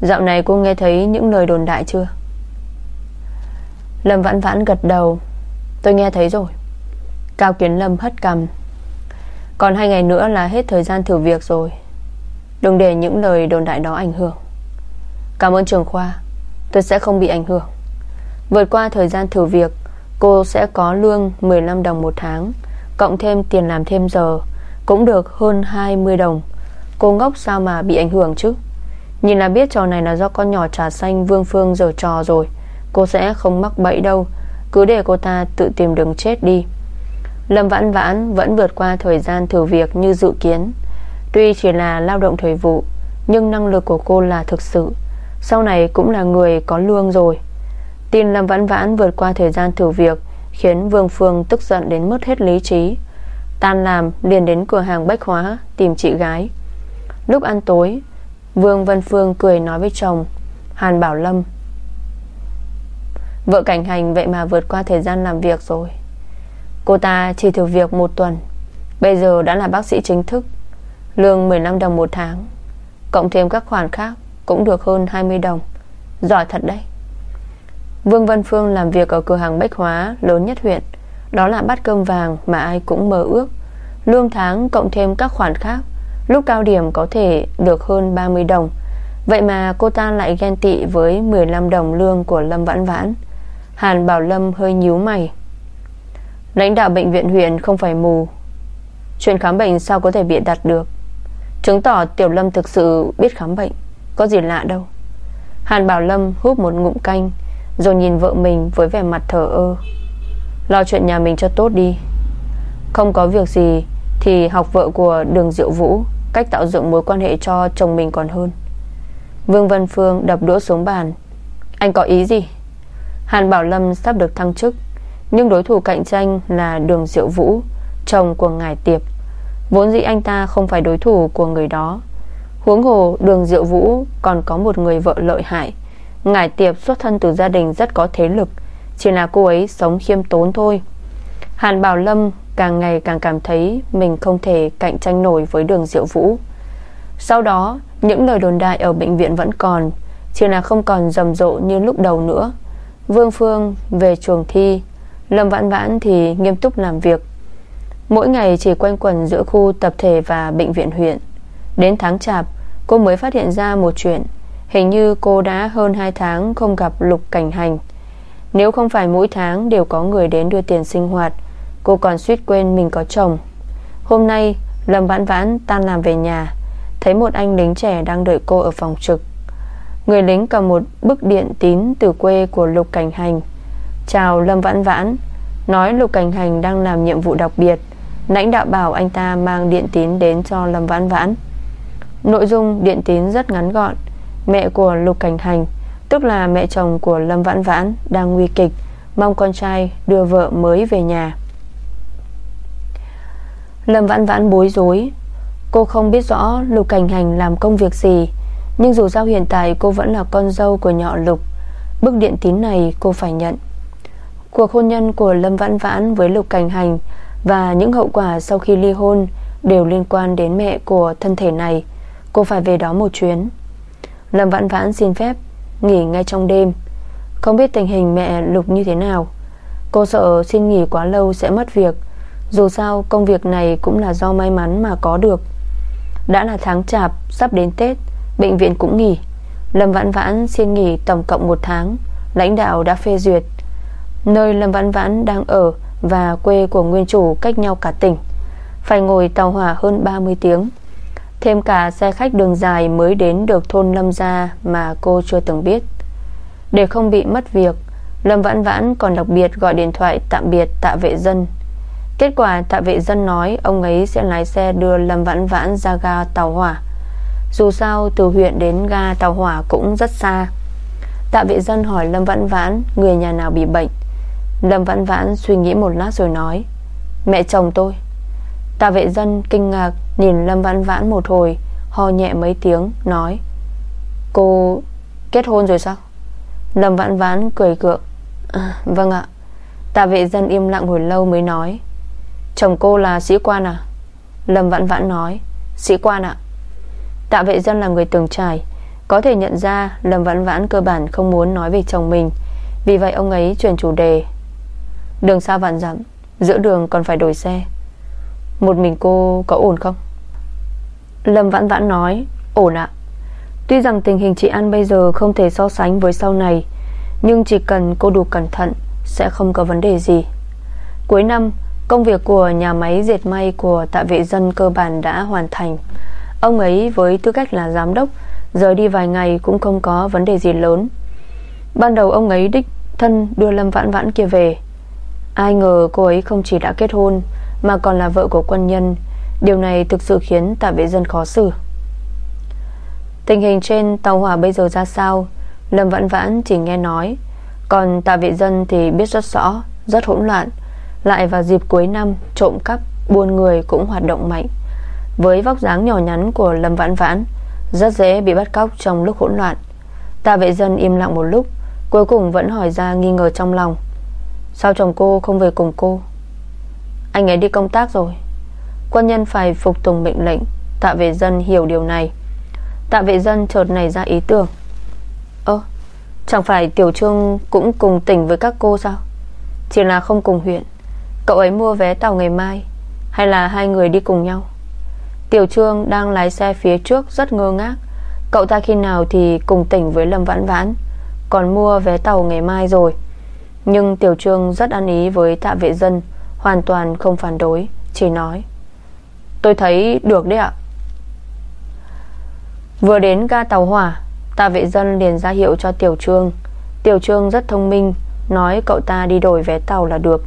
Dạo này cô nghe thấy những lời đồn đại chưa? Lâm vãn vãn gật đầu, Tôi nghe thấy rồi. Cao Kiến Lâm hất cầm Còn hai ngày nữa là hết thời gian thử việc rồi. Đừng để những lời đồn đại đó ảnh hưởng. Cảm ơn trường khoa. Tôi sẽ không bị ảnh hưởng. Vượt qua thời gian thử việc, Cô sẽ có lương 15 đồng một tháng, Cộng thêm tiền làm thêm giờ, Cũng được hơn 20 đồng. Cô ngốc sao mà bị ảnh hưởng chứ? Nhìn là biết trò này là do con nhỏ trà xanh Vương Phương giờ trò rồi, Cô sẽ không mắc bẫy đâu, Cứ để cô ta tự tìm đường chết đi. Lâm Vãn Vãn vẫn vượt qua thời gian thử việc như dự kiến. Tuy chỉ là lao động thời vụ, Nhưng năng lực của cô là thực sự. Sau này cũng là người có lương rồi. Tin Lâm Vãn Vãn vượt qua thời gian thử việc, Khiến Vương Phương tức giận đến mất hết lý trí. Tan làm, liền đến cửa hàng bách hóa, Tìm chị gái. Lúc ăn tối, Vương Vân Phương cười nói với chồng, Hàn Bảo Lâm, Vợ cảnh hành vậy mà vượt qua thời gian làm việc rồi. Cô ta chỉ thử việc một tuần, Bây giờ đã là bác sĩ chính thức, Lương 15 đồng một tháng, Cộng thêm các khoản khác Cũng được hơn 20 đồng. Giỏi thật đấy. Vương Văn Phương làm việc ở cửa hàng bách hóa, Lớn nhất huyện. Đó là bát cơm vàng mà ai cũng mơ ước. Lương tháng cộng thêm các khoản khác, Lúc cao điểm có thể được hơn 30 đồng. Vậy mà cô ta lại ghen tị với 15 đồng lương của Lâm Vãn Vãn. Hàn Bảo Lâm hơi nhíu mày. Lãnh đạo bệnh viện huyện không phải mù. Chuyện khám bệnh sao có thể bị đặt được? Chứng tỏ Tiểu Lâm thực sự biết khám bệnh, Có gì lạ đâu. Hàn Bảo Lâm hút một ngụm canh rồi nhìn vợ mình với vẻ mặt thở ơ. Lo chuyện nhà mình cho tốt đi. Không có việc gì Thì học vợ của đường Diệu Vũ Cách tạo dựng mối quan hệ cho chồng mình còn hơn. Vương Văn Phương đập đũa xuống bàn. Anh có ý gì? Hàn Bảo Lâm sắp được thăng chức, Nhưng đối thủ cạnh tranh là đường Diệu Vũ, Chồng của Ngài Tiệp. Vốn dĩ anh ta không phải đối thủ của người đó. Huống hồ đường Diệu Vũ Còn có một người vợ lợi hại Ngài Tiệp xuất thân từ gia đình rất có thế lực, Chỉ là cô ấy sống khiêm tốn thôi. Hàn Bảo Lâm càng ngày càng cảm thấy Mình không thể cạnh tranh nổi với đường Diệu Vũ. Sau đó, Những lời đồn đại ở bệnh viện vẫn còn, Chỉ là không còn rầm rộ như lúc đầu nữa. Vương Phương về chuồng thi, Lâm Vãn Vãn thì nghiêm túc làm việc. Mỗi ngày chỉ quanh quẩn giữa khu tập thể và bệnh viện huyện. Đến tháng chạp, Cô mới phát hiện ra một chuyện. Hình như cô đã hơn 2 tháng không gặp Lục Cảnh Hành. Nếu không phải mỗi tháng đều có người đến đưa tiền sinh hoạt, Cô còn suýt quên mình có chồng. Hôm nay, Lâm Vãn Vãn tan làm về nhà, Thấy một anh lính trẻ đang đợi cô ở phòng trực. Người lính cầm một bức điện tín từ quê của Lục Cảnh Hành. Chào Lâm Vãn Vãn, Nói Lục Cảnh Hành đang làm nhiệm vụ đặc biệt, Lãnh đạo bảo anh ta mang điện tín đến cho Lâm Vãn Vãn. Nội dung điện tín rất ngắn gọn Mẹ của Lục Cảnh Hành, Tức là mẹ chồng của Lâm Vãn Vãn, Đang nguy kịch, Mong con trai đưa vợ mới về nhà. Lâm Vãn Vãn bối rối. Cô không biết rõ Lục Cảnh Hành làm công việc gì, Nhưng dù sao hiện tại cô vẫn là con dâu của nhọ Lục, Bức điện tín này cô phải nhận. Cuộc hôn nhân của Lâm Vãn Vãn với Lục Cảnh Hành Và những hậu quả sau khi ly hôn Đều liên quan đến mẹ của thân thể này, Cô phải về đó một chuyến. Lâm Vãn Vãn xin phép Nghỉ ngay trong đêm. Không biết tình hình mẹ Lục như thế nào. Cô sợ xin nghỉ quá lâu sẽ mất việc. Dù sao, công việc này Cũng là do may mắn mà có được. Đã là tháng chạp, Sắp đến Tết, Bệnh viện cũng nghỉ. Lâm Vãn Vãn xin nghỉ tổng cộng một tháng, Lãnh đạo đã phê duyệt. Nơi Lâm Vãn Vãn đang ở Và quê của nguyên chủ cách nhau cả tỉnh. Phải ngồi tàu hỏa hơn 30 tiếng. Thêm cả xe khách đường dài mới đến được thôn Lâm Gia Mà cô chưa từng biết. Để không bị mất việc, Lâm Vãn Vãn còn đặc biệt gọi điện thoại tạm biệt tạ vệ dân. Kết quả tạ vệ dân nói Ông ấy sẽ lái xe đưa Lâm Vãn Vãn ra ga tàu hỏa. Dù sao, từ huyện đến ga tàu hỏa cũng rất xa. Tạ vệ dân hỏi Lâm Vãn Vãn, Người nhà nào bị bệnh. Lâm Vãn Vãn suy nghĩ một lát rồi nói, Mẹ chồng tôi. Tạ vệ dân kinh ngạc Nhìn Lâm Vãn Vãn một hồi Ho nhẹ mấy tiếng nói Cô kết hôn rồi sao? Lâm Vãn Vãn cười cượng à, Vâng ạ. Tạ vệ dân im lặng hồi lâu mới nói Chồng cô là sĩ quan à? Lâm Vãn Vãn nói Sĩ quan ạ. Tạ vệ dân là người tường trải Có thể nhận ra Lâm Vãn Vãn cơ bản không muốn nói về chồng mình Vì vậy ông ấy chuyển chủ đề Đường xa vạn dặm Giữa đường còn phải đổi xe. Một mình cô có ổn không? Lâm Vãn Vãn nói, Ổn ạ. Tuy rằng tình hình chị An bây giờ không thể so sánh với sau này, Nhưng chỉ cần cô đủ cẩn thận, Sẽ không có vấn đề gì. Cuối năm, Công việc của nhà máy dệt may của tạ vệ dân cơ bản đã hoàn thành. Ông ấy với tư cách là giám đốc Rời đi vài ngày cũng không có vấn đề gì lớn. Ban đầu ông ấy đích thân đưa Lâm Vãn Vãn kia về. Ai ngờ cô ấy không chỉ đã kết hôn mà còn là vợ của quân nhân. Điều này thực sự khiến tạ vệ dân khó xử. Tình hình trên tàu hỏa bây giờ ra sao? Lâm Vãn Vãn chỉ nghe nói. Còn tạ vệ dân thì biết rất rõ Rất hỗn loạn. Lại vào dịp cuối năm Trộm cắp, buôn người cũng hoạt động mạnh. Với vóc dáng nhỏ nhắn của Lâm Vãn Vãn Rất dễ bị bắt cóc trong lúc hỗn loạn. Tạ vệ dân im lặng một lúc Cuối cùng vẫn hỏi ra nghi ngờ trong lòng. Sao chồng cô không về cùng cô? Anh ấy đi công tác rồi. Quân nhân phải phục tùng mệnh lệnh. Tạ vệ dân hiểu điều này. Tạ vệ dân chợt này ra ý tưởng. Ơ, Chẳng phải Tiểu Trương cũng cùng tỉnh với các cô sao? Chỉ là không cùng huyện. Cậu ấy mua vé tàu ngày mai, Hay là hai người đi cùng nhau? Tiểu Trương đang lái xe phía trước Rất ngơ ngác. Cậu ta khi nào thì cùng tỉnh với Lâm Vãn Vãn, Còn mua vé tàu ngày mai rồi. Nhưng Tiểu Trương rất ăn ý với tạ vệ dân. Hoàn toàn không phản đối, Chỉ nói, Tôi thấy được đấy ạ. Vừa đến ga tàu hỏa, Tạ vệ dân liền ra hiệu cho Tiểu Trương. Tiểu Trương rất thông minh, Nói cậu ta đi đổi vé tàu là được.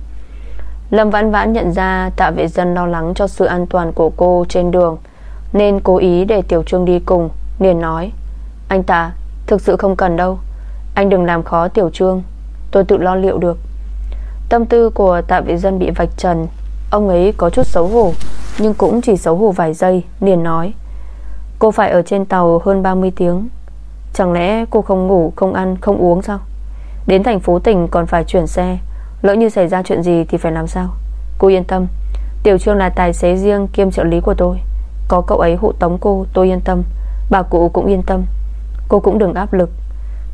Lâm Vãn Vãn nhận ra Tạ vệ dân lo lắng cho sự an toàn của cô trên đường, Nên cố ý để Tiểu Trương đi cùng, liền nói, Anh ta thực sự không cần đâu, Anh đừng làm khó Tiểu Trương, Tôi tự lo liệu được. Tâm tư của tạ vệ dân bị vạch trần Ông ấy có chút xấu hổ Nhưng cũng chỉ xấu hổ vài giây liền nói Cô phải ở trên tàu hơn 30 tiếng. Chẳng lẽ cô không ngủ, không ăn, không uống sao? Đến thành phố tỉnh còn phải chuyển xe. Lỡ như xảy ra chuyện gì thì phải làm sao? Cô yên tâm. Tiểu Trương là tài xế riêng kiêm trợ lý của tôi. Có cậu ấy hộ tống cô tôi yên tâm. Bà cụ cũng yên tâm. Cô cũng đừng áp lực.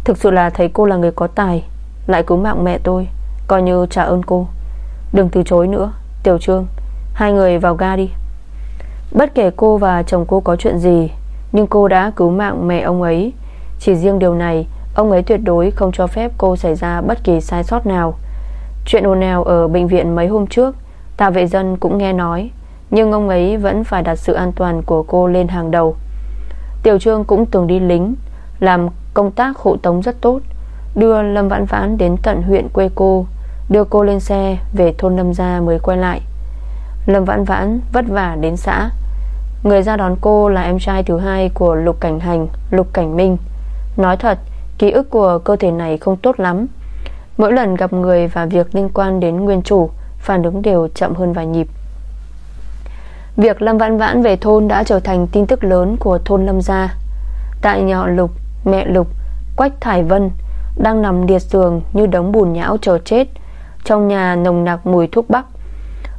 Thực sự là thấy cô là người có tài Lại cứu mạng mẹ tôi. Coi như trả ơn cô. Đừng từ chối nữa, Tiểu Trương. Hai người vào ga đi. Bất kể cô và chồng cô có chuyện gì, Nhưng cô đã cứu mạng mẹ ông ấy. Chỉ riêng điều này, Ông ấy tuyệt đối không cho phép cô xảy ra bất kỳ sai sót nào. Chuyện ồn ào ở bệnh viện mấy hôm trước, Tạ vệ dân cũng nghe nói, Nhưng ông ấy vẫn phải đặt sự an toàn của cô lên hàng đầu. Tiểu Trương cũng từng đi lính, Làm công tác hộ tống rất tốt, Đưa Lâm Vãn Vãn đến tận huyện quê cô. Đưa cô lên xe Về thôn Lâm Gia mới quay lại. Lâm Vãn Vãn vất vả đến xã. Người ra đón cô là em trai thứ hai Của Lục Cảnh Hành Lục Cảnh Minh. Nói thật Ký ức của cơ thể này không tốt lắm. Mỗi lần gặp người và việc liên quan đến nguyên chủ Phản ứng đều chậm hơn vài nhịp. Việc Lâm Vãn Vãn về thôn đã trở thành tin tức lớn của thôn Lâm Gia. Tại nhà họ Lục, mẹ Lục, Quách Thải Vân Đang nằm liệt giường như đống bùn nhão chờ chết. Trong nhà nồng nặc mùi thuốc bắc.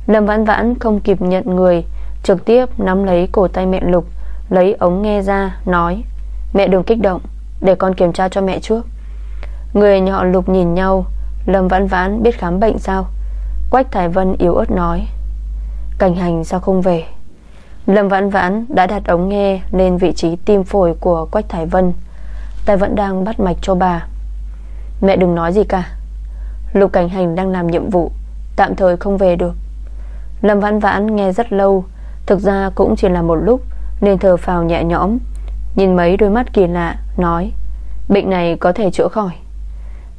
Lâm Vãn Vãn không kịp nhận người, Trực tiếp nắm lấy cổ tay mẹ Lục, Lấy ống nghe ra, nói, Mẹ đừng kích động, Để con kiểm tra cho mẹ trước. Người nhà họ Lục nhìn nhau, Lâm Vãn Vãn biết khám bệnh sao? Quách Thái Vân yếu ớt nói, Cảnh hành sao không về? Lâm Vãn Vãn đã đặt ống nghe Lên vị trí tim phổi của Quách Thái Vân, Tay vẫn đang bắt mạch cho bà. Mẹ đừng nói gì cả Lục Cảnh Hành đang làm nhiệm vụ, Tạm thời không về được. Lâm Vãn Vãn nghe rất lâu, Thực ra cũng chỉ là một lúc, Nên thờ phào nhẹ nhõm, Nhìn mấy đôi mắt kỳ lạ, Nói, Bệnh này có thể chữa khỏi.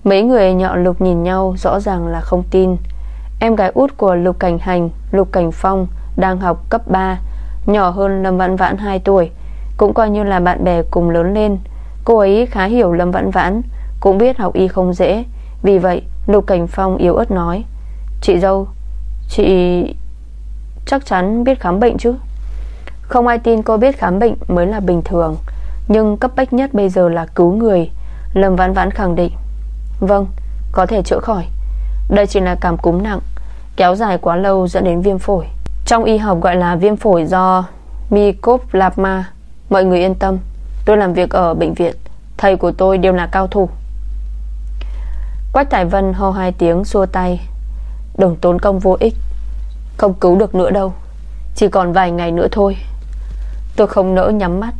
Mấy người nhọ lục nhìn nhau, Rõ ràng là không tin. Em gái út của Lục Cảnh Hành, Lục Cảnh Phong, đang học cấp 3 Nhỏ hơn Lâm Vãn Vãn 2 tuổi, Cũng coi như là bạn bè cùng lớn lên. Cô ấy khá hiểu Lâm Vãn Vãn, Cũng biết học y không dễ, Vì vậy Lục Cảnh Phong yếu ớt nói. Chị dâu, Chị chắc chắn biết khám bệnh chứ? Không ai tin cô biết khám bệnh mới là bình thường, Nhưng cấp bách nhất bây giờ là cứu người. Lâm Vãn Vãn khẳng định. Vâng có thể chữa khỏi. Đây chỉ là cảm cúm nặng, Kéo dài quá lâu dẫn đến viêm phổi. Trong y học gọi là viêm phổi do Mycoplasma Mọi người yên tâm, Tôi làm việc ở bệnh viện, Thầy của tôi đều là cao thủ. Quách Tài Vân ho hai tiếng, xua tay. Đồng tốn công vô ích, Không cứu được nữa đâu. Chỉ còn vài ngày nữa thôi. Tôi không nỡ nhắm mắt,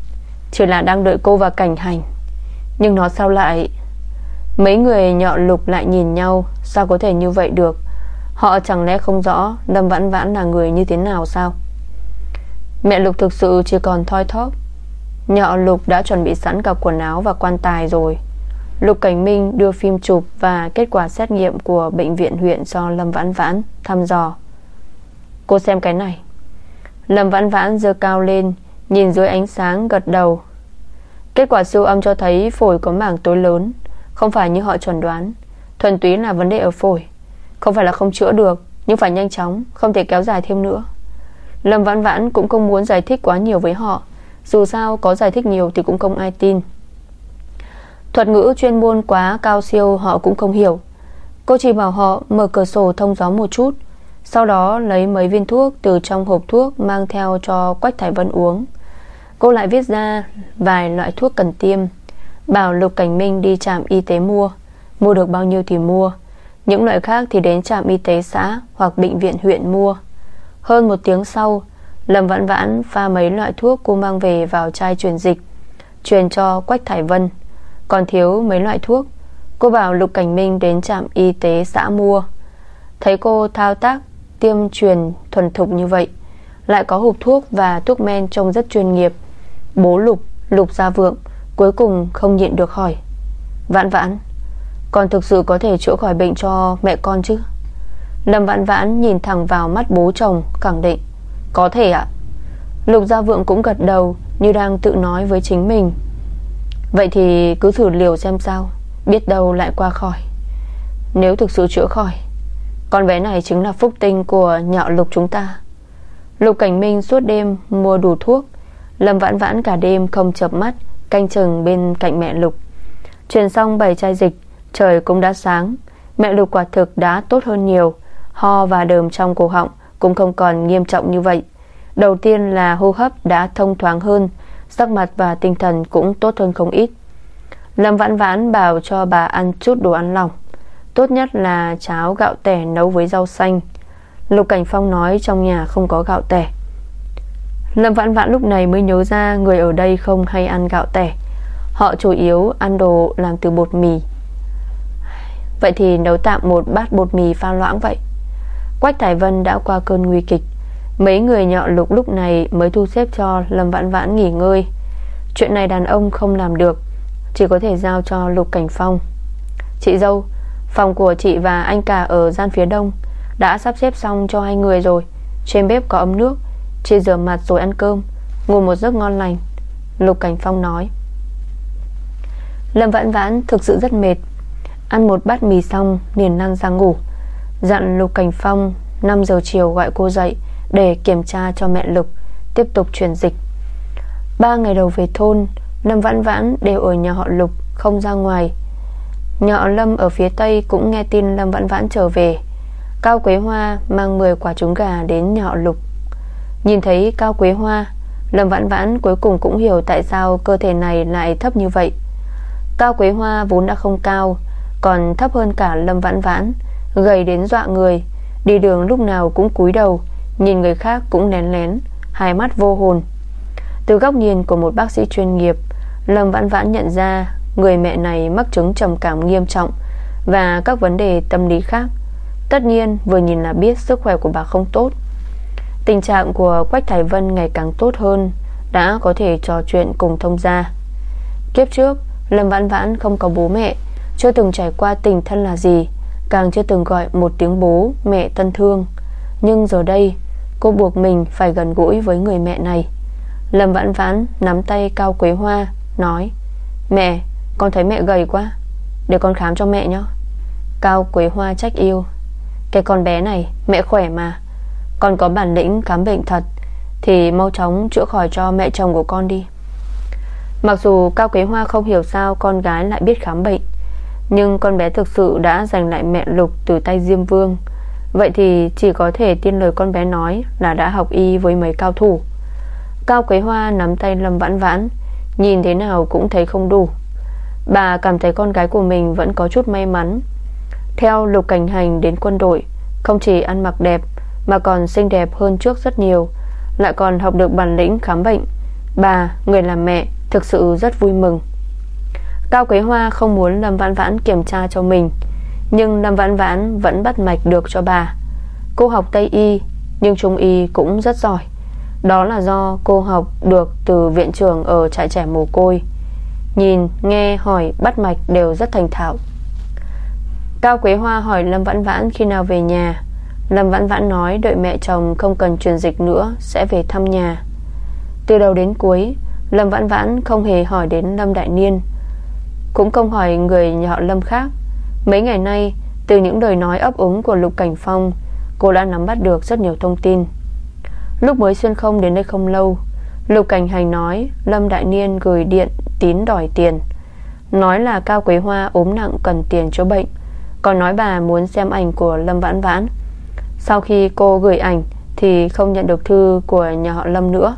Chỉ là đang đợi cô và cảnh hành. Nhưng nó sao lại? Mấy người nhọ lục lại nhìn nhau, Sao có thể như vậy được? Họ chẳng lẽ không rõ Lâm Vãn Vãn là người như thế nào sao? Mẹ Lục thực sự chỉ còn thoi thóp. Nhọ Lục đã chuẩn bị sẵn cả quần áo và quan tài rồi. Lục Cảnh Minh đưa phim chụp Và kết quả xét nghiệm của bệnh viện huyện Cho Lâm Vãn Vãn thăm dò. Cô xem cái này. Lâm Vãn Vãn dơ cao lên, Nhìn dưới ánh sáng gật đầu. Kết quả siêu âm cho thấy phổi có mảng tối lớn, Không phải như họ chuẩn đoán. Thuần túy là vấn đề ở phổi. Không phải là không chữa được, Nhưng phải nhanh chóng, Không thể kéo dài thêm nữa. Lâm Vãn Vãn cũng không muốn giải thích quá nhiều với họ. Dù sao có giải thích nhiều thì cũng không ai tin. Thuật ngữ chuyên môn quá cao siêu Họ cũng không hiểu. Cô chỉ bảo họ mở cửa sổ thông gió một chút, Sau đó lấy mấy viên thuốc Từ trong hộp thuốc mang theo cho Quách Thái Vân uống. Cô lại viết ra Vài loại thuốc cần tiêm, Bảo Lục Cảnh Minh đi trạm y tế mua. Mua được bao nhiêu thì mua, Những loại khác thì đến trạm y tế xã Hoặc bệnh viện huyện mua. Hơn một tiếng sau, Lâm Vãn Vãn pha mấy loại thuốc cô mang về Vào chai truyền dịch, Truyền cho Quách Thải Vân. Còn thiếu mấy loại thuốc. Cô bảo Lục Cảnh Minh đến trạm y tế xã mua. Thấy cô thao tác tiêm truyền thuần thục như vậy Lại có hộp thuốc và thuốc men trông rất chuyên nghiệp. Bố Lục, Lục Gia Vượng Cuối cùng không nhịn được hỏi Vãn vãn Con thực sự có thể chữa khỏi bệnh cho mẹ con chứ? Lâm vãn vãn nhìn thẳng vào mắt bố chồng Khẳng định Có thể ạ. Lục Gia Vượng cũng gật đầu Như đang tự nói với chính mình. Vậy thì cứ thử liều xem sao, Biết đâu lại qua khỏi. Nếu thực sự chữa khỏi, Con bé này chính là phúc tinh của nhạo lục chúng ta. Lục Cảnh Minh suốt đêm mua đủ thuốc, Lâm vãn vãn cả đêm không chập mắt, Canh chừng bên cạnh mẹ Lục. Truyền xong bảy chai dịch, Trời cũng đã sáng, Mẹ Lục quả thực đã tốt hơn nhiều, Ho và đờm trong cổ họng Cũng không còn nghiêm trọng như vậy. Đầu tiên là hô hấp đã thông thoáng hơn Sắc mặt và tinh thần cũng tốt hơn không ít. Lâm vãn vãn bảo cho bà ăn chút đồ ăn lỏng Tốt nhất là cháo gạo tẻ nấu với rau xanh. Lục Cảnh Phong nói trong nhà không có gạo tẻ. Lâm vãn vãn lúc này mới nhớ ra Người ở đây không hay ăn gạo tẻ. Họ chủ yếu ăn đồ làm từ bột mì. Vậy thì nấu tạm một bát bột mì pha loãng vậy. Quách Thải Vân đã qua cơn nguy kịch. Mấy người nhọ lục lúc này Mới thu xếp cho Lâm Vãn Vãn nghỉ ngơi. Chuyện này đàn ông không làm được, Chỉ có thể giao cho Lục Cảnh Phong. Chị dâu, Phòng của chị và anh cả ở gian phía đông Đã sắp xếp xong cho hai người rồi. Trên bếp có ấm nước, Chị rửa mặt rồi ăn cơm, Ngủ một giấc ngon lành, Lục Cảnh Phong nói. Lâm Vãn Vãn thực sự rất mệt. Ăn một bát mì xong, liền năn ra ngủ. Dặn Lục Cảnh Phong 5 giờ chiều gọi cô dậy để kiểm tra cho mẹ Lục, Tiếp tục truyền dịch. Ba ngày đầu về thôn, Lâm Vãn Vãn đều ở nhà họ Lục, Không ra ngoài. Nhà họ Lâm ở phía Tây cũng nghe tin Lâm Vãn Vãn trở về. Cao Quế Hoa mang 10 quả trứng gà đến nhà họ Lục. Nhìn thấy Cao Quế Hoa, Lâm Vãn Vãn cuối cùng cũng hiểu Tại sao cơ thể này lại thấp như vậy. Cao Quế Hoa vốn đã không cao, Còn thấp hơn cả Lâm Vãn Vãn, Gầy đến dọa người, Đi đường lúc nào cũng cúi đầu Nhìn người khác cũng lén lén, Hai mắt vô hồn. Từ góc nhìn của một bác sĩ chuyên nghiệp, Lâm Vãn Vãn nhận ra Người mẹ này mắc chứng trầm cảm nghiêm trọng Và các vấn đề tâm lý khác. Tất nhiên, vừa nhìn là biết Sức khỏe của bà không tốt. Tình trạng của Quách Thái Vân ngày càng tốt hơn, Đã có thể trò chuyện cùng thông gia. Kiếp trước, Lâm Vãn Vãn không có bố mẹ, Chưa từng trải qua tình thân là gì, Càng chưa từng gọi một tiếng bố Mẹ thân thương. Nhưng giờ đây cô buộc mình phải gần gũi với người mẹ này. Lâm Vãn Vãn nắm tay Cao Quế Hoa, Nói, Mẹ, con thấy mẹ gầy quá, Để con khám cho mẹ nhé. Cao Quế Hoa trách yêu, Cái con bé này, mẹ khỏe mà. Con có bản lĩnh khám bệnh thật, Thì mau chóng chữa khỏi cho mẹ chồng của con đi. Mặc dù Cao Quế Hoa không hiểu sao Con gái lại biết khám bệnh, Nhưng con bé thực sự đã giành lại mẹ Lục Từ tay Diêm Vương Vậy thì chỉ có thể tin lời con bé nói Là đã học y với mấy cao thủ. Cao Quế Hoa nắm tay Lâm Vãn Vãn Nhìn thế nào cũng thấy không đủ. Bà cảm thấy con gái của mình Vẫn có chút may mắn. Theo Lục Cảnh Hành đến quân đội Không chỉ ăn mặc đẹp Mà còn xinh đẹp hơn trước rất nhiều Lại còn học được bản lĩnh khám bệnh. Bà, người làm mẹ Thực sự rất vui mừng. Cao Quế Hoa không muốn Lâm Vãn Vãn kiểm tra cho mình. Nhưng Lâm Vãn Vãn vẫn bắt mạch được cho bà. Cô học Tây Y Nhưng Trung Y cũng rất giỏi. Đó là do cô học được từ viện trường ở trại trẻ mồ côi. Nhìn, nghe, hỏi, bắt mạch đều rất thành thạo. Cao Quế Hoa hỏi Lâm Vãn Vãn khi nào về nhà. Lâm Vãn Vãn nói đợi mẹ chồng không cần truyền dịch nữa Sẽ về thăm nhà. Từ đầu đến cuối Lâm Vãn Vãn không hề hỏi đến Lâm Đại Niên. Cũng không hỏi người nhà họ Lâm khác. Mấy ngày nay, Từ những lời nói ấp úng của Lục Cảnh Phong, Cô đã nắm bắt được rất nhiều thông tin. Lúc mới xuyên không đến đây không lâu, Lục Cảnh Hành nói Lâm Đại Niên gửi điện tín đòi tiền. Nói là Cao Quế Hoa ốm nặng cần tiền chữa bệnh, Còn nói bà muốn xem ảnh của Lâm Vãn Vãn. Sau khi cô gửi ảnh Thì không nhận được thư của nhà họ Lâm nữa.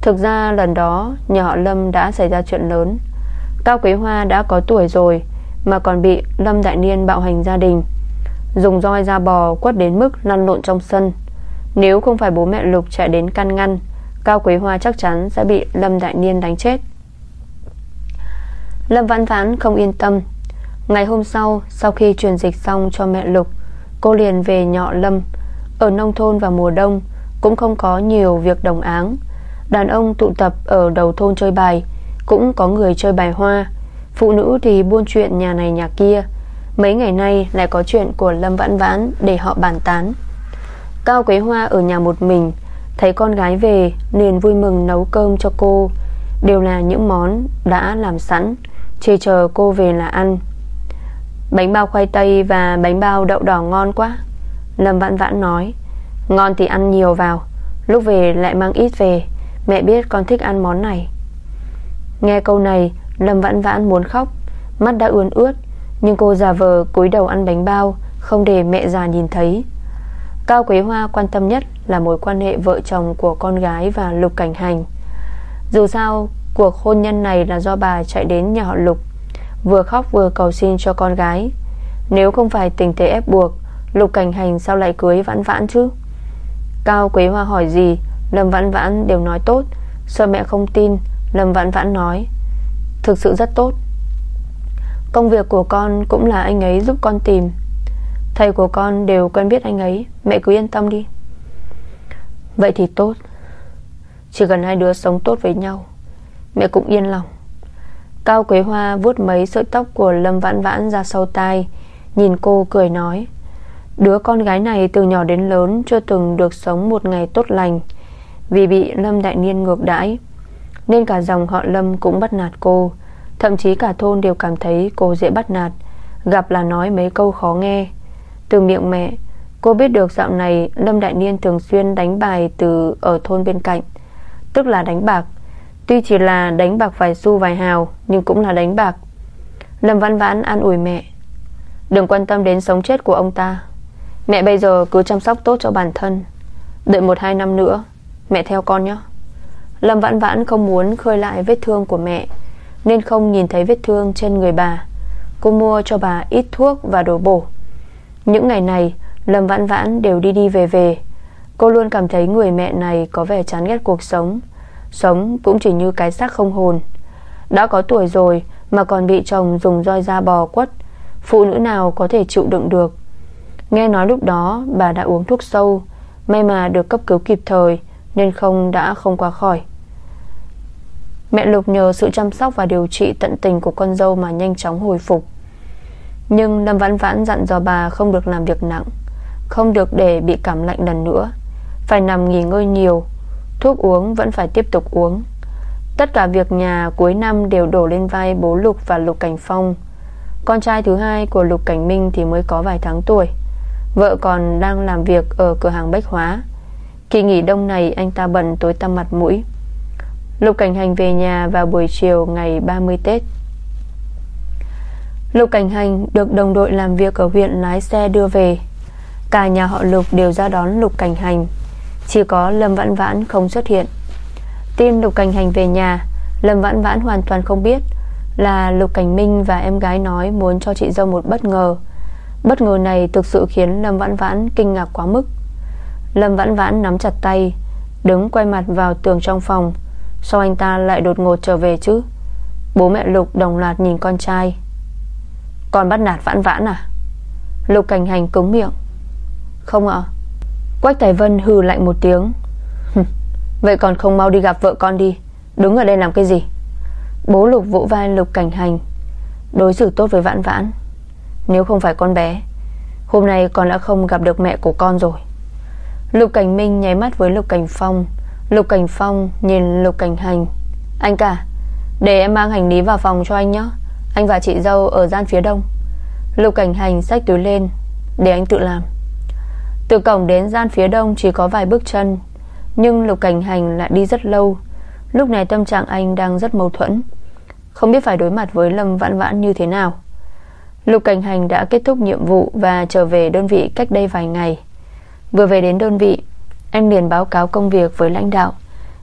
Thực ra lần đó, Nhà họ Lâm đã xảy ra chuyện lớn. Cao Quế Hoa đã có tuổi rồi mà còn bị Lâm Đại Niên bạo hành gia đình. Dùng roi da bò Quất đến mức lăn lộn trong sân. Nếu không phải bố mẹ Lục chạy đến can ngăn, Cao Quế Hoa chắc chắn sẽ bị Lâm Đại Niên đánh chết. Lâm Văn Phán không yên tâm. Ngày hôm sau Sau khi truyền dịch xong cho mẹ Lục, Cô liền về nhọ Lâm. Ở nông thôn vào mùa đông, Cũng không có nhiều việc đồng áng. Đàn ông tụ tập ở đầu thôn chơi bài, Cũng có người chơi bài hoa. Phụ nữ thì buôn chuyện nhà này nhà kia. Mấy ngày nay lại có chuyện của Lâm Vãn Vãn Để họ bàn tán. Cao Quế Hoa ở nhà một mình, Thấy con gái về liền vui mừng nấu cơm cho cô. Đều là những món đã làm sẵn Chỉ chờ cô về là ăn. Bánh bao khoai tây và bánh bao đậu đỏ ngon quá, Lâm Vãn Vãn nói. Ngon thì ăn nhiều vào, Lúc về lại mang ít về. Mẹ biết con thích ăn món này. Nghe câu này Lâm Vãn Vãn muốn khóc. Mắt đã ươn ướt, Nhưng cô già vờ cúi đầu ăn bánh bao, Không để mẹ già nhìn thấy. Cao Quế Hoa quan tâm nhất Là mối quan hệ vợ chồng của con gái Và Lục Cảnh Hành. Dù sao, cuộc hôn nhân này là do bà chạy đến nhà họ Lục, Vừa khóc vừa cầu xin cho con gái. Nếu không phải tình thế ép buộc, Lục Cảnh Hành sao lại cưới Vãn Vãn chứ? Cao Quế Hoa hỏi gì, Lâm Vãn Vãn đều nói tốt. Sợ mẹ không tin, Lâm Vãn Vãn nói Thực sự rất tốt. Công việc của con cũng là anh ấy giúp con tìm. Thầy của con đều quen biết anh ấy. Mẹ cứ yên tâm đi. Vậy thì tốt. Chỉ cần hai đứa sống tốt với nhau, Mẹ cũng yên lòng. Cao Quế Hoa vuốt mấy sợi tóc của Lâm Vãn Vãn ra sau tai, Nhìn cô cười nói, Đứa con gái này từ nhỏ đến lớn Chưa từng được sống một ngày tốt lành. Vì bị Lâm Đại Niên ngược đãi nên cả dòng họ Lâm cũng bắt nạt cô. Thậm chí cả thôn đều cảm thấy cô dễ bắt nạt. Gặp là nói mấy câu khó nghe. Từ miệng mẹ, Cô biết được dạo này Lâm Đại Niên thường xuyên đánh bài từ ở thôn bên cạnh. Tức là đánh bạc. Tuy chỉ là đánh bạc vài xu vài hào, Nhưng cũng là đánh bạc. Lâm Văn Vãn an ủi mẹ. Đừng quan tâm đến sống chết của ông ta. Mẹ bây giờ cứ chăm sóc tốt cho bản thân. Đợi một hai năm nữa, Mẹ theo con nhé. Lâm Vãn Vãn không muốn khơi lại vết thương của mẹ, Nên không nhìn thấy vết thương trên người bà. Cô mua cho bà ít thuốc và đồ bổ. Những ngày này, Lâm Vãn Vãn đều đi đi về về. Cô luôn cảm thấy người mẹ này có vẻ chán ghét cuộc sống. Sống cũng chỉ như cái xác không hồn. Đã có tuổi rồi Mà còn bị chồng dùng roi da bò quất, Phụ nữ nào có thể chịu đựng được? Nghe nói lúc đó bà đã uống thuốc sâu, May mà được cấp cứu kịp thời nên không đã không qua khỏi. Mẹ Lục nhờ sự chăm sóc và điều trị tận tình của con dâu mà nhanh chóng hồi phục. Nhưng Lâm Vãn Vãn dặn dò bà không được làm việc nặng, Không được để bị cảm lạnh lần nữa. Phải nằm nghỉ ngơi nhiều, Thuốc uống vẫn phải tiếp tục uống. Tất cả việc nhà cuối năm đều đổ lên vai bố Lục và Lục Cảnh Phong. Con trai thứ hai của Lục Cảnh Minh thì mới có vài tháng tuổi. Vợ còn đang làm việc ở cửa hàng bách hóa. Kỳ nghỉ đông này anh ta bận tối tăm mặt mũi. Lục Cảnh Hành về nhà vào buổi chiều ngày 30 Tết. Lục Cảnh Hành được đồng đội làm việc ở huyện lái xe đưa về. Cả nhà họ Lục đều ra đón Lục Cảnh Hành. Chỉ có Lâm Vãn Vãn không xuất hiện. Tin Lục Cảnh Hành về nhà, Lâm Vãn Vãn hoàn toàn không biết Là Lục Cảnh Minh và em gái nói Muốn cho chị dâu một bất ngờ. Bất ngờ này thực sự khiến Lâm Vãn Vãn kinh ngạc quá mức. Lâm Vãn Vãn nắm chặt tay, Đứng quay mặt vào tường trong phòng. Sao anh ta lại đột ngột trở về chứ? Bố mẹ Lục đồng loạt nhìn con trai. Con bắt nạt Vãn Vãn à? Lục cảnh hành cứng miệng. Không ạ. Quách Tài Vân hừ lạnh một tiếng. Vậy còn không mau đi gặp vợ con đi. Đứng ở đây làm cái gì? Bố Lục vỗ vai Lục cảnh hành. Đối xử tốt với Vãn Vãn. Nếu không phải con bé, Hôm nay con đã không gặp được mẹ của con rồi. Lục Cảnh Minh nháy mắt với Lục Cảnh Phong. Lục Cảnh Phong nhìn Lục Cảnh Hành. Anh cả, Để em mang hành lý vào phòng cho anh nhé. Anh và chị dâu ở gian phía đông. Lục Cảnh Hành xách túi lên, Để anh tự làm. Từ cổng đến gian phía đông chỉ có vài bước chân, Nhưng Lục Cảnh Hành lại đi rất lâu. Lúc này tâm trạng anh đang rất mâu thuẫn. Không biết phải đối mặt với Lâm Vãn Vãn như thế nào. Lục Cảnh Hành đã kết thúc nhiệm vụ Và trở về đơn vị cách đây vài ngày. Vừa về đến đơn vị, Anh liền báo cáo công việc với lãnh đạo.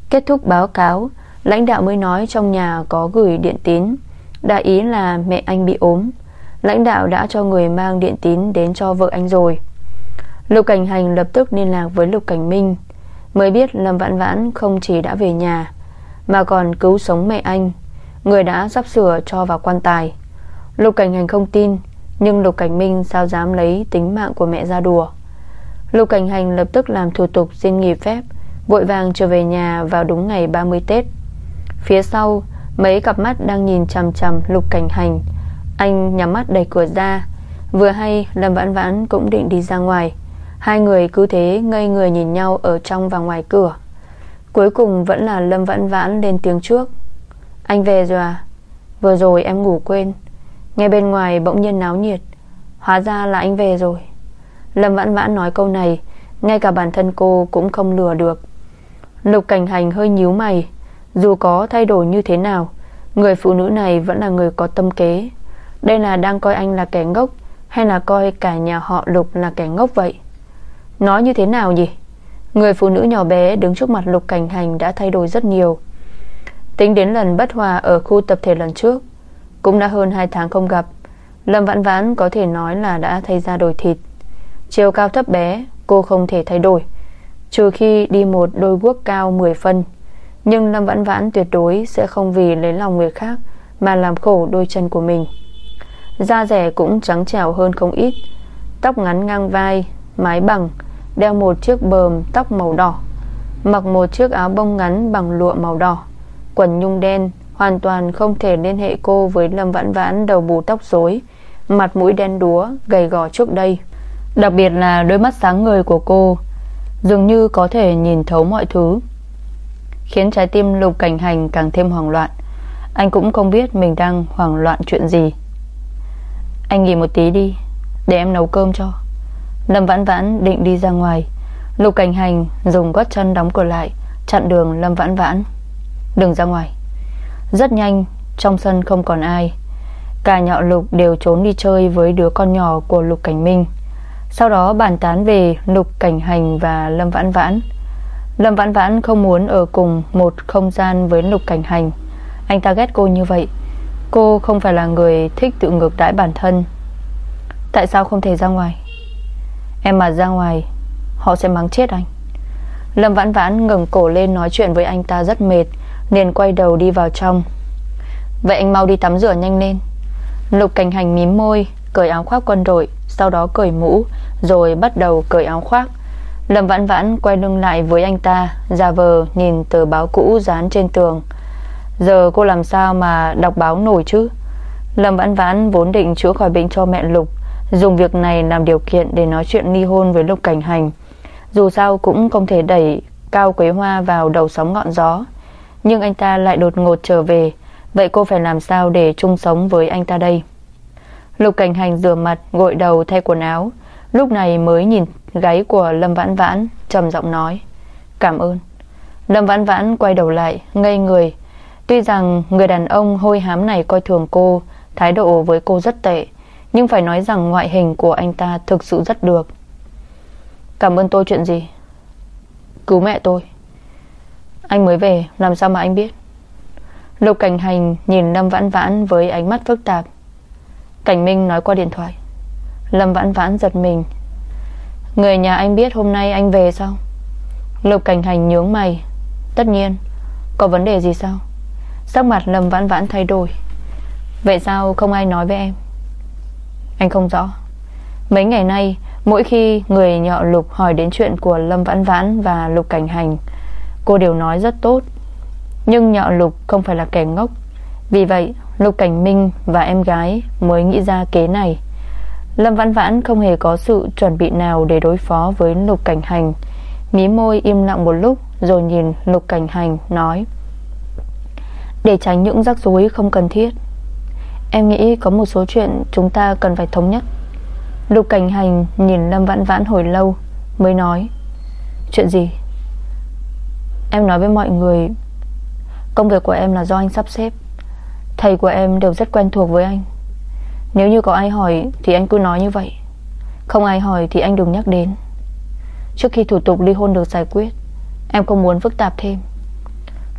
Kết thúc báo cáo, Lãnh đạo mới nói trong nhà có gửi điện tín. Đại ý là mẹ anh bị ốm. Lãnh đạo đã cho người mang điện tín Đến cho vợ anh rồi. Lục Cảnh Hành lập tức liên lạc với Lục Cảnh Minh, Mới biết Lâm Vãn Vãn Không chỉ đã về nhà, Mà còn cứu sống mẹ anh, Người đã sắp sửa cho vào quan tài. Lục Cảnh Hành không tin, Nhưng Lục Cảnh Minh sao dám lấy tính mạng của mẹ ra đùa. Lục Cảnh Hành lập tức làm thủ tục xin nghỉ phép, Vội vàng trở về nhà vào đúng ngày 30 Tết. Phía sau, Mấy cặp mắt đang nhìn chằm chằm Lục Cảnh Hành. Anh nhắm mắt đẩy cửa ra, Vừa hay Lâm Vãn Vãn cũng định đi ra ngoài. Hai người cứ thế ngây người nhìn nhau Ở trong và ngoài cửa. Cuối cùng vẫn là Lâm Vãn Vãn lên tiếng trước. Anh về rồi à? Vừa rồi em ngủ quên. Nghe bên ngoài bỗng nhiên náo nhiệt. Hóa ra là anh về rồi. Lâm Vãn Vãn nói câu này, Ngay cả bản thân cô cũng không lừa được. Lục cảnh hành hơi nhíu mày, Dù có thay đổi như thế nào, Người phụ nữ này vẫn là người có tâm kế. Đây là đang coi anh là kẻ ngốc, Hay là coi cả nhà họ Lục là kẻ ngốc vậy? Nói như thế nào nhỉ? Người phụ nữ nhỏ bé đứng trước mặt Lục Cảnh Hành đã thay đổi rất nhiều. Tính đến lần bất hòa ở khu tập thể lần trước, Cũng đã hơn 2 tháng không gặp, Lâm Vãn Vãn có thể nói là đã thay ra đổi thịt. Chiều cao thấp bé, Cô không thể thay đổi. Trừ khi đi một đôi guốc cao 10 phân. Nhưng Lâm Vãn Vãn tuyệt đối Sẽ không vì lấy lòng người khác Mà làm khổ đôi chân của mình. Da rẻ cũng trắng trẻo hơn không ít. Tóc ngắn ngang vai, Mái bằng, Đeo một chiếc bờm tóc màu đỏ. Mặc một chiếc áo bông ngắn bằng lụa màu đỏ. Quần nhung đen, Hoàn toàn không thể liên hệ cô Với Lâm Vãn Vãn đầu bù tóc rối. Mặt mũi đen đúa, Gầy gò trước đây. Đặc biệt là đôi mắt sáng người của cô, Dường như có thể nhìn thấu mọi thứ, Khiến trái tim lục cảnh hành càng thêm hoảng loạn. Anh cũng không biết mình đang hoảng loạn chuyện gì. Anh nghỉ một tí đi, Để em nấu cơm cho. Lâm Vãn Vãn định đi ra ngoài. Lục cảnh hành dùng gót chân đóng cửa lại, Chặn đường Lâm Vãn Vãn. Đừng ra ngoài. Rất nhanh, trong sân không còn ai. Cả nhọ lục đều trốn đi chơi Với đứa con nhỏ của Lục Cảnh Minh. Sau đó bàn tán về Lục Cảnh Hành và Lâm Vãn Vãn. Lâm Vãn Vãn không muốn ở cùng Một không gian với Lục Cảnh Hành. Anh ta ghét cô như vậy. Cô không phải là người thích tự ngược đãi bản thân. Tại sao không thể ra ngoài? Em mà ra ngoài, Họ sẽ mắng chết anh. Lâm Vãn Vãn ngẩng cổ lên nói chuyện với anh ta rất mệt, liền quay đầu đi vào trong. Vậy anh mau đi tắm rửa nhanh lên. Lục cảnh hành mím môi, Cởi áo khoác quân đội. Sau đó cởi mũ, Rồi bắt đầu cởi áo khoác. Lâm vãn vãn quay lưng lại với anh ta Ra vờ nhìn tờ báo cũ dán trên tường. Giờ cô làm sao mà đọc báo nổi chứ? Lâm vãn vãn vốn định chữa khỏi bệnh cho mẹ Lục, Dùng việc này làm điều kiện để nói chuyện ly hôn với Lục Cảnh Hành. Dù sao cũng không thể đẩy Cao Quế Hoa vào đầu sóng ngọn gió. Nhưng anh ta lại đột ngột trở về, Vậy cô phải làm sao để chung sống với anh ta đây? Lục Cảnh Hành rửa mặt, Gội đầu, thay quần áo. Lúc này mới nhìn gáy của Lâm Vãn Vãn, trầm giọng nói, Cảm ơn. Lâm Vãn Vãn quay đầu lại, Ngây người. Tuy rằng người đàn ông hôi hám này coi thường cô, Thái độ với cô rất tệ, Nhưng phải nói rằng ngoại hình của anh ta Thực sự rất được. Cảm ơn tôi chuyện gì? Cứu mẹ tôi. Anh mới về, làm sao mà anh biết? Lục Cảnh Hành nhìn Lâm Vãn Vãn với ánh mắt phức tạp. Cảnh Minh nói qua điện thoại. Lâm Vãn Vãn giật mình. Người nhà anh biết hôm nay anh về sao? Lục Cảnh Hành nhướng mày. Tất nhiên, Có vấn đề gì sao? Sắc mặt Lâm Vãn Vãn thay đổi. Vậy sao không ai nói với em? Anh không rõ. Mấy ngày nay, Mỗi khi người nhọ Lục hỏi đến chuyện của Lâm Vãn Vãn và Lục Cảnh Hành, Cô đều nói rất tốt. Nhưng nhọ lục không phải là kẻ ngốc. Vì vậy Lục Cảnh Minh và em gái Mới nghĩ ra kế này. Lâm Vãn Vãn không hề có sự chuẩn bị nào Để đối phó với Lục Cảnh Hành. Mí môi im lặng một lúc Rồi nhìn Lục Cảnh Hành nói, Để tránh những rắc rối không cần thiết, Em nghĩ có một số chuyện Chúng ta cần phải thống nhất. Lục Cảnh Hành nhìn Lâm Vãn Vãn hồi lâu Mới nói, Chuyện gì? Em nói với mọi người, Công việc của em là do anh sắp xếp. Thầy của em đều rất quen thuộc với anh. Nếu như có ai hỏi Thì anh cứ nói như vậy. Không ai hỏi thì anh đừng nhắc đến. Trước khi thủ tục ly hôn được giải quyết, Em không muốn phức tạp thêm?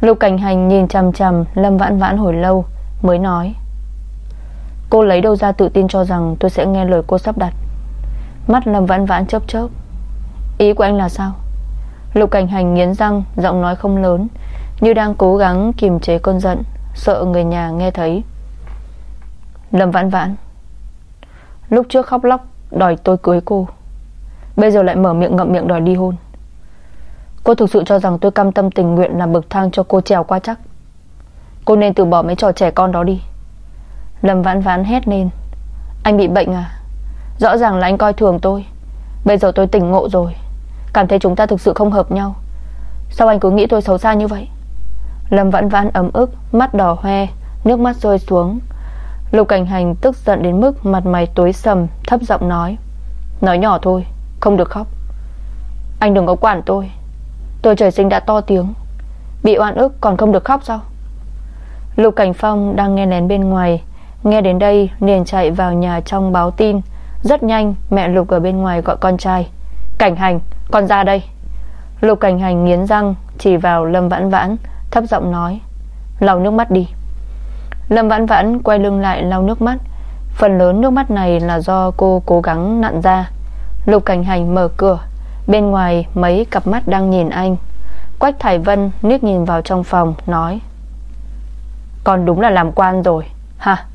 Lục cảnh hành nhìn chằm chằm Lâm vãn vãn hồi lâu, Mới nói, Cô lấy đâu ra tự tin cho rằng tôi sẽ nghe lời cô sắp đặt? Mắt Lâm vãn vãn chớp chớp. Ý của anh là sao? Lục cảnh hành nghiến răng, Giọng nói không lớn, như đang cố gắng kiềm chế cơn giận. Sợ người nhà nghe thấy. Lâm vãn vãn. Lúc trước khóc lóc, Đòi tôi cưới cô. Bây giờ lại mở miệng ngậm miệng đòi ly hôn. Cô thực sự cho rằng tôi cam tâm tình nguyện Làm bậc thang cho cô trèo qua chắc. Cô nên từ bỏ mấy trò trẻ con đó đi. Lâm vãn vãn hét lên. Anh bị bệnh à? Rõ ràng là anh coi thường tôi. Bây giờ tôi tỉnh ngộ rồi. Cảm thấy chúng ta thực sự không hợp nhau. Sao anh cứ nghĩ tôi xấu xa như vậy? Lâm vãn vãn ấm ức, Mắt đỏ hoe, Nước mắt rơi xuống. Lục cảnh hành tức giận đến mức Mặt mày tối sầm, Thấp giọng nói Nói nhỏ thôi, Không được khóc. Anh đừng có quản tôi. Tôi trời sinh đã to tiếng. Bị oan ức còn không được khóc sao? Lục Cảnh Phong đang nghe lén bên ngoài. Nghe đến đây, liền chạy vào nhà trong báo tin. Rất nhanh, mẹ Lục ở bên ngoài gọi con trai. Cảnh hành, con ra đây. Lục Cảnh hành nghiến răng, Chỉ vào Lâm Vãn Vãn. Thấp giọng nói Lau nước mắt đi. Lâm Vãn Vãn quay lưng lại lau nước mắt. Phần lớn nước mắt này là do cô cố gắng nặn ra. Lục Cảnh Hành mở cửa Bên ngoài mấy cặp mắt đang nhìn anh. Quách Thải Vân liếc nhìn vào trong phòng Nói Con đúng là làm quan rồi Ha?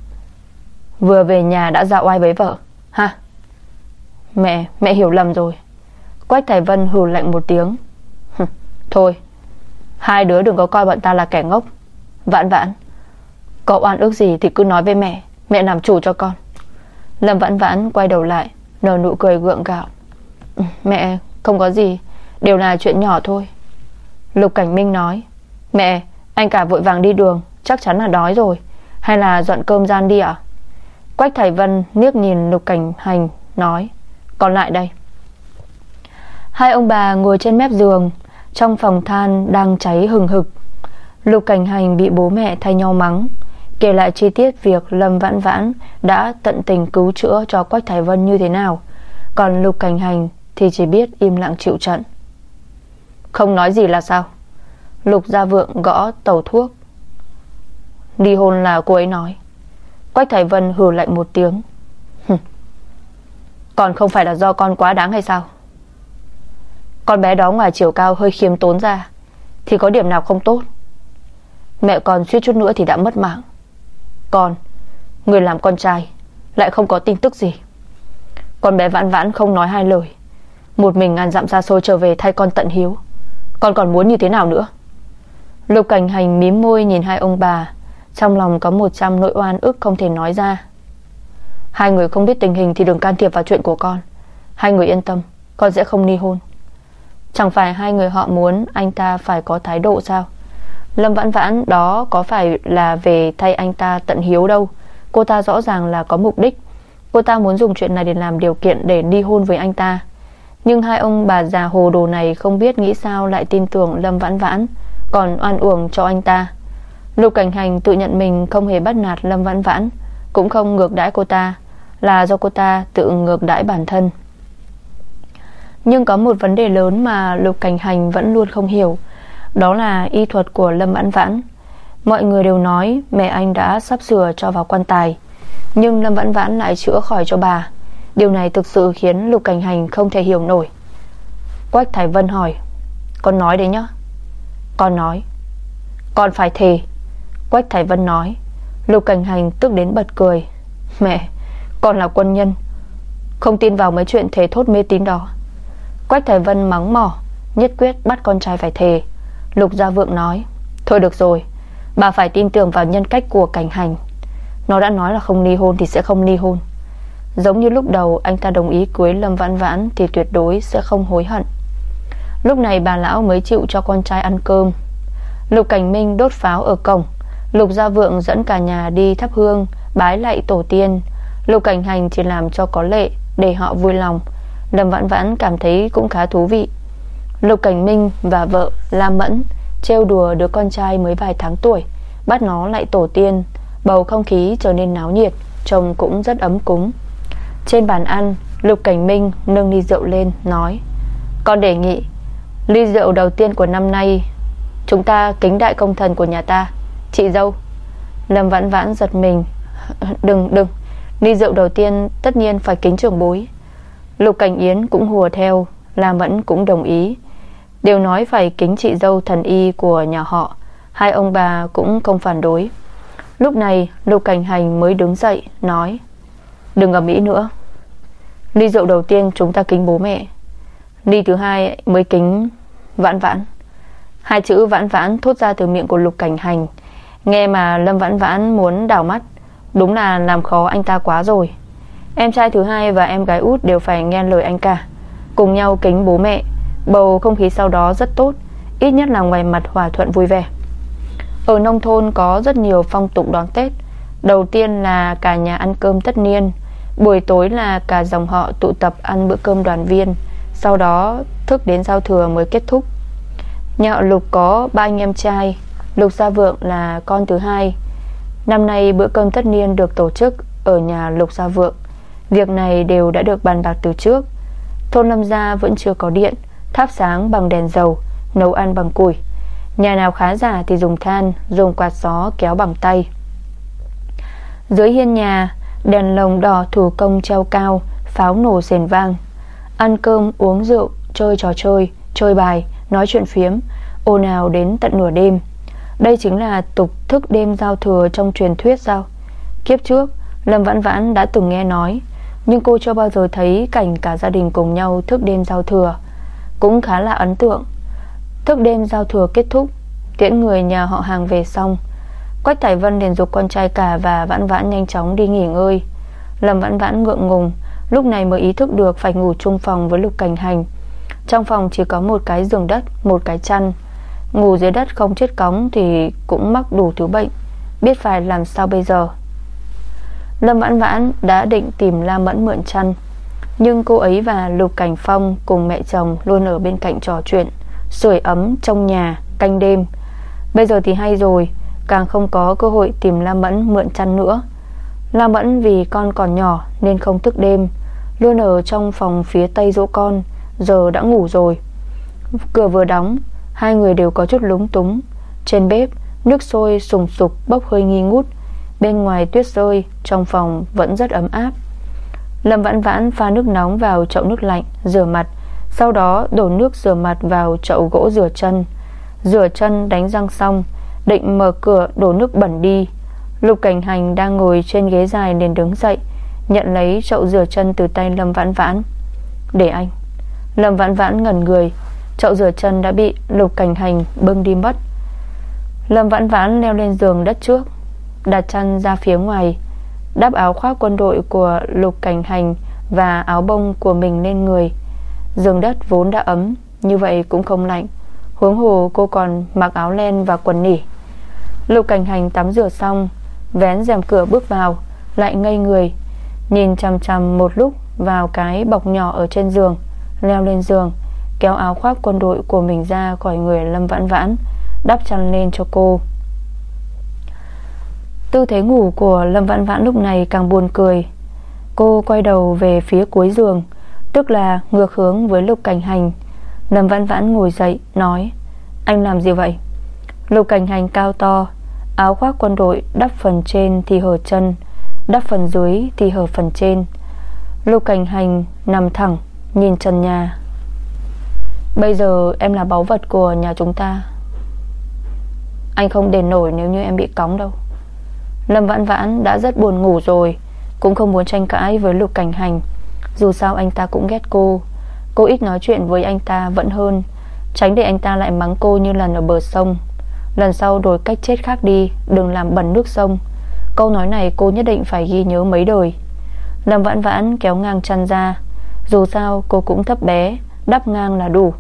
Vừa về nhà đã dạo oai với vợ Ha? Mẹ, mẹ hiểu lầm rồi. Quách Thải Vân hừ lạnh một tiếng Thôi Hai đứa đừng có coi bọn ta là kẻ ngốc. Vãn vãn Có oan ước gì thì cứ nói với mẹ. Mẹ làm chủ cho con. Lâm vãn vãn quay đầu lại, Nở nụ cười gượng gạo. Ừ, mẹ, không có gì. Đều là chuyện nhỏ thôi. Lục Cảnh Minh nói, Mẹ, anh cả vội vàng đi đường, Chắc chắn là đói rồi. Hay là dọn cơm gian đi ạ? Quách Thải Vân liếc nhìn Lục Cảnh Hành, Nói, Còn lại đây. Hai ông bà ngồi trên mép giường trong phòng than đang cháy hừng hực. Lục Cảnh Hành bị bố mẹ thay nhau mắng. Kể lại chi tiết việc Lâm Vãn Vãn Đã tận tình cứu chữa cho Quách Thái Vân như thế nào. Còn Lục Cảnh Hành Thì chỉ biết im lặng chịu trận. Không nói gì là sao? Lục Gia Vượng gõ tàu thuốc. Ly hôn là cô ấy nói. Quách Thái Vân hừ lạnh một tiếng. Còn không phải là do con quá đáng hay sao? Con bé đó ngoài chiều cao hơi khiêm tốn ra, Thì có điểm nào không tốt? Mẹ con suýt chút nữa thì đã mất mạng. Con, Người làm con trai, Lại không có tin tức gì. Con bé vãn vãn không nói hai lời. Một mình ngàn dặm xa xôi trở về thay con tận hiếu. Con còn muốn như thế nào nữa? Lục cảnh hành mím môi nhìn hai ông bà. Trong lòng có một trăm nỗi oan ức không thể nói ra. Hai người không biết tình hình Thì đừng can thiệp vào chuyện của con. Hai người yên tâm, Con sẽ không ly hôn. Chẳng phải hai người họ muốn anh ta phải có thái độ sao? Lâm Vãn Vãn đó có phải là về thay anh ta tận hiếu đâu. Cô ta rõ ràng là có mục đích. Cô ta muốn dùng chuyện này để làm điều kiện để đi hôn với anh ta. Nhưng hai ông bà già hồ đồ này không biết nghĩ sao lại tin tưởng Lâm Vãn Vãn, Còn oan uổng cho anh ta. Lục Cảnh Hành tự nhận mình không hề bắt nạt Lâm Vãn Vãn, Cũng không ngược đãi cô ta, Là do cô ta tự ngược đãi bản thân. Nhưng có một vấn đề lớn mà Lục Cảnh Hành vẫn luôn không hiểu. Đó là y thuật của Lâm Vãn Vãn. Mọi người đều nói mẹ anh đã sắp sửa cho vào quan tài, Nhưng Lâm Vãn Vãn lại chữa khỏi cho bà. Điều này thực sự khiến Lục Cảnh Hành không thể hiểu nổi. Quách Thái Vân hỏi, Con nói đấy nhá. Con nói. Con phải thề. Quách Thái Vân nói. Lục Cảnh Hành tức đến bật cười. Mẹ, Con là quân nhân, Không tin vào mấy chuyện thề thốt mê tín đó. Quách Thái Vân mắng mỏ, Nhất quyết bắt con trai phải thề. Lục Gia Vượng nói, Thôi được rồi, Bà phải tin tưởng vào nhân cách của cảnh hành. Nó đã nói là không ly hôn thì sẽ không ly hôn. Giống như lúc đầu, anh ta đồng ý cưới Lâm Vãn Vãn Thì tuyệt đối sẽ không hối hận. Lúc này bà lão mới chịu cho con trai ăn cơm. Lục Cảnh Minh đốt pháo ở cổng. Lục Gia Vượng dẫn cả nhà đi thắp hương, Bái lạy tổ tiên. Lục Cảnh Hành chỉ làm cho có lệ, Để họ vui lòng. Lâm Vãn Vãn cảm thấy cũng khá thú vị. Lục Cảnh Minh và vợ La Mẫn trêu đùa đứa con trai mới vài tháng tuổi, Bắt nó lại tổ tiên, Bầu không khí trở nên náo nhiệt, Trông cũng rất ấm cúng. Trên bàn ăn, Lục Cảnh Minh nâng ly rượu lên, nói, Con đề nghị, Ly rượu đầu tiên của năm nay, Chúng ta kính đại công thần của nhà ta, Chị dâu. Lâm vãn vãn giật mình, Đừng đừng, Ly rượu đầu tiên tất nhiên phải kính trưởng bối. Lục Cảnh Yến cũng hùa theo La Mẫn cũng đồng ý. Đều nói phải kính chị dâu thần y của nhà họ, Hai ông bà cũng không phản đối. Lúc này, Lục Cảnh Hành mới đứng dậy, Nói, Đừng ở Mỹ nữa. Ly rượu đầu tiên chúng ta kính bố mẹ. Ly thứ hai mới kính Vãn vãn. Hai chữ vãn vãn thốt ra từ miệng của lục cảnh hành. Nghe mà Lâm vãn vãn muốn đảo mắt, Đúng là làm khó anh ta quá rồi. Em trai thứ hai và em gái út đều phải nghe lời anh cả. Cùng nhau kính bố mẹ, Bầu không khí sau đó rất tốt, Ít nhất là ngoài mặt hòa thuận vui vẻ. Ở nông thôn có rất nhiều phong tục đón Tết. Đầu tiên là cả nhà ăn cơm tất niên, Buổi tối là cả dòng họ tụ tập ăn bữa cơm đoàn viên, Sau đó thức đến giao thừa mới kết thúc. Nhà họ Lục có ba anh em trai, Lục Gia Vượng là con thứ hai. Năm nay bữa cơm tất niên được tổ chức Ở nhà Lục Gia Vượng. Việc này đều đã được bàn bạc từ trước. Thôn Lâm Gia vẫn chưa có điện, Thắp sáng bằng đèn dầu, Nấu ăn bằng củi. Nhà nào khá giả thì dùng than, Dùng quạt gió kéo bằng tay. Dưới hiên nhà, Đèn lồng đỏ thủ công treo cao, Pháo nổ rền vang. Ăn cơm, uống rượu, Chơi trò chơi Chơi bài, Nói chuyện phiếm, ồn ào đến tận nửa đêm. Đây chính là tục thức đêm giao thừa Trong truyền thuyết sao? Kiếp trước, Lâm Vãn Vãn đã từng nghe nói nhưng cô chưa bao giờ thấy cảnh cả gia đình cùng nhau thức đêm giao thừa. Cũng khá là ấn tượng. Thức đêm giao thừa kết thúc, Tiễn người nhà họ hàng về xong. Quách Thải Vân liền dục con trai cả Và Vãn Vãn nhanh chóng đi nghỉ ngơi. Lâm Vãn Vãn ngượng ngùng, Lúc này mới ý thức được phải ngủ chung phòng với Lục Cảnh Hành. Trong phòng chỉ có một cái giường đất, Một cái chăn. Ngủ dưới đất không chết cóng Thì cũng mắc đủ thứ bệnh. Biết phải làm sao bây giờ? Lâm Vãn Vãn đã định tìm La Mẫn mượn chăn. Nhưng cô ấy và Lục Cảnh Phong Cùng mẹ chồng luôn ở bên cạnh trò chuyện, Sưởi ấm trong nhà, Canh đêm. Bây giờ thì hay rồi, Càng không có cơ hội tìm La Mẫn mượn chăn nữa. La Mẫn vì con còn nhỏ Nên không thức đêm, Luôn ở trong phòng phía tây dỗ con, Giờ đã ngủ rồi. Cửa vừa đóng, Hai người đều có chút lúng túng. Trên bếp, nước sôi sùng sục bốc hơi nghi ngút Bên ngoài tuyết rơi, Trong phòng vẫn rất ấm áp. Lâm vãn vãn pha nước nóng vào chậu nước lạnh, Rửa mặt, Sau đó đổ nước rửa mặt vào chậu gỗ rửa chân. Rửa chân đánh răng xong, Định mở cửa đổ nước bẩn đi. Lục cảnh hành đang ngồi trên ghế dài liền đứng dậy, Nhận lấy chậu rửa chân từ tay Lâm Vãn Vãn. Để anh. Lâm Vãn Vãn ngẩn người, Chậu rửa chân đã bị lục cảnh hành bưng đi mất. Lâm Vãn Vãn leo lên giường đất trước Đặt chân ra phía ngoài, Đắp áo khoác quân đội của lục cảnh hành Và áo bông của mình lên người. Giường đất vốn đã ấm, Như vậy cũng không lạnh. Huống hồ cô còn mặc áo len và quần nỉ. Lục cảnh hành tắm rửa xong, Vén rèm cửa bước vào, Lại ngây người, Nhìn chằm chằm một lúc vào cái bọc nhỏ ở trên giường, Leo lên giường, Kéo áo khoác quân đội của mình ra khỏi người Lâm Vãn Vãn, Đắp chăn lên cho cô. Tư thế ngủ của Lâm Vãn Vãn lúc này càng buồn cười. Cô quay đầu về phía cuối giường, Tức là ngược hướng với Lục Cảnh Hành. Lâm Vãn Vãn ngồi dậy, Nói, Anh làm gì vậy? Lục Cảnh Hành cao to, Áo khoác quân đội đắp phần trên thì hở chân, Đắp phần dưới thì hở phần trên. Lục Cảnh Hành nằm thẳng, Nhìn trần nhà. Bây giờ em là báu vật của nhà chúng ta. Anh không đền nổi nếu như em bị cóng đâu. Lâm Vãn Vãn đã rất buồn ngủ rồi, Cũng không muốn tranh cãi với Lục Cảnh Hành. Dù sao anh ta cũng ghét cô. Cô ít nói chuyện với anh ta vẫn hơn, Tránh để anh ta lại mắng cô như lần ở bờ sông. Lần sau đổi cách chết khác đi, Đừng làm bẩn nước sông. Câu nói này cô nhất định phải ghi nhớ mấy đời. Lâm Vãn Vãn kéo ngang chăn ra. Dù sao, cô cũng thấp bé, Đắp ngang là đủ.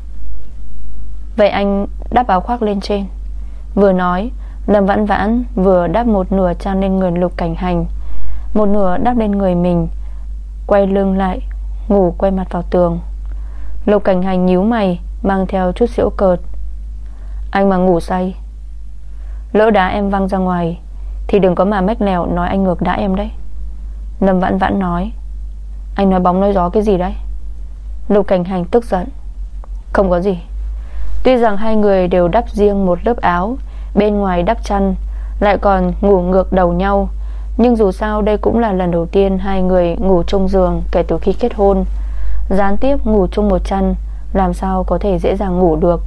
Vậy anh đắp áo khoác lên trên. Vừa nói Lâm Vãn Vãn vừa đắp một nửa trang lên người Lục Cảnh Hành. Một nửa đắp lên người mình, Quay lưng lại, Ngủ quay mặt vào tường. Lục Cảnh Hành nhíu mày, Mang theo chút xỉu cợt. Anh mà ngủ say, Lỡ đá em văng ra ngoài, Thì đừng có mà mách lèo nói anh ngược đá em đấy. Lâm Vãn Vãn nói, Anh nói bóng nói gió cái gì đấy? Lục Cảnh Hành tức giận, Không có gì. Tuy rằng hai người đều đắp riêng một lớp áo Bên ngoài đắp chăn, Lại còn ngủ ngược đầu nhau. Nhưng dù sao đây cũng là lần đầu tiên Hai người ngủ chung giường kể từ khi kết hôn. Gián tiếp ngủ chung một chăn, Làm sao có thể dễ dàng ngủ được?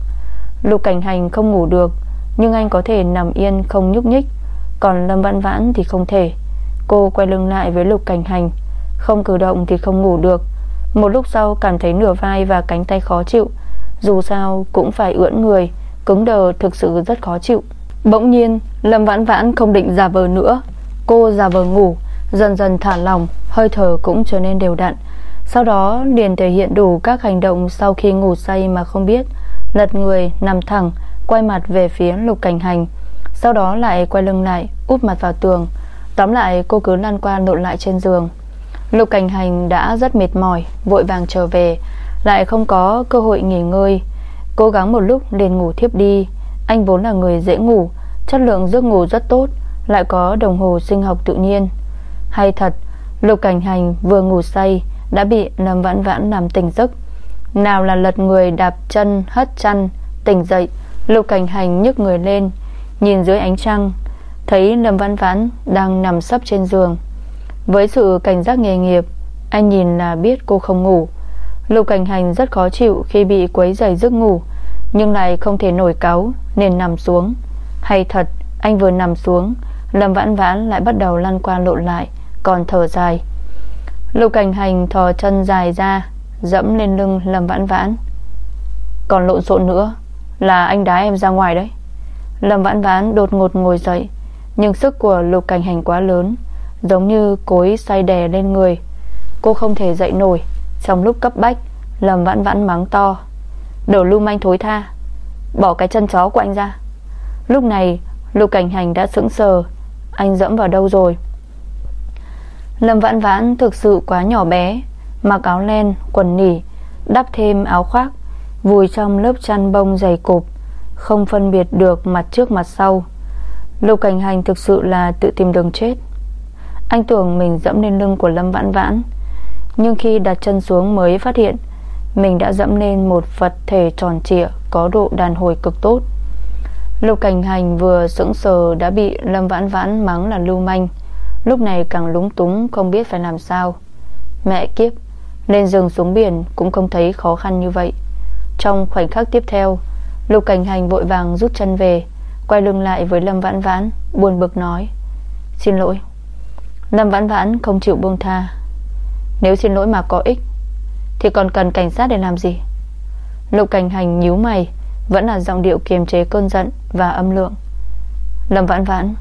Lục cảnh hành không ngủ được, Nhưng anh có thể nằm yên không nhúc nhích. Còn Lâm Vãn Vãn thì không thể. Cô quay lưng lại với lục cảnh hành, Không cử động thì không ngủ được. Một lúc sau cảm thấy nửa vai và cánh tay khó chịu, Dù sao cũng phải ưỡn người, Cứng đờ thực sự rất khó chịu. Bỗng nhiên Lâm Vãn Vãn không định giả vờ nữa. Cô giả vờ ngủ Dần dần thả lòng Hơi thở cũng trở nên đều đặn. Sau đó liền thể hiện đủ các hành động Sau khi ngủ say mà không biết. Lật người, nằm thẳng Quay mặt về phía lục cảnh hành. Sau đó lại quay lưng lại Úp mặt vào tường. Tóm lại cô cứ lăn qua lộn lại trên giường. Lục cảnh hành đã rất mệt mỏi Vội vàng trở về. Lại không có cơ hội nghỉ ngơi. Cố gắng một lúc liền ngủ thiếp đi. Anh vốn là người dễ ngủ, Chất lượng giấc ngủ rất tốt, Lại có đồng hồ sinh học tự nhiên. Hay thật, Lục cảnh hành vừa ngủ say, Đã bị Lâm Vãn Vãn làm tỉnh giấc. Nào là lật người đạp chân, hất chăn, Tỉnh dậy, Lục cảnh hành nhức người lên, Nhìn dưới ánh trăng, Thấy Lâm Vãn Vãn đang nằm sấp trên giường. Với sự cảnh giác nghề nghiệp, Anh nhìn là biết cô không ngủ. Lục cảnh hành rất khó chịu Khi bị quấy rầy giấc ngủ, Nhưng lại không thể nổi cáu. Nên nằm xuống. Hay thật, anh vừa nằm xuống, Lâm Vãn Vãn lại bắt đầu lăn qua lộn lại, Còn thở dài. Lục cảnh hành thò chân dài ra, Dẫm lên lưng Lâm Vãn Vãn. Còn lộn xộn nữa, Là anh đá em ra ngoài đấy. Lâm Vãn Vãn đột ngột ngồi dậy, Nhưng sức của lục cảnh hành quá lớn, Giống như cối say đè lên người. Cô không thể dậy nổi, Trong lúc cấp bách, Lâm Vãn Vãn mắng to, Đổ lưu manh thối tha. Bỏ cái chân chó của anh ra. Lúc này lục cảnh hành đã sững sờ. Anh dẫm vào đâu rồi? Lâm Vãn Vãn thực sự quá nhỏ bé Mặc áo len, quần nỉ Đắp thêm áo khoác Vùi trong lớp chăn bông dày cộp Không phân biệt được mặt trước mặt sau. Lục cảnh hành thực sự là tự tìm đường chết. Anh tưởng mình dẫm lên lưng của Lâm Vãn Vãn Nhưng khi đặt chân xuống mới phát hiện mình đã dẫm lên một vật thể tròn trịa, Có độ đàn hồi cực tốt. Lục cảnh hành vừa sững sờ Đã bị Lâm Vãn Vãn mắng là lưu manh. Lúc này càng lúng túng, Không biết phải làm sao. Mẹ kiếp, Lên rừng xuống biển cũng không thấy khó khăn như vậy. Trong khoảnh khắc tiếp theo, Lục cảnh hành vội vàng rút chân về, Quay lưng lại với Lâm Vãn Vãn, Buồn bực nói, Xin lỗi. Lâm Vãn Vãn không chịu buông tha, Nếu xin lỗi mà có ích thì còn cần cảnh sát để làm gì? Lục cảnh hành nhíu mày, Vẫn là giọng điệu kiềm chế cơn giận Và âm lượng. Lâm Vãn Vãn,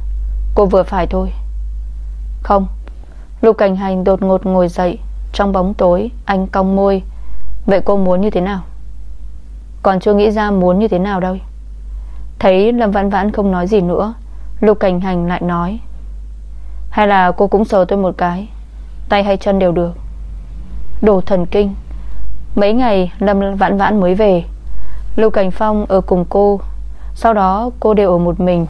Cô vừa phải thôi. Không, Lục cảnh hành đột ngột ngồi dậy, Trong bóng tối, anh cong môi. Vậy cô muốn như thế nào? Còn chưa nghĩ ra muốn như thế nào đâu. Thấy Lâm Vãn Vãn không nói gì nữa, Lục cảnh hành lại nói. Hay là cô cũng sờ tôi một cái, Tay hay chân đều được. Đồ thần kinh. Mấy ngày, Lâm Vãn Vãn mới về. Lục Cảnh Phong ở cùng cô. Sau đó, cô đều ở một mình.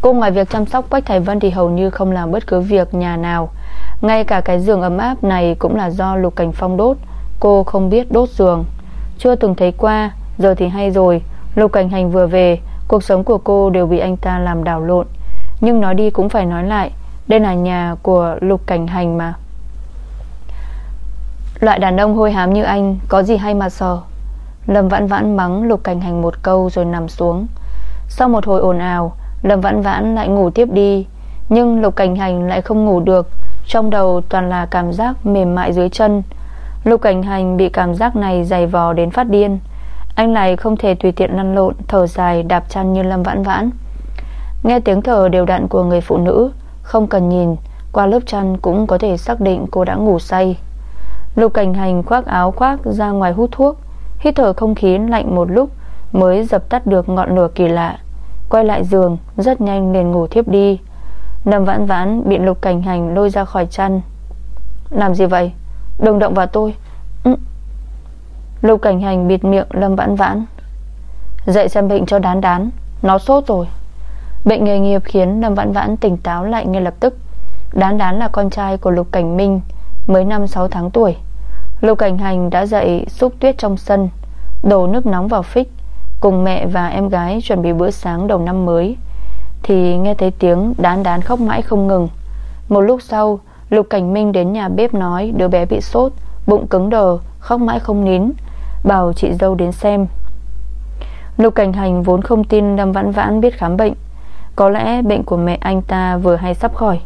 Cô ngoài việc chăm sóc Quách Thái Vân Thì hầu như không làm bất cứ việc nhà nào. Ngay cả cái giường ấm áp này Cũng là do Lục Cảnh Phong đốt. Cô không biết đốt giường. Chưa từng thấy qua, Giờ thì hay rồi. Lục Cảnh Hành vừa về, Cuộc sống của cô đều bị anh ta làm đảo lộn. Nhưng nói đi cũng phải nói lại, Đây là nhà của Lục Cảnh Hành mà. Loại đàn ông hôi hám như anh Có gì hay mà sờ? Lâm Vãn Vãn mắng Lục Cảnh Hành một câu rồi nằm xuống. Sau một hồi ồn ào, Lâm Vãn Vãn lại ngủ tiếp đi, Nhưng Lục Cảnh Hành lại không ngủ được. Trong đầu toàn là cảm giác mềm mại dưới chân. Lục Cảnh Hành bị cảm giác này dày vò đến phát điên. Anh này không thể tùy tiện lăn lộn, Thở dài, đạp chăn như Lâm Vãn Vãn. Nghe tiếng thở đều đặn của người phụ nữ, Không cần nhìn, Qua lớp chăn cũng có thể xác định cô đã ngủ say. Lục cảnh hành khoác áo khoác ra ngoài hút thuốc, Hít thở không khí lạnh một lúc Mới dập tắt được ngọn lửa kỳ lạ. Quay lại giường, Rất nhanh liền ngủ thiếp đi. Nằm vãn vãn bị lục cảnh hành lôi ra khỏi chăn. Làm gì vậy? Đừng động vào tôi. Ừ. Lục cảnh hành bịt miệng Lâm vãn vãn. Dậy xem bệnh cho đán đán, Nó sốt rồi. Bệnh nghề nghiệp khiến Lâm vãn vãn tỉnh táo lại ngay lập tức. Đán đán là con trai của Lục Cảnh Minh, Mới năm 6 tháng tuổi. Lưu Cảnh Hành đã dậy, xúc tuyết trong sân, Đổ nước nóng vào phích, Cùng mẹ và em gái chuẩn bị bữa sáng đầu năm mới. Thì nghe thấy tiếng đán đán khóc mãi không ngừng. Một lúc sau, Lục Cảnh Minh đến nhà bếp nói Đứa bé bị sốt, Bụng cứng đờ, Khóc mãi không nín, Bảo chị dâu đến xem. Lục Cảnh Hành vốn không tin Lâm Vãn Vãn biết khám bệnh, Có lẽ bệnh của mẹ anh ta vừa hay sắp khỏi.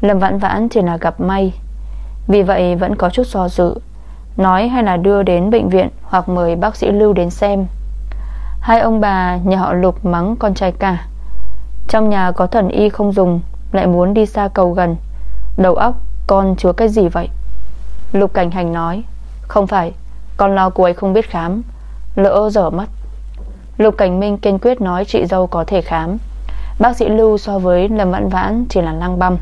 Lâm Vãn Vãn chỉ là gặp may, Vì vậy vẫn có chút do dự. Nói hay là đưa đến bệnh viện Hoặc mời bác sĩ Lưu đến xem. Hai ông bà nhà họ Lục mắng con trai cả. Trong nhà có thần y không dùng, Lại muốn đi xa cầu gần. Đầu óc, con chứa cái gì vậy? Lục Cảnh Hành nói, Không phải, Con lo cô ấy không biết khám. Lỡ dở mất Lục Cảnh Minh kiên quyết nói chị dâu có thể khám. Bác sĩ Lưu so với Lâm Vãn Vãn Chỉ là lăng băm.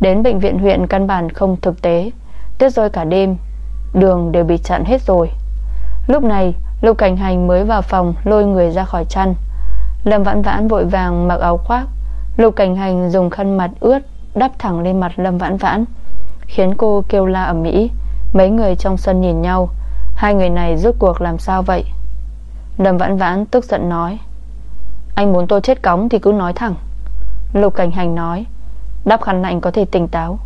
Đến bệnh viện huyện căn bản không thực tế. Tuyết rơi cả đêm Đường đều bị chặn hết rồi. Lúc này, Lục Cảnh Hành mới vào phòng Lôi người ra khỏi chăn. Lâm Vãn Vãn vội vàng mặc áo khoác. Lục Cảnh Hành dùng khăn mặt ướt Đắp thẳng lên mặt Lâm Vãn Vãn, Khiến cô kêu la ở Mỹ Mấy người trong sân nhìn nhau. Hai người này rốt cuộc làm sao vậy? Lâm Vãn Vãn tức giận nói. Anh muốn tôi chết cóng thì cứ nói thẳng. Lục Cảnh Hành nói. Đắp khăn lạnh có thể tỉnh táo.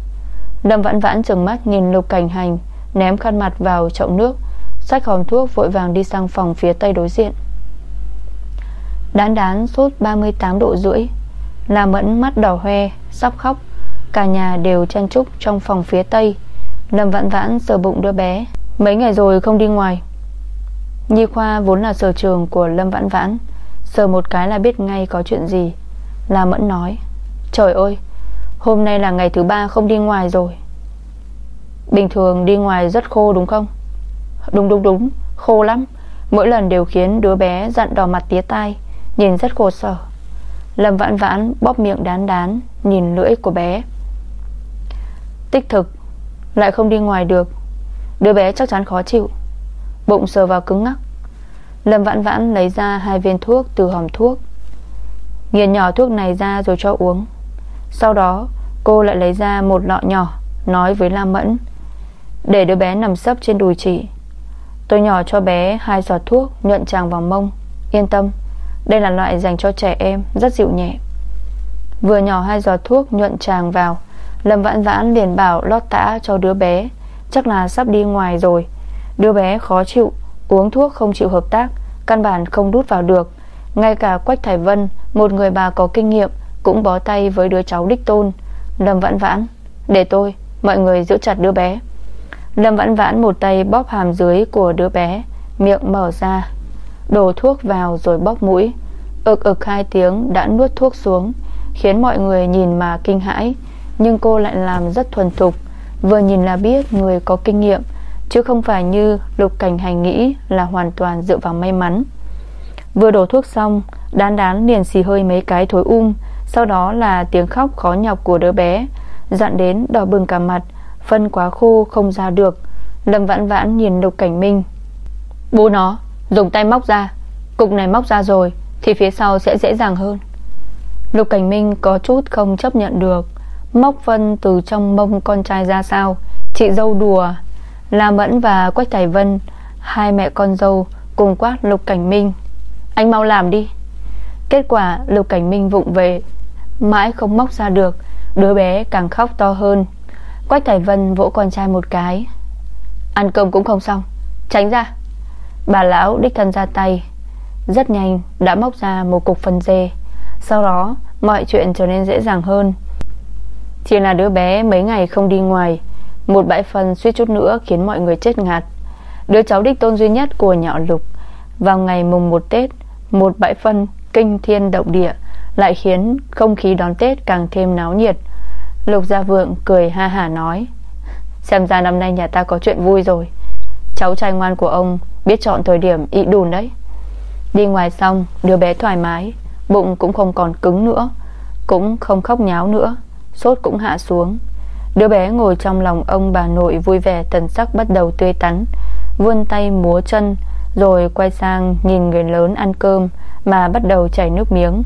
Lâm Vãn Vãn trừng mắt nhìn Lục Cảnh Hành. Ném khăn mặt vào chậu nước, Xách hòm thuốc vội vàng đi sang phòng phía tây đối diện. Đán đán sốt 38 độ rưỡi Là mẫn mắt đỏ hoe, Sắp khóc. Cả nhà đều chen trúc trong phòng phía tây, Lâm vãn vãn sờ bụng đứa bé. Mấy ngày rồi không đi ngoài. Nhi khoa vốn là sở trường của Lâm vãn vãn, Sờ một cái là biết ngay có chuyện gì. La mẫn nói, Trời ơi, Hôm nay là ngày thứ ba không đi ngoài rồi. Bình thường đi ngoài rất khô đúng không? Đúng đúng đúng. Khô lắm. Mỗi lần đều khiến đứa bé giận đỏ mặt tía tai, Nhìn rất khổ sở. Lâm vãn vãn bóp miệng đán đán, Nhìn lưỡi của bé. Tích thực, Lại không đi ngoài được. Đứa bé chắc chắn khó chịu. Bụng sờ vào cứng ngắc. Lâm vãn vãn lấy ra hai viên thuốc từ hòm thuốc. Nghiền nhỏ thuốc này ra rồi cho uống. Sau đó, cô lại lấy ra một lọ nhỏ, Nói với Lam Mẫn. Để đứa bé nằm sấp trên đùi chị. Tôi nhỏ cho bé hai giọt thuốc, Nhuận tràng vào mông. Yên tâm, Đây là loại dành cho trẻ em, Rất dịu nhẹ. Vừa nhỏ hai giọt thuốc, nhuận tràng vào. Lâm vãn vãn liền bảo lót tã cho đứa bé. Chắc là sắp đi ngoài rồi. Đứa bé khó chịu, Uống thuốc không chịu hợp tác, Căn bản không đút vào được. Ngay cả Quách Thải Vân, Một người bà có kinh nghiệm, Cũng bó tay với đứa cháu đích tôn. Lâm vãn vãn, Để tôi, Mọi người giữ chặt đứa bé. Lâm vãn vãn một tay bóp hàm dưới của đứa bé, Miệng mở ra, Đổ thuốc vào rồi bóp mũi. Ực ực hai tiếng đã nuốt thuốc xuống, Khiến mọi người nhìn mà kinh hãi, Nhưng cô lại làm rất thuần thục, Vừa nhìn là biết người có kinh nghiệm, Chứ không phải như lục cảnh hành nghĩ Là hoàn toàn dựa vào may mắn. Vừa đổ thuốc xong, Đán đán liền xì hơi mấy cái thối um Sau đó là tiếng khóc khó nhọc của đứa bé, Dặn đến đỏ bừng cả mặt Phân quá khô không ra được, Lâm vãn vãn nhìn lục cảnh minh. Bố nó, dùng tay móc ra, Cục này móc ra rồi Thì phía sau sẽ dễ dàng hơn. Lục cảnh minh có chút không chấp nhận được, Móc phân từ trong mông con trai ra sao, Chị dâu đùa. La Mẫn và Quách Thải Vân, Hai mẹ con dâu, cùng quát Lục Cảnh Minh, Anh mau làm đi. Kết quả, Lục Cảnh Minh vụng về, Mãi không móc ra được, Đứa bé càng khóc to hơn. Quách Thải Vân vỗ con trai một cái. Ăn cơm cũng không xong. Tránh ra. Bà lão đích thân ra tay. Rất nhanh, đã móc ra một cục phân dê. Sau đó, mọi chuyện trở nên dễ dàng hơn. Chỉ là đứa bé mấy ngày không đi ngoài, Một bãi phân suýt chút nữa khiến mọi người chết ngạt. Đứa cháu đích tôn duy nhất của nhỏ lục, Vào ngày mùng 1 Tết, Một bãi phân kinh thiên động địa Lại khiến không khí đón Tết càng thêm náo nhiệt. Lục Gia Vượng cười ha hả nói, Xem ra năm nay nhà ta có chuyện vui rồi. Cháu trai ngoan của ông Biết chọn thời điểm ị đùn đấy. Đi ngoài xong, đứa bé thoải mái, Bụng cũng không còn cứng nữa, Cũng không khóc nháo nữa, Sốt cũng hạ xuống. Đứa bé ngồi trong lòng ông bà nội vui vẻ Tần sắc bắt đầu tươi tắn, Vươn tay múa chân, Rồi quay sang nhìn người lớn ăn cơm Mà bắt đầu chảy nước miếng.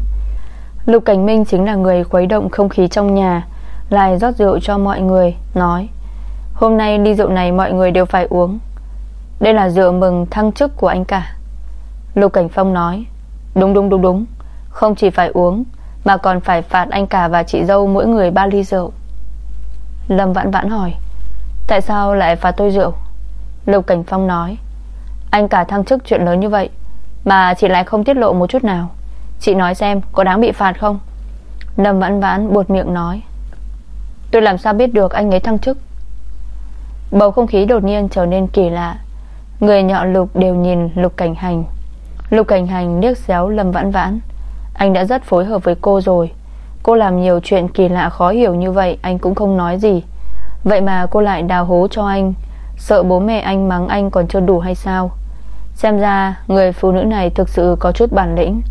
Lục Cảnh Minh chính là người khuấy động không khí trong nhà lại rót rượu cho mọi người, Nói, Hôm nay ly rượu này mọi người đều phải uống. Đây là rượu mừng thăng chức của anh cả. Lục Cảnh Phong nói, Đúng đúng đúng đúng. Không chỉ phải uống, Mà còn phải phạt anh cả và chị dâu mỗi người ba ly rượu. Lâm Vãn Vãn hỏi, Tại sao lại phạt tôi rượu? Lục Cảnh Phong nói, Anh cả thăng chức chuyện lớn như vậy, Mà chị lại không tiết lộ một chút nào. Chị nói xem có đáng bị phạt không? Lâm Vãn Vãn buột miệng nói Tôi làm sao biết được anh ấy thăng chức? Bầu không khí đột nhiên trở nên kỳ lạ. Người nhọ lục đều nhìn lục cảnh hành. Lục cảnh hành liếc xéo Lâm Vãn Vãn. Anh đã rất phối hợp với cô rồi. Cô làm nhiều chuyện kỳ lạ khó hiểu như vậy, Anh cũng không nói gì. Vậy mà cô lại đào hố cho anh. Sợ bố mẹ anh mắng anh còn chưa đủ hay sao? Xem ra Người phụ nữ này thực sự có chút bản lĩnh.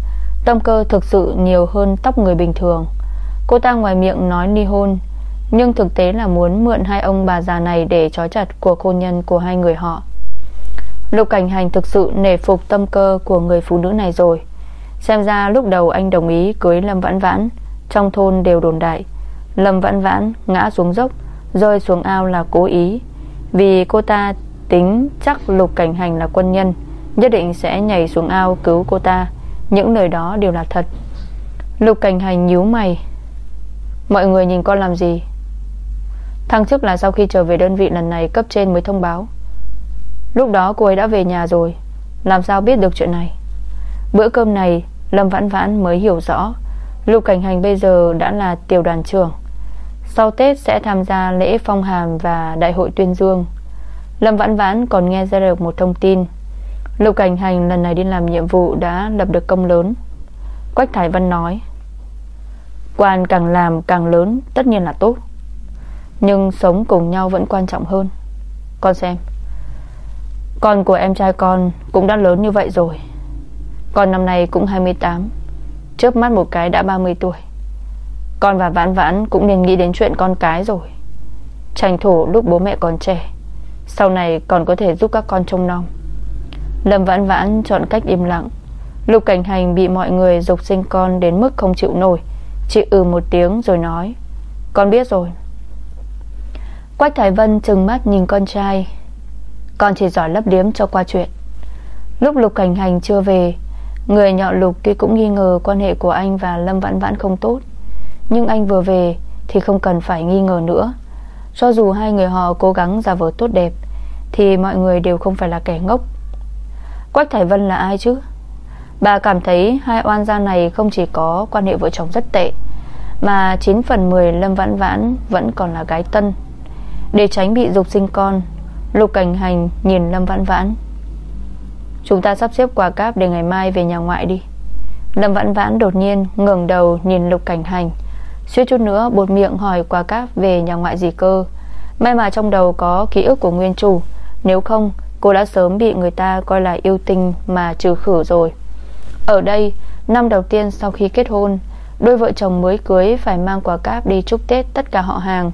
Tâm cơ thực sự nhiều hơn tóc người bình thường. Cô ta ngoài miệng nói ly hôn. Nhưng thực tế là muốn mượn hai ông bà già này Để trói chặt cuộc hôn nhân của hai người họ. Lục cảnh hành thực sự nể phục tâm cơ Của người phụ nữ này rồi. Xem ra lúc đầu anh đồng ý cưới Lâm Vãn Vãn, Trong thôn đều đồn đại. Lâm Vãn Vãn ngã xuống dốc, Rơi xuống ao là cố ý. Vì cô ta tính chắc Lục Cảnh Hành là quân nhân, Nhất định sẽ nhảy xuống ao cứu cô ta. Những lời đó đều là thật. Lục Cảnh Hành nhíu mày. Mọi người nhìn con làm gì? Thăng chức là sau khi trở về đơn vị lần này Cấp trên mới thông báo. Lúc đó cô ấy đã về nhà rồi. Làm sao biết được chuyện này? Bữa cơm này, Lâm Vãn Vãn mới hiểu rõ. Lục Cảnh Hành bây giờ đã là tiểu đoàn trưởng. Sau Tết sẽ tham gia lễ phong hàm Và đại hội tuyên dương. Lâm Vãn Vãn còn nghe ra được một thông tin. Lục Cảnh Hành lần này đi làm nhiệm vụ Đã lập được công lớn. Quách Thái Văn nói, Quan càng làm càng lớn, Tất nhiên là tốt. Nhưng sống cùng nhau vẫn quan trọng hơn. Con xem. Con của em trai con cũng đã lớn như vậy rồi. Con năm nay cũng 28 Chớp mắt một cái đã 30 tuổi. Con và Vãn Vãn cũng nên nghĩ đến chuyện con cái rồi. Tranh thủ lúc bố mẹ còn trẻ, Sau này còn có thể giúp các con trông nom. Lâm Vãn Vãn chọn cách im lặng. Lục Cảnh Hành bị mọi người dục sinh con Đến mức không chịu nổi, Chị ừ một tiếng rồi nói, Con biết rồi. Quách Thái Vân trừng mắt nhìn con trai. Con chỉ giỏi lấp liếm cho qua chuyện. Lúc Lục Cảnh Hành chưa về, Người nhọ Lục kia cũng nghi ngờ Quan hệ của anh và Lâm Vãn Vãn không tốt. Nhưng anh vừa về Thì không cần phải nghi ngờ nữa. Cho dù hai người họ cố gắng giả vờ tốt đẹp, Thì mọi người đều không phải là kẻ ngốc. Quách Thái Vân là ai chứ? Bà cảm thấy hai oan gia này Không chỉ có quan hệ vợ chồng rất tệ, Mà 9 phần 10 Lâm Vãn Vãn Vẫn còn là gái tân. Để tránh bị dục sinh con, Lục cảnh hành nhìn Lâm Vãn Vãn. Chúng ta sắp xếp quà cáp Để ngày mai về nhà ngoại đi. Lâm Vãn Vãn đột nhiên ngẩng đầu Nhìn Lục Cảnh Hành, Suýt chút nữa bột miệng hỏi quà cáp về nhà ngoại gì cơ. May mà trong đầu có ký ức của nguyên chủ, Nếu không, cô đã sớm bị người ta coi là yêu tinh Mà trừ khử rồi. Ở đây, Năm đầu tiên sau khi kết hôn, Đôi vợ chồng mới cưới phải mang quà cáp đi chúc Tết tất cả họ hàng.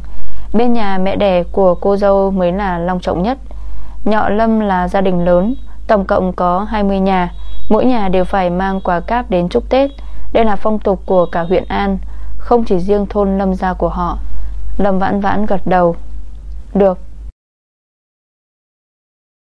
Bên nhà mẹ đẻ của cô dâu mới là long trọng nhất. Nhọ Lâm là gia đình lớn, Tổng cộng có 20 nhà. Mỗi nhà đều phải mang quà cáp đến chúc Tết. Đây là phong tục của cả huyện An, Không chỉ riêng thôn Lâm gia của họ. Lâm vãn vãn gật đầu. Được.